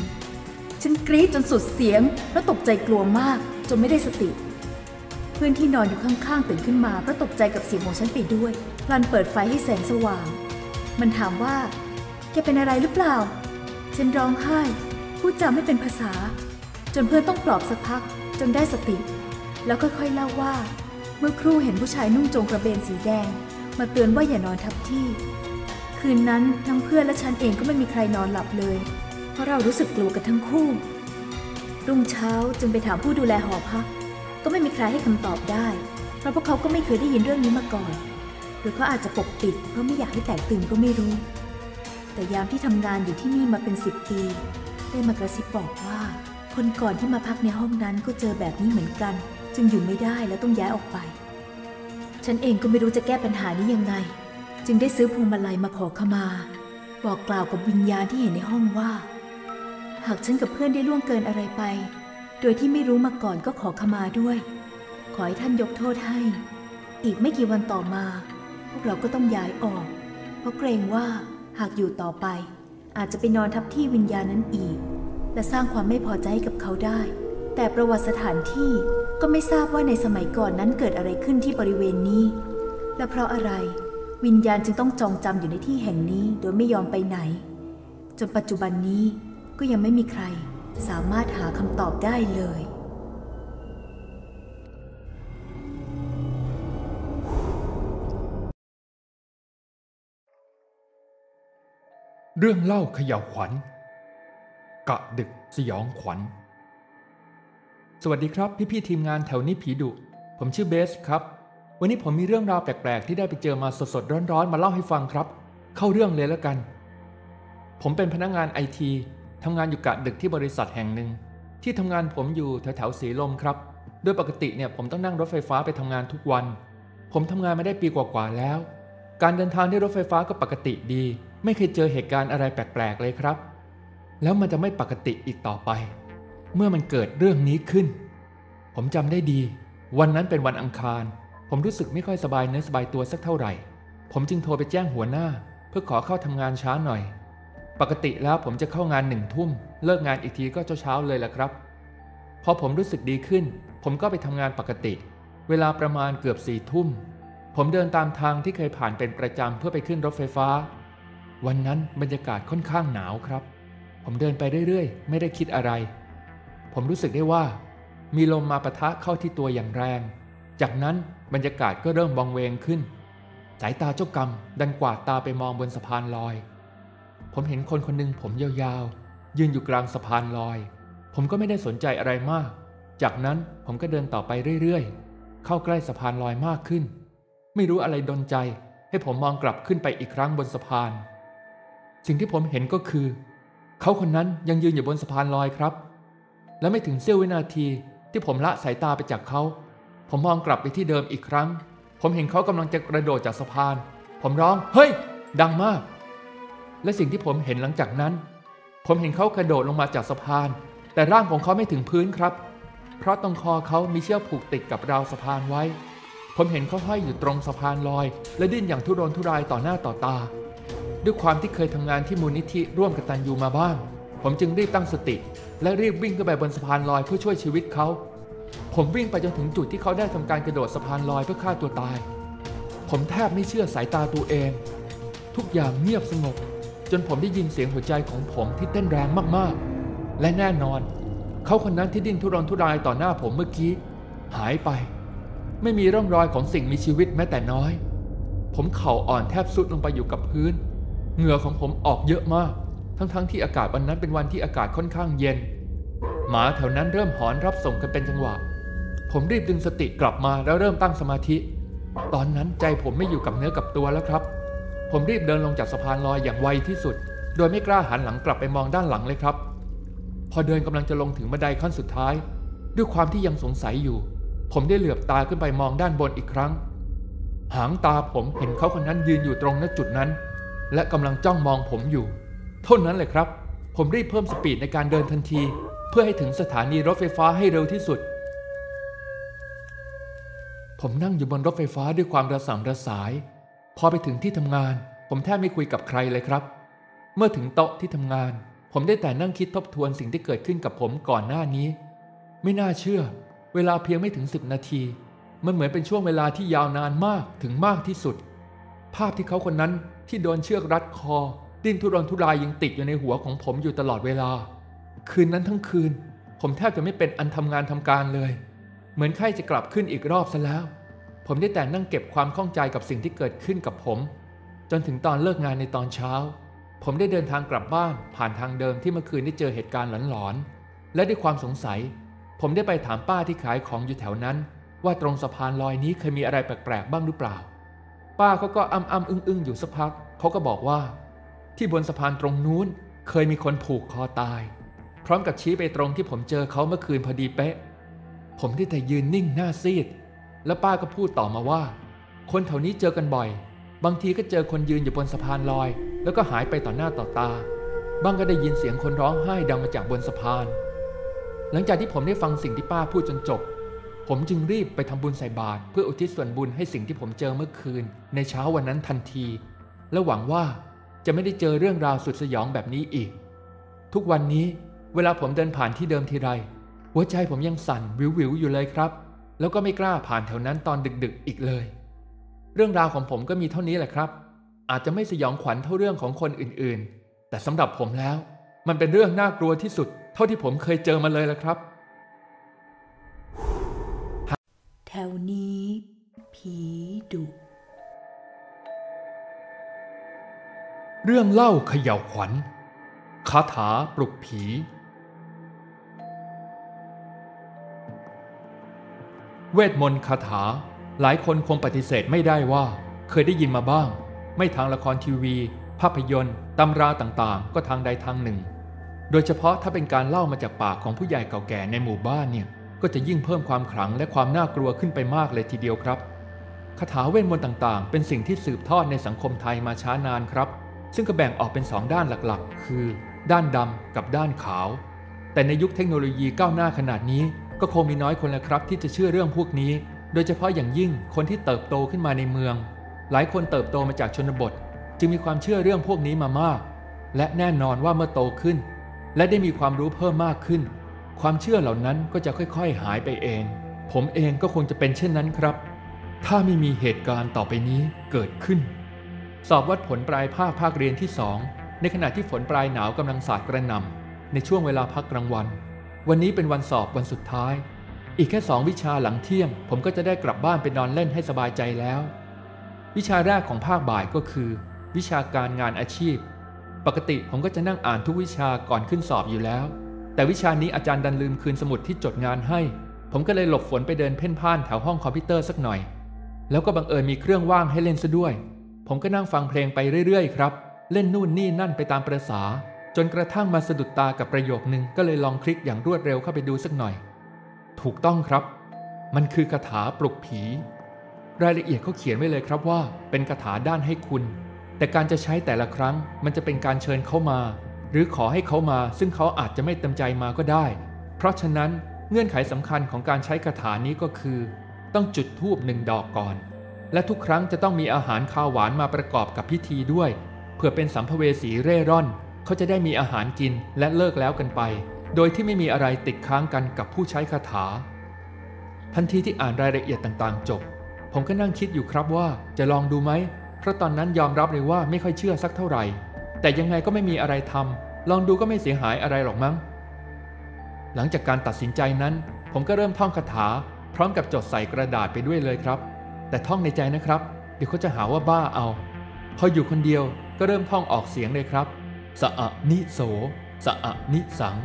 ฉันกรี๊ดจนสุดเสียง แล้วตกใจกลัวมาก จนไม่ได้สติ เพื่อนที่นอนอยู่ข้างๆตื่นขึ้นมาเพราะตกใจกับเสียงของฉันไปด้วยพลันเปิดไฟให้แสงสว่าง มันถามว่าแกเป็นอะไรหรือเปล่า ฉันร้องไห้พูดจาไม่เป็นภาษา จนเพื่อนต้องปลอบสักพักจนได้สติ แล้วค่อยๆเล่าว่า เมื่อครู่เห็นผู้ชายนุ่งจงกระเบนสีแดง มาเตือนว่าอย่านอนทับที่ คืนนั้นทั้งเพื่อนและฉันเองก็ไม่มีใครนอนหลับเลย เพราะเรารู้สึกกลัวกันทั้งคู่ รุ่งเช้าจึงไปถามผู้ดูแลหอพัก ก็ไม่มีใครให้คำตอบได้ เพราะพวกเขาก็ไม่เคยได้ยินเรื่องนี้มาก่อน หรือเขาอาจจะปกปิด เพราะไม่อยากให้แตกตื่นก็ไม่รู้ แต่ยามที่ทำงานอยู่ที่นี่มาเป็นสิบปี ได้มากระซิบบอกว่าคนก่อนที่มาพักในห้องนั้นก็เจอแบบนี้เหมือนกัน จึงอยู่ไม่ได้และต้องย้ายออกไป ฉันเองก็ไม่รู้จะแก้ปัญหานี้ยังไง จึงได้ซื้อพวงมาลัยมาขอขมา บอกกล่าวกับวิญญาณที่เห็นในห้องว่า หากฉันกับเพื่อนได้ล่วงเกินอะไรไป โดยที่ไม่รู้มาก่อนก็ขอขมาด้วย ขอให้ท่านยกโทษให้ อีกไม่กี่วันต่อมา พวกเราก็ต้องย้ายออก เพราะเกรงว่าหากอยู่ต่อไป อาจจะไปนอนทับที่วิญญาณนั้นอีก และสร้างความไม่พอใจให้กับเขาได้ แต่ประวัติสถานที่ก็ไม่ทราบว่าในสมัยก่อนนั้นเกิดอะไรขึ้นที่บริเวณนี้ และเพราะอะไร วิญญาณจึงต้องจองจำอยู่ในที่แห่งนี้โดยไม่ยอมไปไหน จนปัจจุบันนี้ก็ยังไม่มีใครสามารถหาคำตอบได้เลยเรื่องเล่าขย่าวขวัญ กะดึกสยองขวัญ สวัสดีครับพี่ๆทีมงานแถวนี้ผีดุผมชื่อเบสครับ วันนี้ผมมีเรื่องราวแปลกๆ ที่ได้ไปเจอมาสดๆร้อนๆมาเล่าให้ฟังครับ เข้าเรื่องเลยแล้วกัน ผมเป็นพนักงานไอทีทำงานอยู่กะดึกที่บริษัทแห่งหนึ่ง ที่ทำงานผมอยู่แถวๆสีลมครับ โดยปกติเนี่ยผมต้องนั่งรถไฟฟ้าไปทำงานทุกวัน ผมทำงานมาได้ปีกว่าๆแล้ว การเดินทางด้วยรถไฟฟ้าก็ปกติดี ไม่เคยเจอเหตุการณ์อะไรแปลกๆเลยครับ แล้วมันจะไม่ปกติอีกต่อไป เมื่อมันเกิดเรื่องนี้ขึ้น ผมจำได้ดี วันนั้นเป็นวันอังคาร ผมรู้สึกไม่ค่อยสบายเนื้อสบายตัวสักเท่าไหร่ ผมจึงโทรไปแจ้งหัวหน้า เพื่อขอเข้าทำงานช้าหน่อย ปกติแล้วผมจะเข้างานหนึ่งทุ่ม เลิกงานอีกทีก็เช้าๆเลยแหละครับ พอผมรู้สึกดีขึ้น ผมก็ไปทำงานปกติ เวลาประมาณเกือบสี่ทุ่ม ผมเดินตามทางที่เคยผ่านเป็นประจำเพื่อไปขึ้นรถไฟฟ้า วันนั้นบรรยากาศค่อนข้างหนาวครับ ผมเดินไปเรื่อยๆ ไม่ได้คิดอะไร ผมรู้สึกได้ว่า มีลมมาปะทะเข้าที่ตัวอย่างแรง จากนั้นบรรยากาศก็เริ่มบองเวงขึ้น สายตาเจ้ากรรมดันกวาดตาไปมองบนสะพานลอย ผมเห็นคนคนหนึ่งผมยาวๆ ยืนอยู่กลางสะพานลอย ผมก็ไม่ได้สนใจอะไรมาก จากนั้นผมก็เดินต่อไปเรื่อยๆ เข้าใกล้สะพานลอยมากขึ้น ไม่รู้อะไรดนใจ ให้ผมมองกลับขึ้นไปอีกครั้งบนสะพาน สิ่งที่ผมเห็นก็คือ เขาคนนั้นยังยืนอยู่บนสะพานลอยครับ และไม่ถึงเสี้ยววินาทีที่ผมละสายตาไปจากเขา ผมมองกลับไปที่เดิมอีกครั้ง ผมเห็นเขากำลังจะกระโดดจากสะพาน ผมร้อง เฮ้ย ดังมาก และสิ่งที่ผมเห็นหลังจากนั้น ผมเห็นเขากระโดดลงมาจากสะพาน แต่ร่างของเขาไม่ถึงพื้นครับ เพราะตรงคอเขามีเชือกผูกติดกับราวสะพานไว้ ผมเห็นเขาห้อยอยู่ตรงสะพานลอย และดิ้นอย่างทุรนทุรายต่อหน้าต่อตา ด้วยความที่เคยทำงานที่มูลนิธิร่วมกตันยูมาบ้าง ผมจึงรีบตั้งสติ และรีบวิ่งขึ้นไปบนสะพานลอยเพื่อช่วยชีวิตเขา ผมวิ่งไปจนถึงจุดที่เขาได้ทำการกระโดดสะพานลอยเพื่อฆ่าตัวตาย ผมแทบไม่เชื่อสายตาตัวเอง ทุกอย่างเงียบสงบ จนผมได้ยินเสียงหัวใจของผมที่เต้นแรงมากๆ และแน่นอน เขาคนนั้นที่ดิ้นทุรนทุรายต่อหน้าผมเมื่อกี้ หายไป ไม่มีร่องรอยของสิ่งมีชีวิตแม้แต่น้อย ผมเข่าอ่อนแทบสุดลงไปอยู่กับพื้น เหงื่อของผมออกเยอะมาก ทั้งๆทที่อากาศวันนั้นเป็นวันที่อากาศค่อนข้างเย็น หมาแถวนั้นเริ่มหอนรับส่งกันเป็นจังหวะ ผมรีบดึงสติกลับมาแล้วเริ่มตั้งสมาธิ ตอนนั้นใจผมไม่อยู่กับเนื้อกับตัวแล้วครับ ผมรีบเดินลงจากสะพานลอยอย่างไวที่สุด โดยไม่กล้าหันหลังกลับไปมองด้านหลังเลยครับ พอเดินกำลังจะลงถึงบันไดขั้นสุดท้าย ด้วยความที่ยังสงสัยอยู่ ผมได้เหลือบตาขึ้นไปมองด้านบนอีกครั้ง หางตาผมเห็นเขาคนนั้นยืนอยู่ตรงณจุดนั้น และกำลังจ้องมองผมอยู่ เท่านั้นเลยครับ ผมรีบเพิ่มสปีดในการเดินทันที เพื่อให้ถึงสถานีรถไฟฟ้าให้เร็วที่สุด ผมนั่งอยู่บนรถไฟฟ้าด้วยความระสำระสาย พอไปถึงที่ทำงาน ผมแทบไม่คุยกับใครเลยครับ เมื่อถึงโต๊ะที่ทำงาน ผมได้แต่นั่งคิดทบทวนสิ่งที่เกิดขึ้นกับผมก่อนหน้านี้ ไม่น่าเชื่อ เวลาเพียงไม่ถึงสิบนาที มันเหมือนเป็นช่วงเวลาที่ยาวนานมากถึงมากที่สุด ภาพที่เขาคนนั้นที่โดนเชือกรัดคอ ดิ้นทุรนทุรายยังติดอยู่ในหัวของผมอยู่ตลอดเวลา คืนนั้นทั้งคืน ผมแทบจะไม่เป็นอันทำงานทำการเลย เหมือนไข้จะกลับขึ้นอีกรอบซะแล้ว ผมได้แต่นั่งเก็บความข้องใจกับสิ่งที่เกิดขึ้นกับผม จนถึงตอนเลิกงานในตอนเช้า ผมได้เดินทางกลับบ้านผ่านทางเดิมที่เมื่อคืนได้เจอเหตุการณ์หลอนๆและด้วยความสงสัย ผมได้ไปถามป้าที่ขายของอยู่แถวนั้น ว่าตรงสะพานลอยนี้เคยมีอะไรแปลกๆบ้างหรือเปล่า ป้าเขาก็อ้ำอ้ำอึ้งอึ้งอยู่สักพักเขาก็บอกว่า ที่บนสะพานตรงนู้นเคยมีคนผูกคอตาย พร้อมกับชี้ไปตรงที่ผมเจอเขาเมื่อคืนพอดีเป๊ะ ผมได้แต่ยืนนิ่งหน้าซีด แล้วป้าก็พูดต่อมาว่า คนแถวนี้เจอกันบ่อย บางทีก็เจอคนยืนอยู่บนสะพานลอย แล้วก็หายไปต่อหน้าต่อตา บ้างก็ได้ยินเสียงคนร้องไห้ดังมาจากบนสะพาน หลังจากที่ผมได้ฟังสิ่งที่ป้าพูดจนจบ ผมจึงรีบไปทำบุญใส่บาตรเพื่ออุทิศส่วนบุญให้สิ่งที่ผมเจอเมื่อคืน ในเช้าวันนั้นทันที และหวังว่า จะไม่ได้เจอเรื่องราวสุดสยองแบบนี้อีก ทุกวันนี้เวลาผมเดินผ่านที่เดิมทีไร หัวใจผมยังสั่นวิววิวอยู่เลยครับ แล้วก็ไม่กล้าผ่านแถวนั้นตอนดึกๆอีกเลย เรื่องราวของผมก็มีเท่านี้แหละครับ อาจจะไม่สยองขวัญเท่าเรื่องของคนอื่นๆ แต่สำหรับผมแล้ว มันเป็นเรื่องน่ากลัวที่สุด เท่าที่ผมเคยเจอมาเลยละครับ แถวนี้ผีดุ เรื่องเล่าเขย่าวขวัญ คาถาปลุกผี เวทมนต์คาถา หลายคนคงปฏิเสธไม่ได้ว่า เคยได้ยินมาบ้าง ไม่ทางละครทีวี ภาพยนตร์ตำราต่างๆ ก็ทางใดทางหนึ่ง โดยเฉพาะถ้าเป็นการเล่ามาจากปากของผู้ใหญ่เก่าแก่ในหมู่บ้านเนี่ย ก็จะยิ่งเพิ่มความขลังและความน่ากลัวขึ้นไปมากเลยทีเดียวครับ คาถาเวทมนต์ต่างๆ เป็นสิ่งที่สืบทอดในสังคมไทยมาช้านานครับ ซึ่งก็แบ่งออกเป็นสองด้านหลักๆ คือ ด้านดำกับด้านขาว แต่ในยุคเทคโนโลยีก้าวหน้าขนาดนี้ ก็คงมีน้อยคนแล้วครับที่จะเชื่อเรื่องพวกนี้ โดยเฉพาะอย่างยิ่งคนที่เติบโตขึ้นมาในเมือง หลายคนเติบโตมาจากชนบท จึงมีความเชื่อเรื่องพวกนี้มามาก และแน่นอนว่าเมื่อโตขึ้น และได้มีความรู้เพิ่มมากขึ้น ความเชื่อเหล่านั้นก็จะค่อยๆ หายไปเอง ผมเองก็คงจะเป็นเช่นนั้นครับ ถ้าไม่มีเหตุการณ์ต่อไปนี้เกิดขึ้น สอบวัดผลปลายภาคภาคเรียนที่สองในขณะที่ฝนปลายหนาวกำลังสาดกระหน่ำในช่วงเวลาพักกลางวัน วันนี้เป็นวันสอบวันสุดท้าย อีกแค่สองวิชาหลังเที่ยง ผมก็จะได้กลับบ้านไปนอนเล่นให้สบายใจแล้ว วิชาแรกของภาคบ่ายก็คือ วิชาการงานอาชีพ ปกติผมก็จะนั่งอ่านทุกวิชาก่อนขึ้นสอบอยู่แล้ว แต่วิชานี้อาจารย์ดันลืมคืนสมุดที่จดงานให้ ผมก็เลยหลบฝนไปเดินเพ่นพ่านแถวห้องคอมพิวเตอร์สักหน่อย แล้วก็บังเอิญมีเครื่องว่างให้เล่นซะด้วย ผมก็นั่งฟังเพลงไปเรื่อยๆครับ เล่นนู่นนี่นั่นไปตามประษา จนกระทั่งมาสะดุดตากับประโยคนึงก็เลยลองคลิกอย่างรวดเร็วเข้าไปดูสักหน่อย ถูกต้องครับ มันคือคาถาปลุกผี รายละเอียดเขาเขียนไว้เลยครับว่า เป็นคาถาด้านให้คุณ แต่การจะใช้แต่ละครั้ง มันจะเป็นการเชิญเขามา หรือขอให้เขามา ซึ่งเขาอาจจะไม่เต็มใจมาก็ได้ เพราะฉะนั้นเงื่อนไขสำคัญของการใช้คาถานี้ก็คือ ต้องจุดธูปหนึ่งดอกก่อน และทุกครั้งจะต้องมีอาหารคาวหวานมาประกอบกับพิธีด้วย เพื่อเป็นสัมภเวสีเร่ร่อน เขาจะได้มีอาหารกินและเลิกแล้วกันไป โดยที่ไม่มีอะไรติดค้างกันกับผู้ใช้คาถา ทันทีที่อ่านรายละเอียดต่างๆ จบ ผมก็นั่งคิดอยู่ครับว่าจะลองดูไหม เพราะตอนนั้นยอมรับเลยว่าไม่ค่อยเชื่อสักเท่าไหร่ แต่ยังไงก็ไม่มีอะไรทำลองดูก็ไม่เสียหายอะไรหรอกมั้ง หลังจากการตัดสินใจนั้น ผมก็เริ่มท่องคาถา พร้อมกับจดใส่กระดาษไปด้วยเลยครับ แต่ท่องในใจนะครับ เดี๋ยวเขาจะหาว่าบ้าเอา พออยู่คนเดียวก็เริ่มท่องออกเสียงเลยครับสะนิโสสะนิสัง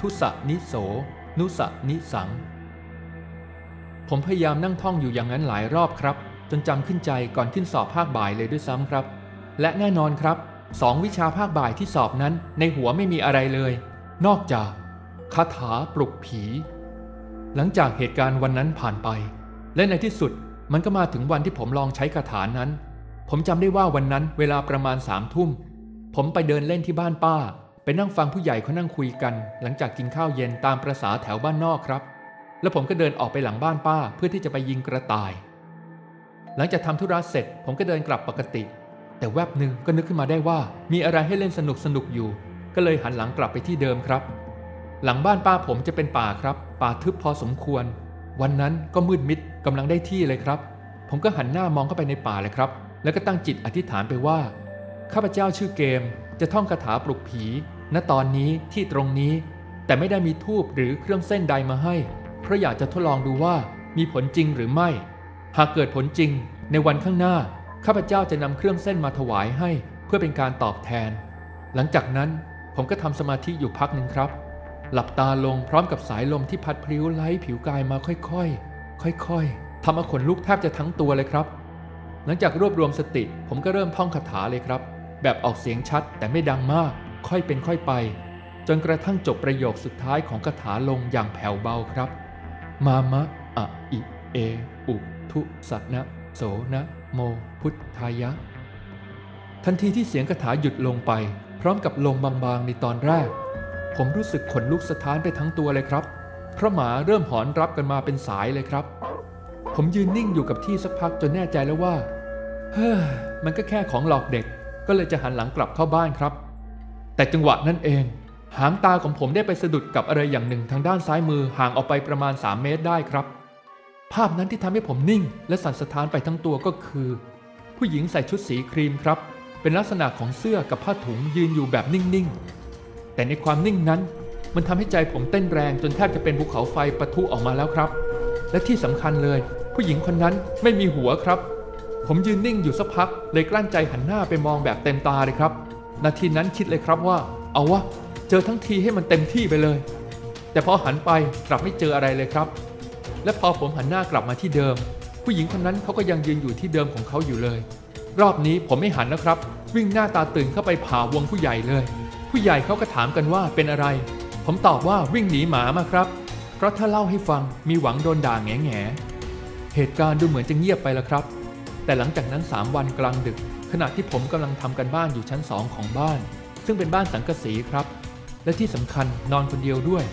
ทุสะนิโส นุสะนิสัง ผมพยายามนั่งท่องอยู่อย่างนั้นหลายรอบครับ จนจำขึ้นใจก่อนขึ้นสอบภาคบ่ายเลยด้วยซ้ำครับ และแน่นอนครับสองวิชาภาคบ่ายที่สอบนั้นในหัวไม่มีอะไรเลย นอกจากคาถาปลุกผี หลังจากเหตุการณ์วันนั้นผ่านไป และในที่สุด มันก็มาถึงวันที่ผมลองใช้คาถานั้น ผมจำได้ว่าวันนั้นเวลาประมาณสามทุ่ม ผมไปเดินเล่นที่บ้านป้า ไปนั่งฟังผู้ใหญ่เขานั่งคุยกัน หลังจากกินข้าวเย็นตามประษาแถวบ้านนอกครับ แล้วผมก็เดินออกไปหลังบ้านป้าเพื่อที่จะไปยิงกระต่าย หลังจากทำธุระเสร็จ ผมก็เดินกลับปกติ แต่แวบหนึ่งก็นึกขึ้นมาได้ว่า มีอะไรให้เล่นสนุกสนุกอยู่ ก็เลยหันหลังกลับไปที่เดิมครับ หลังบ้านป้าผมจะเป็นป่าครับ ป่าทึบพอสมควร วันนั้นก็มืดมิด กำลังได้ที่เลยครับ ผมก็หันหน้ามองเข้าไปในป่าเลยครับ แล้วก็ตั้งจิตอธิษฐานไปว่าข้าพเจ้าชื่อเกมจะท่องคาถาปลุกผี ณตอนนี้ที่ตรงนี้ แต่ไม่ได้มีทูบหรือเครื่องเส้นใดมาให้ เพราะอยากจะทดลองดูว่ามีผลจริงหรือไม่ หากเกิดผลจริง ในวันข้างหน้าข้าพเจ้าจะนำเครื่องเส้นมาถวายให้ เพื่อเป็นการตอบแทน หลังจากนั้นผมก็ทำสมาธิอยู่พักหนึ่งครับ หลับตาลงพร้อมกับสายลมที่พัดพลิ้วไล่ผิวกายมาค่อยๆ ค่อยๆทำเอาขนลุกแทบจะทั้งตัวเลยครับ หลังจากรวบรวมสติผมก็เริ่มท่องคาถาเลยครับ แบบออกเสียงชัดแต่ไม่ดังมาก ค่อยเป็นค่อยไป จนกระทั่งจบประโยคสุดท้ายของคาถาลงอย่างแผ่วเบาครับ มามะอะอิเออุทุสันะโสนะโมพุทธายะ ทันทีที่เสียงคาถาหยุดลงไป พร้อมกับลมบางๆในตอนแรก ผมรู้สึกขนลุกสะท้านไปทั้งตัวเลยครับ เพราะหมาเริ่มหอนรับกันมาเป็นสายเลยครับ ผมยืนนิ่งอยู่กับที่สักพักจนแน่ใจแล้วว่า เฮ้อมันก็แค่ของหลอกเด็ก ก็เลยจะหันหลังกลับเข้าบ้านครับ แต่จังหวะนั้นเอง หางตาของผมได้ไปสะดุดกับอะไรอย่างหนึ่งทางด้านซ้ายมือห่างออกไปประมาณ 3 เมตรได้ครับ ภาพนั้นที่ทำให้ผมนิ่ง และสั่นสะท้านไปทั้งตัวก็คือ ผู้หญิงใส่ชุดสีครีมครับ เป็นลักษณะของเสื้อกับผ้าถุงยืนอยู่แบบนิ่งๆแต่ในความนิ่งนั้น มันทำให้ใจผมเต้นแรงจนแทบจะเป็นภูเขาไฟปะทุออกมาแล้วครับ และที่สำคัญเลย ผู้หญิงคนนั้นไม่มีหัวครับ ผมยืนนิ่งอยู่สักพัก เลยกลั้นใจหันหน้าไปมองแบบเต็มตาเลยครับ นาทีนั้นคิดเลยครับว่า เอาวะเจอทั้งทีให้มันเต็มที่ไปเลย แต่พอหันไปกลับไม่เจออะไรเลยครับ และพอผมหันหน้ากลับมาที่เดิม ผู้หญิงคนนั้นเขาก็ยังยืนอยู่ที่เดิมของเขาอยู่เลย รอบนี้ผมไม่หันนะครับ วิ่งหน้าตาตื่นเข้าไปผ่าวงผู้ใหญ่เลย ผู้ใหญ่เขาก็ถามกันว่าเป็นอะไร ผมตอบว่าวิ่งหนีหมามาครับ เพราะถ้าเล่าให้ฟังมีหวังโดนด่าแง่แง่เหตุการณ์ดูเหมือนจะเงียบไปแล้วครับ แต่หลังจากนั้น 3 วันกลางดึก ขณะที่ผมกำลังทำกันบ้านอยู่ชั้น2ของบ้าน ซึ่งเป็นบ้านสังกะสีครับ และที่สำคัญนอนคนเดียวด้วย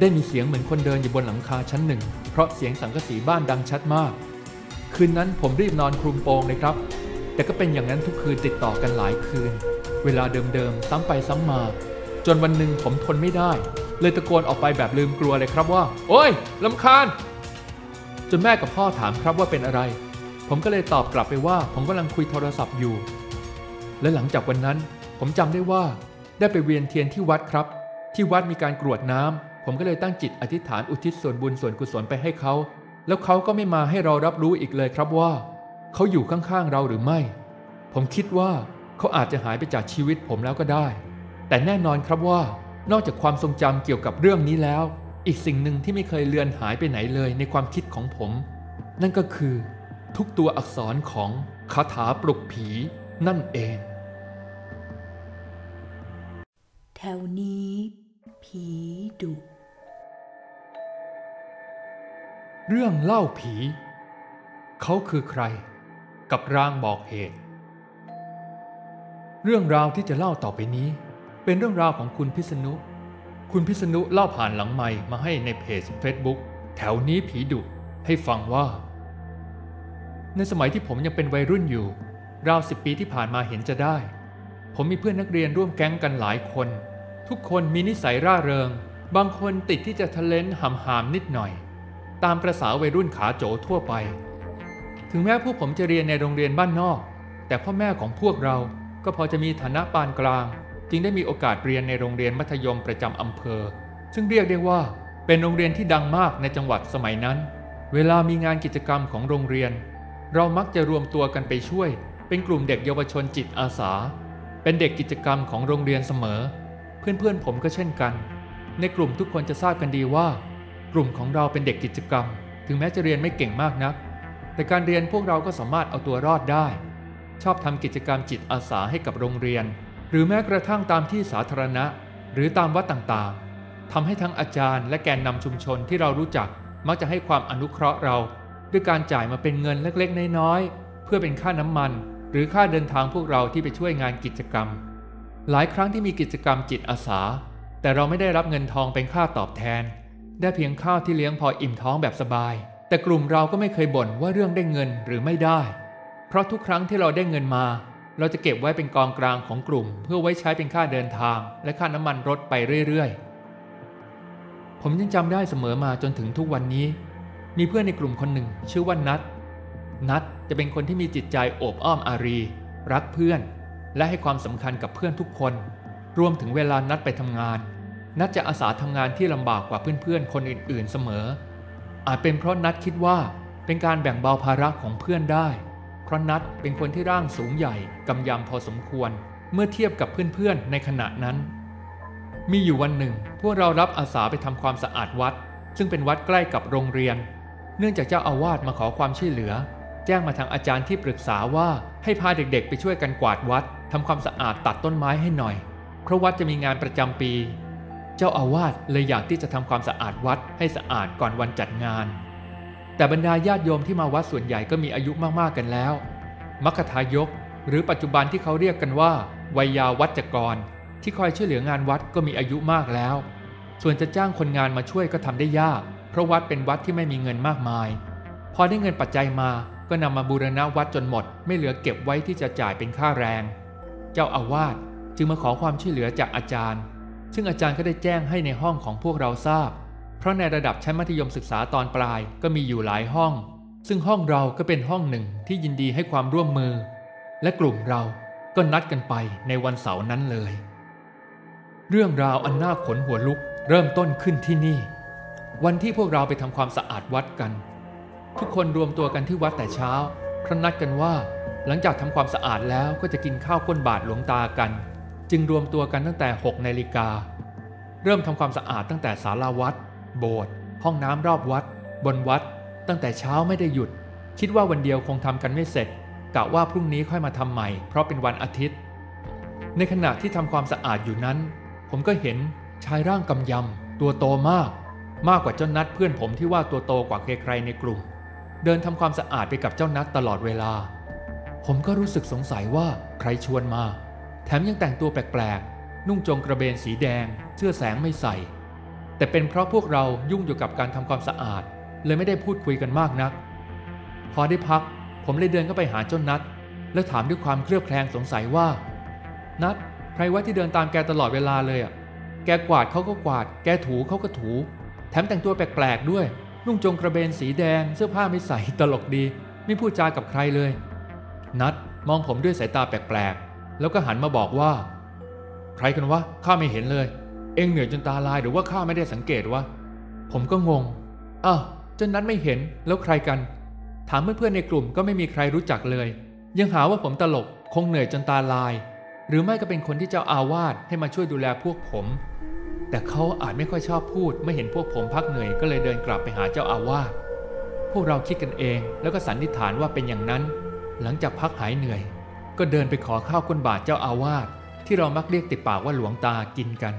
ได้มีเสียงเหมือนคนเดินอยู่บนหลังคาชั้นหนึ่ง เพราะเสียงสังกะสีบ้านดังชัดมาก คืนนั้นผมรีบนอนคลุมโปงเลยครับ แต่ก็เป็นอย่างนั้นทุกคืนติดต่อกันหลายคืน เวลาเดิมๆซ้ำไปซ้ำมา จนวันหนึ่งผมทนไม่ได้ เลยตะโกนออกไปแบบลืมกลัวเลยครับว่า โอ้ยลำคาญ จนแม่กับพ่อถามครับว่าเป็นอะไร ผมก็เลยตอบกลับไปว่า ผมกำลังคุยโทรศัพท์อยู่ และหลังจากวันนั้น ผมจำได้ว่า ได้ไปเวียนเทียนที่วัดครับ ที่วัดมีการกรวดน้ำผมก็เลยตั้งจิตอธิษฐานอุทิศส่วนบุญส่วนกุศลไปให้เขา แล้วเขาก็ไม่มาให้เรารับรู้อีกเลยครับว่า เขาอยู่ข้างๆเราหรือไม่ ผมคิดว่าเขาอาจจะหายไปจากชีวิตผมแล้วก็ได้ แต่แน่นอนครับว่านอกจากความทรงจำเกี่ยวกับเรื่องนี้แล้ว อีกสิ่งหนึ่งที่ไม่เคยเลือนหายไปไหนเลยในความคิดของผม นั่นก็คือทุกตัวอักษรของคาถาปลุกผีนั่นเอง แถวนี้ ผีดุ เรื่องเล่าผี เขาคือใคร กับรางบอกเหตุ เรื่องราวที่จะเล่าต่อไปนี้ เป็นเรื่องราวของคุณพิษณุ คุณพิษณุเล่าผ่านหลังไมค์มาให้ในเพจ Facebook แถวนี้ผีดุให้ฟังว่า ในสมัยที่ผมยังเป็นวัยรุ่นอยู่ ราวสิบปีที่ผ่านมาเห็นจะได้ ผมมีเพื่อนนักเรียนร่วมแก๊งกันหลายคน ทุกคนมีนิสัยร่าเริง บางคนติดที่จะทะเลนหำหามนิดหน่อย ตามประษาวัยรุ่นขาโจทั่วไป ถึงแม้พวกผมจะเรียนในโรงเรียนบ้านนอก แต่พ่อแม่ของพวกเราก็พอจะมีฐานะปานกลาง จึงได้มีโอกาสเรียนในโรงเรียนมัธยมประจำอำเภอ ซึ่งเรียกได้ว่าเป็นโรงเรียนที่ดังมากในจังหวัดสมัยนั้น เวลามีงานกิจกรรมของโรงเรียน เรามักจะรวมตัวกันไปช่วย เป็นกลุ่มเด็กเยาวชนจิตอาสา เป็นเด็กกิจกรรมของโรงเรียนเสมอ เพื่อนๆผมก็เช่นกัน ในกลุ่มทุกคนจะทราบกันดีว่า กลุ่มของเราเป็นเด็กกิจกรรม ถึงแม้จะเรียนไม่เก่งมากนัก แต่การเรียนพวกเราก็สามารถเอาตัวรอดได้ ชอบทำกิจกรรมจิตอาสาให้กับโรงเรียน หรือแม้กระทั่งตามที่สาธารณะ หรือตามวัดต่างๆทำให้ทั้งอาจารย์และแกนนำชุมชนที่เรารู้จักมักจะให้ความอนุเคราะห์เรา ด้วยการจ่ายมาเป็นเงินเล็กๆ น้อยๆ เพื่อเป็นค่าน้ำมัน หรือค่าเดินทางพวกเราที่ไปช่วยงานกิจกรรม หลายครั้งที่มีกิจกรรมจิตอาสา แต่เราไม่ได้รับเงินทองเป็นค่าตอบแทน ได้เพียงข้าวที่เลี้ยงพออิ่มท้องแบบสบาย แต่กลุ่มเราก็ไม่เคยบ่นว่าเรื่องได้เงินหรือไม่ได้ เพราะทุกครั้งที่เราได้เงินมา เราจะเก็บไว้เป็นกองกลางของกลุ่ม เพื่อไว้ใช้เป็นค่าเดินทาง และค่าน้ำมันรถไปเรื่อยๆ ผมยังจำได้เสมอมาจนถึงทุกวันนี้ มีเพื่อนในกลุ่มคนหนึ่ง ชื่อว่านัทนัทจะเป็นคนที่มีจิตใจโอบอ้อมอารี รักเพื่อน และให้ความสำคัญกับเพื่อนทุกคน รวมถึงเวลานัดไปทำงาน นัดจะอาสาทำงานที่ลำบากกว่าเพื่อนๆ คนอื่นๆ เสมอ อาจเป็นเพราะนัดคิดว่าเป็นการแบ่งเบาภาระของเพื่อนได้ ระนัดเป็นคนที่ร่างสูงใหญ่กำยำพอสมควร เมื่อเทียบกับเพื่อนๆในขณะนั้น มีอยู่วันหนึ่ง พวกเรารับอาสาไปทำความสะอาดวัด ซึ่งเป็นวัดใกล้กับโรงเรียน เนื่องจากเจ้าอาวาสมาขอความช่วยเหลือ แจ้งมาทางอาจารย์ที่ปรึกษาว่าให้พาเด็กๆ ไปช่วยกันกวาดวัดทำความสะอาดตัดต้นไม้ให้หน่อย เพราะวัดจะมีงานประจำปี เจ้าอาวาสเลยอยากที่จะทำความสะอาดวัดให้สะอาดก่อนวันจัดงาน แต่บรรดาญาติโยมที่มาวัดส่วนใหญ่ก็มีอายุมากๆกันแล้ว มัคทายก หรือปัจจุบันที่เขาเรียกกันว่าวัยยาวัจกร ที่คอยช่วยเหลืองานวัดก็มีอายุมากแล้ว ส่วนจะจ้างคนงานมาช่วยก็ทำได้ยาก เพราะวัดเป็นวัดที่ไม่มีเงินมากมาย พอได้เงินปัจจัยมาก็นำมาบูรณะวัดจนหมด ไม่เหลือเก็บไว้ที่จะจ่ายเป็นค่าแรง เจ้าอาวาสจึงมาขอความช่วยเหลือจากอาจารย์ ซึ่งอาจารย์ก็ได้แจ้งให้ในห้องของพวกเราทราบ เพราะในระดับชั้นมัธยมศึกษาตอนปลายก็มีอยู่หลายห้อง ซึ่งห้องเราก็เป็นห้องหนึ่งที่ยินดีให้ความร่วมมือ และกลุ่มเราก็นัดกันไปในวันเสาร์นั้นเลย เรื่องราวอันน่าขนหัวลุกเริ่มต้นขึ้นที่นี่ วันที่พวกเราไปทำความสะอาดวัดกัน ทุกคนรวมตัวกันที่วัดแต่เช้าเพราะนัดกันว่า หลังจากทำความสะอาดแล้วก็จะกินข้าวก้นบาทหลวงตากัน จึงรวมตัวกันตั้งแต่6นาฬิกาเริ่มทำความสะอาดตั้งแต่ศาลาวัด โบสถ์ห้องน้ำรอบวัด บนวัด ตั้งแต่เช้าไม่ได้หยุด คิดว่าวันเดียวคงทำกันไม่เสร็จกะว่าพรุ่งนี้ค่อยมาทำใหม่ เพราะเป็นวันอาทิตย์ ในขณะที่ทำความสะอาดอยู่นั้น ผมก็เห็นชายร่างกำยำตัวโตมาก มากกว่าเจ้านัดเพื่อนผมที่ว่าตัวโตกว่าใครๆในกลุ่ม เดินทำความสะอาดไปกับเจ้านัดตลอดเวลา ผมก็รู้สึกสงสัยว่าใครชวนมา แถมยังแต่งตัวแปลกๆนุ่งจงกระเบนสีแดง เสื้อแสงไม่ใส่ แต่เป็นเพราะพวกเรายุ่งอยู่กับการทำความสะอาด เลยไม่ได้พูดคุยกันมากนัก พอได้พัก ผมเลยเดินเข้าไปหาเจ้านัดแล้วถามด้วยความเครือบแคลงสงสัยว่า นัดใครว่าที่เดินตามแกตลอดเวลาเลยอะแกกวาดเขาก็กวาด แกถูเขาก็ถู แถมแต่งตัวแปลกๆด้วย นุ่งจงกระเบนสีแดง เสื้อผ้าไม่ใส่ตลกดี ไม่พูดจากับใครเลย นัดมองผมด้วยสายตาแปลกๆแล้วก็หันมาบอกว่า ใครกันวะข้าไม่เห็นเลย เองเหนื่อยจนตาลายหรือว่าข้าไม่ได้สังเกตวะ ผมก็งงอ้าวจ้านัดไม่เห็นแล้วใครกัน ถามเพื่อนๆในกลุ่มก็ไม่มีใครรู้จักเลย ยังหาว่าผมตลกคงเหนื่อยจนตาลาย หรือไม่ก็เป็นคนที่เจ้าอาวาสให้มาช่วยดูแลพวกผม แต่เขาอาจไม่ค่อยชอบพูดเมื่อเห็นพวกผมพักเหนื่อยก็เลยเดินกลับไปหาเจ้าอาวาสพวกเราคิดกันเองแล้วก็สันนิษฐานว่าเป็นอย่างนั้น หลังจากพักหายเหนื่อย ก็เดินไปขอข้าวก้นบาทเจ้าอาวาสที่เรามักเรียกติดปากว่าหลวงตากินกัน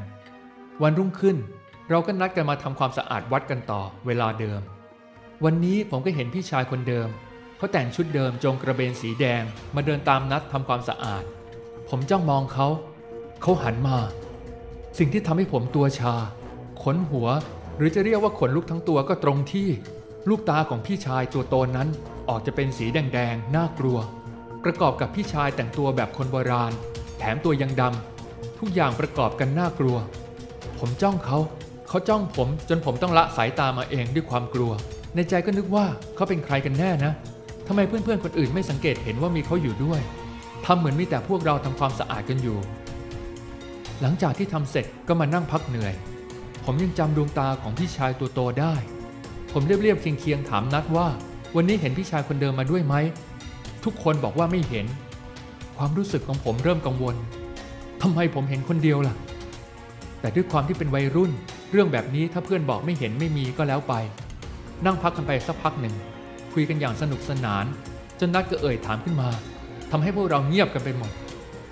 วันรุ่งขึ้น เราก็นัดกันมาทำความสะอาดวัดกันต่อเวลาเดิม วันนี้ผมก็เห็นพี่ชายคนเดิมเขาแต่งชุดเดิมจงกระเบนสีแดงมาเดินตามนัดทำความสะอาด ผมจ้องมองเขาเขาหันมา สิ่งที่ทำให้ผมตัวชา ขนหัว หรือจะเรียกว่าขนลุกทั้งตัวก็ตรงที่ลูกตาของพี่ชายตัวโตนั้นออกจะเป็นสีแดงๆน่ากลัว ประกอบกับพี่ชายแต่งตัวแบบคนโบราณ แถมตัวยังดำทุกอย่างประกอบกันน่ากลัว ผมจ้องเขา เขาจ้องผมจนผมต้องละสายตามาเองด้วยความกลัว ในใจก็นึกว่าเขาเป็นใครกันแน่นะทำไมเพื่อนๆคนอื่นไม่สังเกตเห็นว่ามีเขาอยู่ด้วยทำเหมือนมีแต่พวกเราทำความสะอาดกันอยู่ หลังจากที่ทำเสร็จก็มานั่งพักเหนื่อย ผมยังจำดวงตาของพี่ชายตัวโตได้ ผมเรียบๆเคียงๆถามนัดว่า วันนี้เห็นพี่ชายคนเดิมมาด้วยไหม ทุกคนบอกว่าไม่เห็น ความรู้สึกของผมเริ่มกังวลทำไมผมเห็นคนเดียวล่ะ แต่ด้วยความที่เป็นวัยรุ่น เรื่องแบบนี้ถ้าเพื่อนบอกไม่เห็นไม่มีก็แล้วไป นั่งพักกันไปสักพักหนึ่ง คุยกันอย่างสนุกสนาน จนนัดก็เอ่ยถามขึ้นมาทำให้พวกเราเงียบกันไปหมด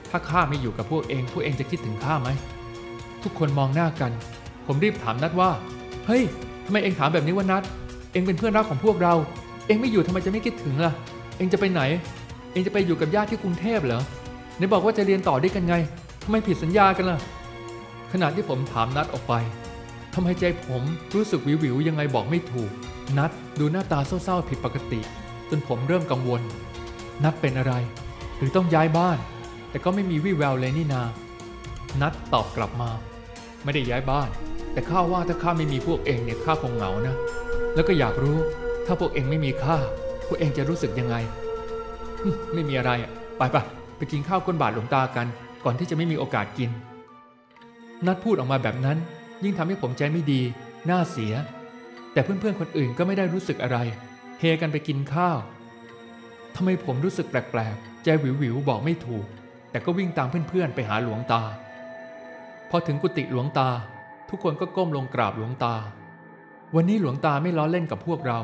ถ้าข้าไม่อยู่กับพวกเองพวกเองจะคิดถึงข้าไหมทุกคนมองหน้ากัน ผมรีบถามนัดว่า เฮ้ยทำไมเองถามแบบนี้ว่านัด เองเป็นเพื่อนรักของพวกเรา เองไม่อยู่ทำไมจะไม่คิดถึงล่ะ เองจะไปไหน เองจะไปอยู่กับญาติที่กรุงเทพเหรอไหนบอกว่าจะเรียนต่อด้วยกันไงทำไมผิดสัญญากันล่ะ ขณะที่ผมถามนัดออกไปทำไมใจผมรู้สึกวิววิวยังไงบอกไม่ถูก นัดดูหน้าตาเศร้าๆผิดปกติ จนผมเริ่มกังวล นัดเป็นอะไร หรือต้องย้ายบ้าน แต่ก็ไม่มีวี่แววเลยนี่นา นัดตอบกลับมา ไม่ได้ย้ายบ้าน แต่ข้าว่าถ้าข้าไม่มีพวกเองเนี่ยข้าคงเหงานะ แล้วก็อยากรู้ ถ้าพวกเองไม่มีข้าพวกเองจะรู้สึกยังไง ไม่มีอะไรอะไปปะไปกินข้าวก้นบาทหลวงตากัน ก่อนที่จะไม่มีโอกาสกิน นัดพูดออกมาแบบนั้น ยิ่งทำให้ผมใจไม่ดีหน้าเสีย แต่เพื่อนๆคนอื่นก็ไม่ได้รู้สึกอะไร เฮกันไปกินข้าวทำไมผมรู้สึกแปลกๆ ใจวิววิวบอกไม่ถูก แต่ก็วิ่งตามเพื่อนๆ ไปหาหลวงตา พอถึงกุฏิหลวงตา ทุกคนก็ก้มลงกราบหลวงตา วันนี้หลวงตาไม่ล้อเล่นกับพวกเรา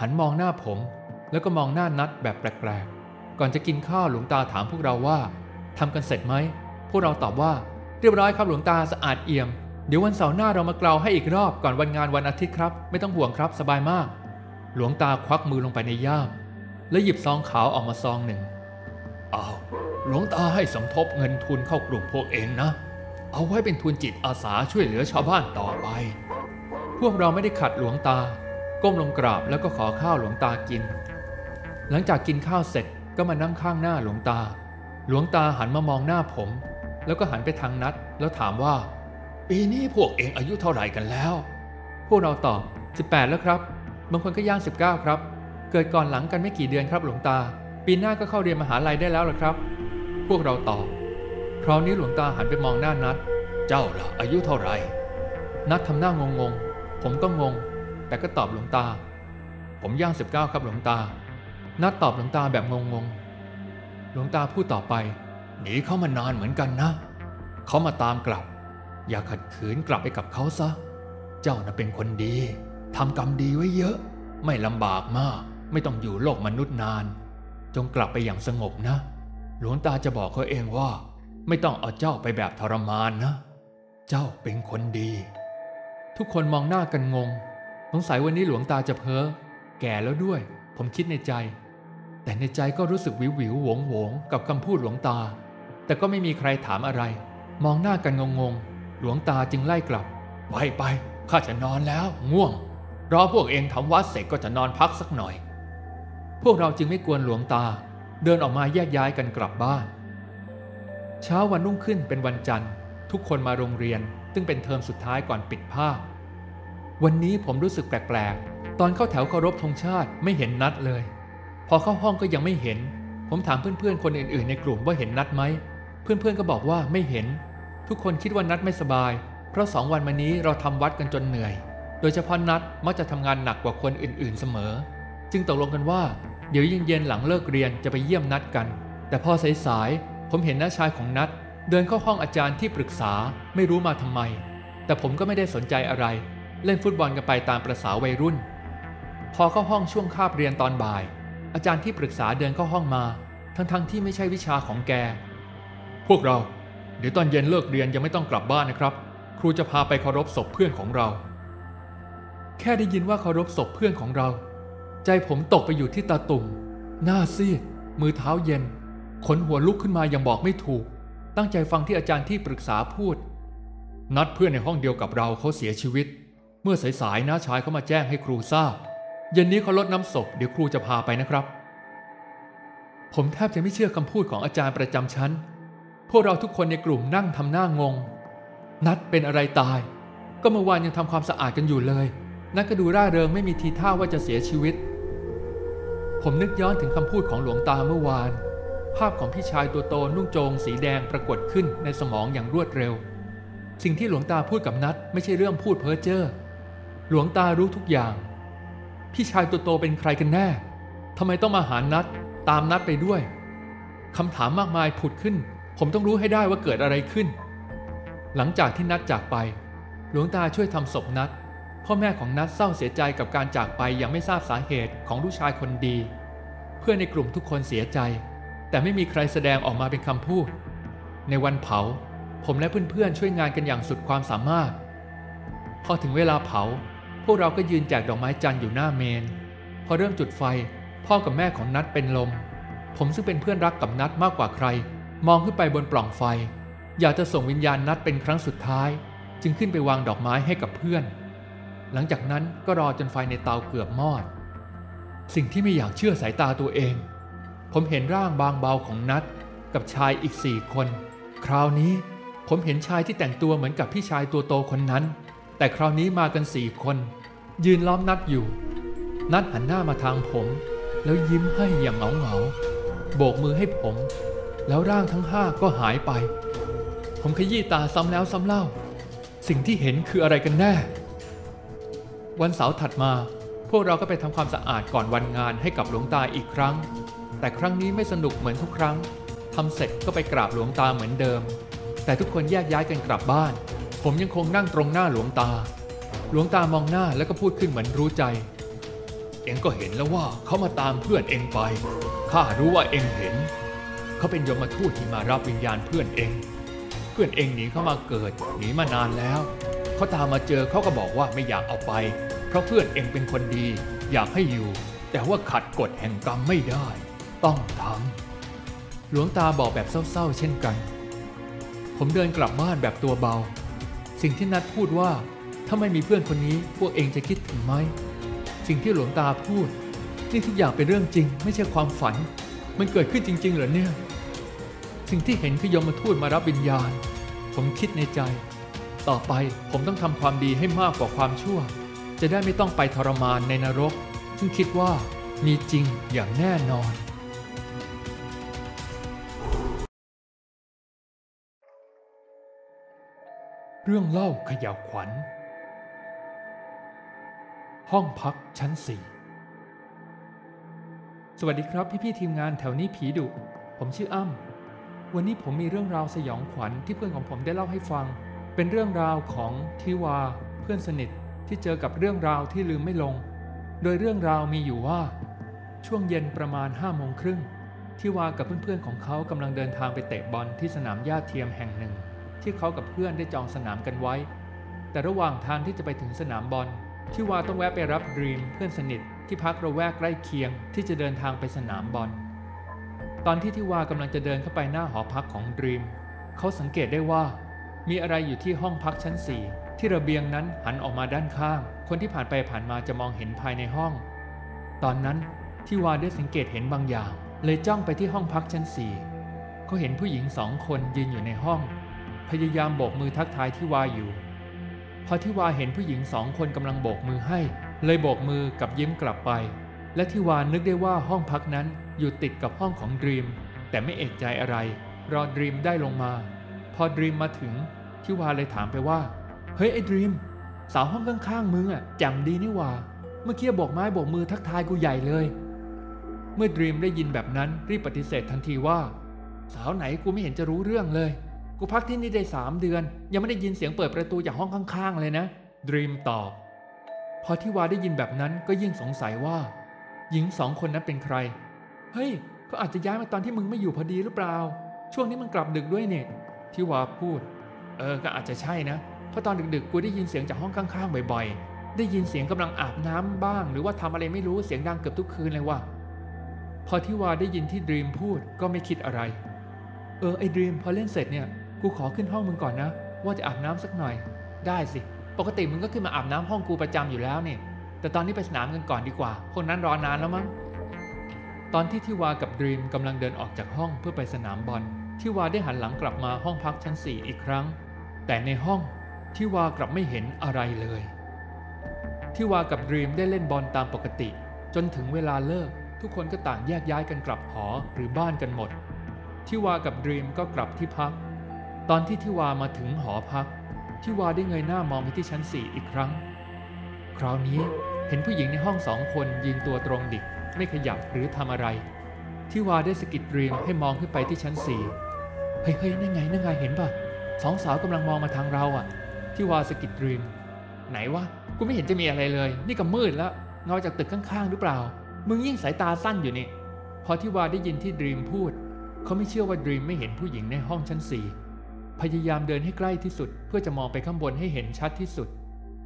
หันมองหน้าผม แล้วก็มองหน้านัดแบบแปลกๆ ก่อนจะกินข้าวหลวงตาถามพวกเราว่าทำกันเสร็จไหม พวกเราตอบว่า เรียบร้อยครับหลวงตาสะอาดเอี่ยม เดี๋ยววันเสาร์หน้าเรามากลาให้อีกรอบก่อนวันงานวันอาทิตย์ครับ ไม่ต้องห่วงครับสบายมาก หลวงตาควักมือลงไปในย่ามแล้วหยิบซองขาวออกมาซองหนึ่งเอาหลวงตาให้สมทบเงินทุนเข้ากลุ่มพวกเองนะ เอาไว้เป็นทุนจิตอาสาช่วยเหลือชาวบ้านต่อไป พวกเราไม่ได้ขัดหลวงตา ก้มลงกราบแล้วก็ขอข้าวหลวงตากิน หลังจากกินข้าวเสร็จก็มานั่งข้างหน้าหลวงตา หลวงตาหันมามองหน้าผม แล้วก็หันไปทางนัดแล้วถามว่า ปีนี้พวกเองอายุเท่าไหร่กันแล้ว พวกเราตอบ 18 แล้วครับ บางคนก็ย่าง 19 ครับ เกิดก่อนหลังกันไม่กี่เดือนครับหลวงตา ปีหน้าก็เข้าเรียนมหาลัยได้แล้วล่ะครับ พวกเราตอบ คราวนี้หลวงตาหันไปมองหน้านัด เจ้าล่ะอายุเท่าไหร่ นัดทำหน้างงงๆผมก็งง แต่ก็ตอบหลวงตา ผมย่าง 19 ครับหลวงตา นัดตอบหลวงตาแบบงงๆหลวงตาพูดต่อไป หนีเขามานานเหมือนกันนะ เขามาตามกลับ อย่าขัดขืนกลับไปกับเขาซะ เจ้าน่ะเป็นคนดีทำกรรมดีไว้เยอะ ไม่ลำบากมาก ไม่ต้องอยู่โลกมนุษย์นาน จงกลับไปอย่างสงบนะ หลวงตาจะบอกเขาเองว่า ไม่ต้องเอาเจ้าไปแบบทรมานนะ เจ้าเป็นคนดี ทุกคนมองหน้ากันงง สงสัยวันนี้หลวงตาจะเพ้อ แก่แล้วด้วย ผมคิดในใจ แต่ในใจก็รู้สึกวิววิวหวงหวงกับคำพูดหลวงตา แต่ก็ไม่มีใครถามอะไร มองหน้ากันงงๆ หลวงตาจึงไล่กลับ ไปไปข้าจะนอนแล้วง่วง รอพวกเองทำวัดเสร็จก็จะนอนพักสักหน่อย พวกเราจึงไม่กวนหลวงตา เดินออกมาแยกย้ายกันกลับบ้าน เช้าวันรุ่งขึ้นเป็นวันจันทร์ ทุกคนมาโรงเรียน ซึ่งเป็นเทอมสุดท้ายก่อนปิดภาค วันนี้ผมรู้สึกแปลกๆ ตอนเข้าแถวเคารพธงชาติไม่เห็นนัดเลย พอเข้าห้องก็ยังไม่เห็น ผมถามเพื่อนๆ คนอื่นๆ ในกลุ่มว่าเห็นนัดไหม เพื่อนๆก็บอกว่าไม่เห็น ทุกคนคิดว่านัดไม่สบาย เพราะสองวันมานี้เราทำวัดกันจนเหนื่อย โดยเฉพาะนัดมักจะทำงานหนักกว่าคนอื่นๆเสมอ จึงตกลงกันว่า เดี๋ยวเย็นๆหลังเลิกเรียนจะไปเยี่ยมนัดกัน แต่พอสายๆผมเห็นน้าชายของนัดเดินเข้าห้องอาจารย์ที่ปรึกษาไม่รู้มาทำไม แต่ผมก็ไม่ได้สนใจอะไร เล่นฟุตบอลกันไปตามประษาวัยรุ่น พอเข้าห้องช่วงคาบเรียนตอนบ่าย อาจารย์ที่ปรึกษาเดินเข้าห้องมา ทั้งๆทที่ไม่ใช่วิชาของแก พวกเรา เดี๋ยวตอนเย็นเลิกเรียนยังไม่ต้องกลับบ้านนะครับ ครูจะพาไปเคารพศพเพื่อนของเรา แค่ได้ยินว่าเคารพศพเพื่อนของเรา ใจผมตกไปอยู่ที่ตาตุ่ม หน้าซีด มือเท้าเย็น ขนหัวลุกขึ้นมายังบอกไม่ถูก ตั้งใจฟังที่อาจารย์ที่ปรึกษาพูด นัดเพื่อนในห้องเดียวกับเราเขาเสียชีวิต เมื่อสายๆน้าชายเขามาแจ้งให้ครูทราบ เย็นนี้เขาลดน้ำศพเดี๋ยวครูจะพาไปนะครับ ผมแทบจะไม่เชื่อคำพูดของอาจารย์ประจำชั้น วกเราทุกคนในกลุ่มนั่งทำหน้างง นัดเป็นอะไรตาย ก็เมื่อวานยังทำความสะอาดกันอยู่เลย นัดก็ดูร่าเริงไม่มีทีท่าว่าจะเสียชีวิต ผมนึกย้อนถึงคำพูดของหลวงตาเมื่อวาน ภาพของพี่ชายตัวโตนุ่งโจง สีแดงปรากฏขึ้นในสมองอย่างรวดเร็ว สิ่งที่หลวงตาพูดกับนัดไม่ใช่เรื่องพูดเพ้อเจ้อหลวงตารู้ทุกอย่าง พี่ชายตัวโตเป็นใครกันแน่ทำไมต้องมาหานัดตามนัดไปด้วยคำถามมากมายผุดขึ้น ผมต้องรู้ให้ได้ว่าเกิดอะไรขึ้น หลังจากที่นัดจากไป หลวงตาช่วยทำศพนัด พ่อแม่ของนัดเศร้าเสียใจกับการจากไปอย่างไม่ทราบสาเหตุของลูกชายคนดี เพื่อนในกลุ่มทุกคนเสียใจ แต่ไม่มีใครแสดงออกมาเป็นคำพูด ในวันเผา ผมและเพื่อนๆช่วยงานกันอย่างสุดความสามารถ พอถึงเวลาเผา พวกเราก็ยืนแจกดอกไม้จันทร์อยู่หน้าเมน พอเริ่มจุดไฟ พ่อกับแม่ของนัดเป็นลม ผมซึ่งเป็นเพื่อนรักกับนัดมากกว่าใคร มองขึ้นไปบนปล่องไฟ อยากจะส่งวิญญาณนัดเป็นครั้งสุดท้าย จึงขึ้นไปวางดอกไม้ให้กับเพื่อน หลังจากนั้นก็รอจนไฟในเตาเกือบมอด สิ่งที่ไม่อยากเชื่อสายตาตัวเอง ผมเห็นร่างบางเบาของนัดกับชายอีกสี่คน คราวนี้ผมเห็นชายที่แต่งตัวเหมือนกับพี่ชายตัวโตคนนั้น แต่คราวนี้มากันสี่คน ยืนล้อมนัดอยู่ นัดหันหน้ามาทางผม แล้วยิ้มให้อย่างเหงาเหงาๆโบกมือให้ผม แล้วร่างทั้งห้าก็หายไป ผมขยี้ตาซ้ำแล้วซ้ำเล่า สิ่งที่เห็นคืออะไรกันแน่ วันเสาร์ถัดมา พวกเราก็ไปทำความสะอาดก่อนวันงานให้กับหลวงตาอีกครั้ง แต่ครั้งนี้ไม่สนุกเหมือนทุกครั้งทำเสร็จก็ไปกราบหลวงตาเหมือนเดิม แต่ทุกคนแยกย้ายกันกลับบ้าน ผมยังคงนั่งตรงหน้าหลวงตา หลวงตามองหน้าแล้วก็พูดขึ้นเหมือนรู้ใจ เองก็เห็นแล้วว่าเขามาตามเพื่อนเองไป ข้ารู้ว่าเองเห็น เขาเป็นยมทูตที่มารับวิญญาณเพื่อนเอง เพื่อนเองหนีเข้ามาเกิดหนีมานานแล้ว เขาตามมาเจอเขาก็บอกว่าไม่อยากเอาไป เพราะเพื่อนเองเป็นคนดี อยากให้อยู่ แต่ว่าขัดกฎแห่งกรรมไม่ได้ ต้องทำหลวงตาบอกแบบเศร้าๆ เช่นกัน ผมเดินกลับบ้านแบบตัวเบา สิ่งที่นัดพูดว่าถ้าไม่มีเพื่อนคนนี้พวกเองจะคิดถึงไหมสิ่งที่หลวงตาพูด นี่ทุกอย่างเป็นเรื่องจริง ไม่ใช่ความฝัน มันเกิดขึ้นจริง ๆ เหรอเนี่ย สิ่งที่เห็นคือยมทูตมารับวิญญาณ ผมคิดในใจ ต่อไปผมต้องทำความดีให้มากกว่าความชั่ว จะได้ไม่ต้องไปทรมานในนรก ซึ่งคิดว่ามีจริงอย่างแน่นอน เรื่องเล่าขย่าวขวัญ ห้องพักชั้นสี่สวัสดีครับพี่ๆทีมงานแถวนี้ผีดุ ผมชื่ออ้ำ วันนี้ผมมีเรื่องราวสยองขวัญที่เพื่อนของผมได้เล่าให้ฟัง เป็นเรื่องราวของทิวา เพื่อนสนิทที่เจอกับเรื่องราวที่ลืมไม่ลง โดยเรื่องราวมีอยู่ว่า ช่วงเย็นประมาณห้าโมงครึ่งทิวากับเพื่อนๆของเขากำลังเดินทางไปเตะบอลที่สนามหญ้าเทียมแห่งหนึ่ง ที่เขากับเพื่อนได้จองสนามกันไว้ แต่ระหว่างทางที่จะไปถึงสนามบอลทิวาต้องแวะไปรับดรีมเพื่อนสนิทที่พักละแวกใกล้เคียงที่จะเดินทางไปสนามบอล ตอนที่ทิวากำลังจะเดินเข้าไปหน้าหอพักของดรีมเขาสังเกตได้ว่า มีอะไรอยู่ที่ห้องพักชั้น4ที่ระเบียงนั้นหันออกมาด้านข้าง คนที่ผ่านไปผ่านมาจะมองเห็นภายในห้อง ตอนนั้นทิวาได้สังเกตเห็นบางอย่าง เลยจ้องไปที่ห้องพักชั้น4เขาเห็นผู้หญิงสองคนยืนอยู่ในห้อง พยายามโบกมือทักทายทิวาอยู่ พอทิวาเห็นผู้หญิงสองคนกำลังโบกมือให้ เลยโบกมือกับยิ้มกลับไป และทิวานึกได้ว่าห้องพักนั้น อยู่ติดกับห้องของดรีม แต่ไม่เอะใจอะไร รอดรีมได้ลงมา พอดรีมมาถึงทิวาเลยถามไปว่า เฮ้ยไอ้ดรีม สาวห้องข้างๆมึงอะแจ่มดีนี่หว่า เมื่อกี้โบกไม้โบกมือทักทายกูใหญ่เลย เมื่อดรีมได้ยินแบบนั้นรีบปฏิเสธทันทีว่า สาวไหนกูไม่เห็นจะรู้เรื่องเลย กูพักที่นี่ได้สามเดือน ยังไม่ได้ยินเสียงเปิดประตูจากห้องข้างๆเลยนะดรีมตอบ พอทิวาได้ยินแบบนั้นก็ยิ่งสงสัยว่า หญิงสองคนนั้นเป็นใคร เฮ้ยเขาอาจจะย้ายมาตอนที่มึงไม่อยู่พอดีหรือเปล่า ช่วงนี้มึงกลับดึกด้วยเนี่ยทิวาพูด เออก็อาจจะใช่นะ เพราะตอนดึกๆกูได้ยินเสียงจากห้องข้างๆบ่อยๆ ได้ยินเสียงกำลังอาบน้ำบ้าง หรือว่าทำอะไรไม่รู้เสียงดังเกือบทุกคืนเลยว่ะพอทิวาได้ยินที่ดรีมพูดก็ไม่คิดอะไร เออไอ้ดรีมพอเล่นเสร็จเนี่ยกูขอขึ้นห้องมึงก่อนนะ ว่าจะอาบน้ำสักหน่อย ได้สิ ปกติมึงก็ขึ้นมาอาบน้ำห้องกูประจำอยู่แล้วเนี่ยแต่ตอนนี้ไปสนามกันก่อนดีกว่า คนนั้นรอนานแล้วมั้ง ตอนที่ทิวากับดรีมกำลังเดินออกจากห้องเพื่อไปสนามบอลทิวาได้หันหลังกลับมาห้องพักชั้น4อีกครั้ง แต่ในห้องทิวากลับไม่เห็นอะไรเลยทิวากับดรีมได้เล่นบอลตามปกติ จนถึงเวลาเลิก ทุกคนก็ต่างแยกย้ายกันกลับหอหรือบ้านกันหมดทิวากับดรีมก็กลับที่พัก ตอนที่ทิวามาถึงหอพักทิวาได้เงยหน้ามองไปที่ชั้น4อีกครั้ง คราวนี้เห็นผู้หญิงในห้องสองคนยืนตัวตรงดิก ไม่ขยับหรือทำอะไร ที่วาได้สะกิดดรีมให้มองขึ้นไปที่ชั้นสี่เฮ้ยเฮ้ยนั่นไงนั่นไงเห็นปะสองสาวกำลังมองมาทางเราอะ ที่วาสะกิดดรีมไหนวะกูไม่เห็นจะมีอะไรเลย นี่ก็มืดแล้วเงาจากตึกข้างๆหรือเปล่า มึงยิ่งสายตาสั้นอยู่นี่พอที่วาได้ยินที่ดรีมพูด เขาไม่เชื่อว่าดรีมไม่เห็นผู้หญิงในห้องชั้นสี่พยายามเดินให้ใกล้ที่สุด เพื่อจะมองไปข้างบนให้เห็นชัดที่สุด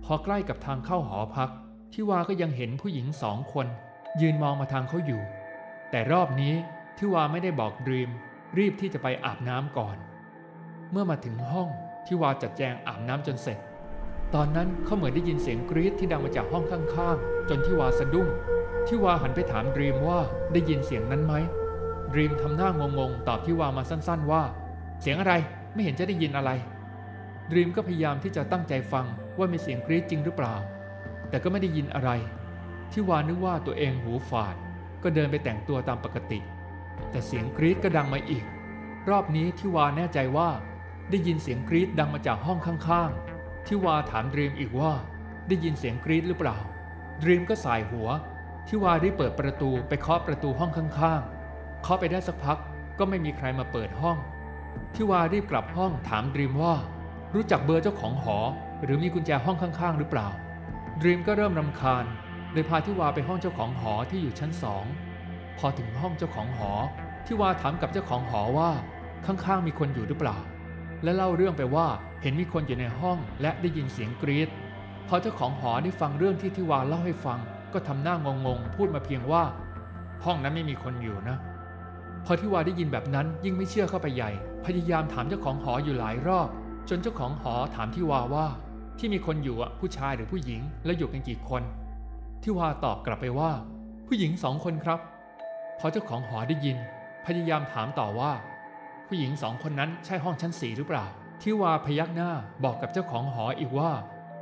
พอใกล้กับทางเข้าหอพัก ที่วาก็ยังเห็นผู้หญิงสองคน ยืนมองมาทางเขาอยู่ แต่รอบนี้ที่วาไม่ได้บอกดรีม รีบที่จะไปอาบน้ำก่อน เมื่อมาถึงห้องที่วาจัดแจงอาบน้ำจนเสร็จ ตอนนั้นเขาเหมือนได้ยินเสียงกรี๊ดที่ดังมาจากห้องข้างๆ จนที่วาสะดุ้งที่วาหันไปถามดรีมว่าได้ยินเสียงนั้นไหมดรีมทำหน้างงๆ ตอบที่วามาสั้นๆว่า เสียงอะไรไม่เห็นจะได้ยินอะไรดรีมก็พยายามที่จะตั้งใจฟังว่ามีเสียงกรี๊ดจริงหรือเปล่า แต่ก็ไม่ได้ยินอะไร ที่วานึกว่าตัวเองหูฝาด ก็เดินไปแต่งตัวตามปกติ แต่เสียงกรี๊ดก็ดังมาอีก รอบนี้ที่วาแน่ใจว่า ได้ยินเสียงกรี๊ดดังมาจากห้องข้างๆที่วาถามดรีมอีกว่า ได้ยินเสียงกรี๊ดหรือเปล่าดรีมก็สายหัวที่วารีบเปิดประตูไปเคาะประตูห้องข้างๆเคาะไปได้สักพักก็ไม่มีใครมาเปิดห้องที่วารีบกลับห้องถามดรีมว่า รู้จักเบอร์เจ้าของหอ หรือมีกุญแจห้องข้างๆ หรือเปล่าดรีมก็เริ่มรำคาญ เลยพาทิวาไปห้องเจ้าของหอที่อยู่ชั้นสอง พอถึงห้องเจ้าของหอทิวาถามกับเจ้าของหอว่าข้างๆมีคนอยู่หรือเปล่า และเล่าเรื่องไปว่าเห็นมีคนอยู่ในห้องและได้ยินเสียงกรีดพอเจ้าของหอได้ฟังเรื่องที่ทิวาเล่าให้ฟัง ก็ทำหน้างงๆพูดมาเพียงว่า ห้องนั้นไม่มีคนอยู่นะ พอที่วาได้ยินแบบนั้นยิ่งไม่เชื่อเข้าไปใหญ่ พยายามถามเจ้าของหออยู่หลายรอบ จนเจ้าของหอถามที่วาว่า ที่มีคนอยู่อะผู้ชายหรือผู้หญิง และอยู่กันกี่คน ที่วาตอบกลับไปว่า ผู้หญิงสองคนครับ พอเจ้าของหอได้ยิน พยายามถามต่อว่า ผู้หญิงสองคนนั้นใช่ห้องชั้นสี่หรือเปล่า ที่วาพยักหน้าบอกกับเจ้าของหออีกว่า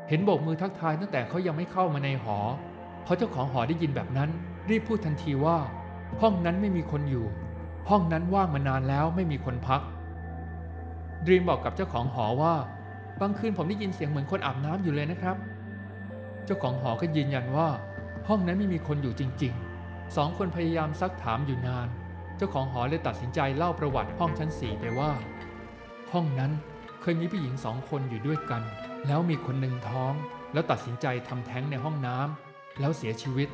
เห็นโบกมือทักทายตั้งแต่เขายังไม่เข้ามาในหอพอเจ้าของหอได้ยินแบบนั้น รีบพูดทันทีว่า ห้องนั้นไม่มีคนอยู่ ห้องนั้นว่างมานานแล้วไม่มีคนพักดรีมบอกกับเจ้าของหอว่าบางคืนผมได้ยินเสียงเหมือนคนอาบน้ำอยู่เลยนะครับ เจ้าของหอก็ยืนยันว่า ห้องนั้นไม่มีคนอยู่จริงๆ สองคนพยายามซักถามอยู่นาน เจ้าของหอเลยตัดสินใจเล่าประวัติห้องชั้นสี่ไปว่า ห้องนั้นเคยมีผู้หญิงสองคนอยู่ด้วยกัน แล้วมีคนหนึ่งท้อง แล้วตัดสินใจทำแท้งในห้องน้ำแล้วเสียชีวิต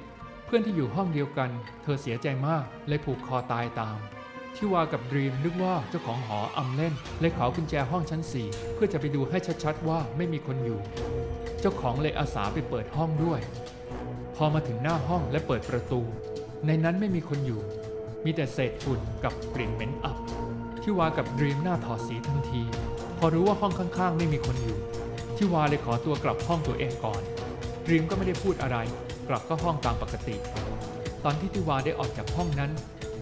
เพื่อนที่อยู่ห้องเดียวกัน เธอเสียใจมากเลยผูกคอตายตามที่วากับดรีมนึกว่าเจ้าของหออำเล่นเลยขอกุญแจห้องชั้นสี่เพื่อจะไปดูให้ชัดๆว่าไม่มีคนอยู่ เจ้าของเลยอาสาไปเปิดห้องด้วย พอมาถึงหน้าห้องและเปิดประตู ในนั้นไม่มีคนอยู่ มีแต่เศษฝุ่นกับกลิ่นเหม็นอับที่วากับดรีมหน้าถอดสีทันที พอรู้ว่าห้องข้างๆ ไม่มีคนอยู่ที่วาเลยขอตัวกลับห้องตัวเองก่อนดรีมก็ไม่ได้พูดอะไร กลับก็ห้องตามปกติ ตอนที่ทิวาได้ออกจากห้องนั้น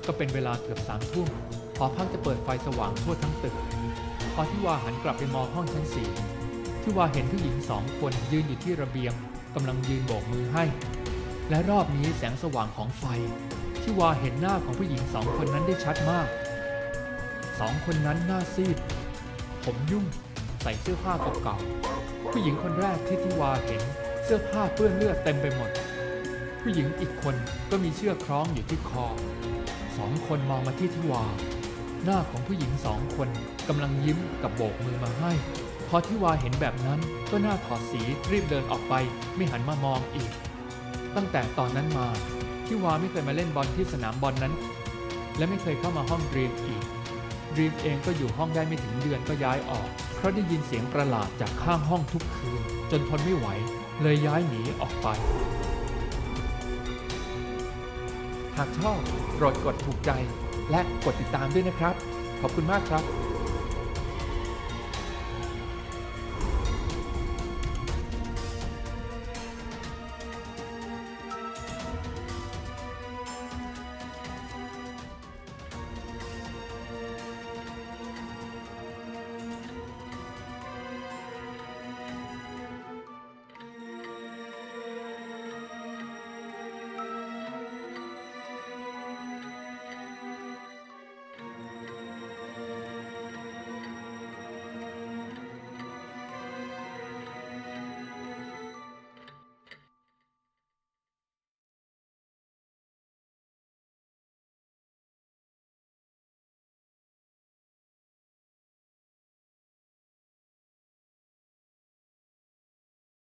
ก็เป็นเวลาเกือบสามทุ่มหอพักจะเปิดไฟสว่างทั่วทั้งตึก พอทิวาหันกลับไปมองห้องชั้นสี่ทิวาเห็นผู้หญิงสองคนยืนอยู่ที่ระเบียง กำลังยืนโบกมือให้ และรอบนี้แสงสว่างของไฟ ที่วาเห็นหน้าของผู้หญิงสองคนนั้นได้ชัดมาก สองคนนั้นหน้าซีด ผมยุ่ง ใส่เสื้อผ้าเก่าๆ ผู้หญิงคนแรกที่ทิวาเห็นเสื้อผ้าเปื้อนเลือดเต็มไปหมด ผู้หญิงอีกคนก็มีเชือกคล้องอยู่ที่คอ สองคนมองมาที่ทิวา หน้าของผู้หญิงสองคนกำลังยิ้มกับโบกมือมาให้ พอทิวาเห็นแบบนั้นก็หน้าถอดสีรีบเดินออกไปไม่หันมามองอีก ตั้งแต่ตอนนั้นมาทิวาไม่เคยมาเล่นบอลที่สนามบอลนั้น และไม่เคยเข้ามาห้องดรีมอีกดรีมเองก็อยู่ห้องได้ไม่ถึงเดือนก็ย้ายออก เพราะได้ยินเสียงประหลาดจากข้างห้องทุกคืน จนทนไม่ไหว เลยย้ายหนีออกไป หากชอบโปรดกดถูกใจและกดติดตามด้วยนะครับ ขอบคุณมากครับ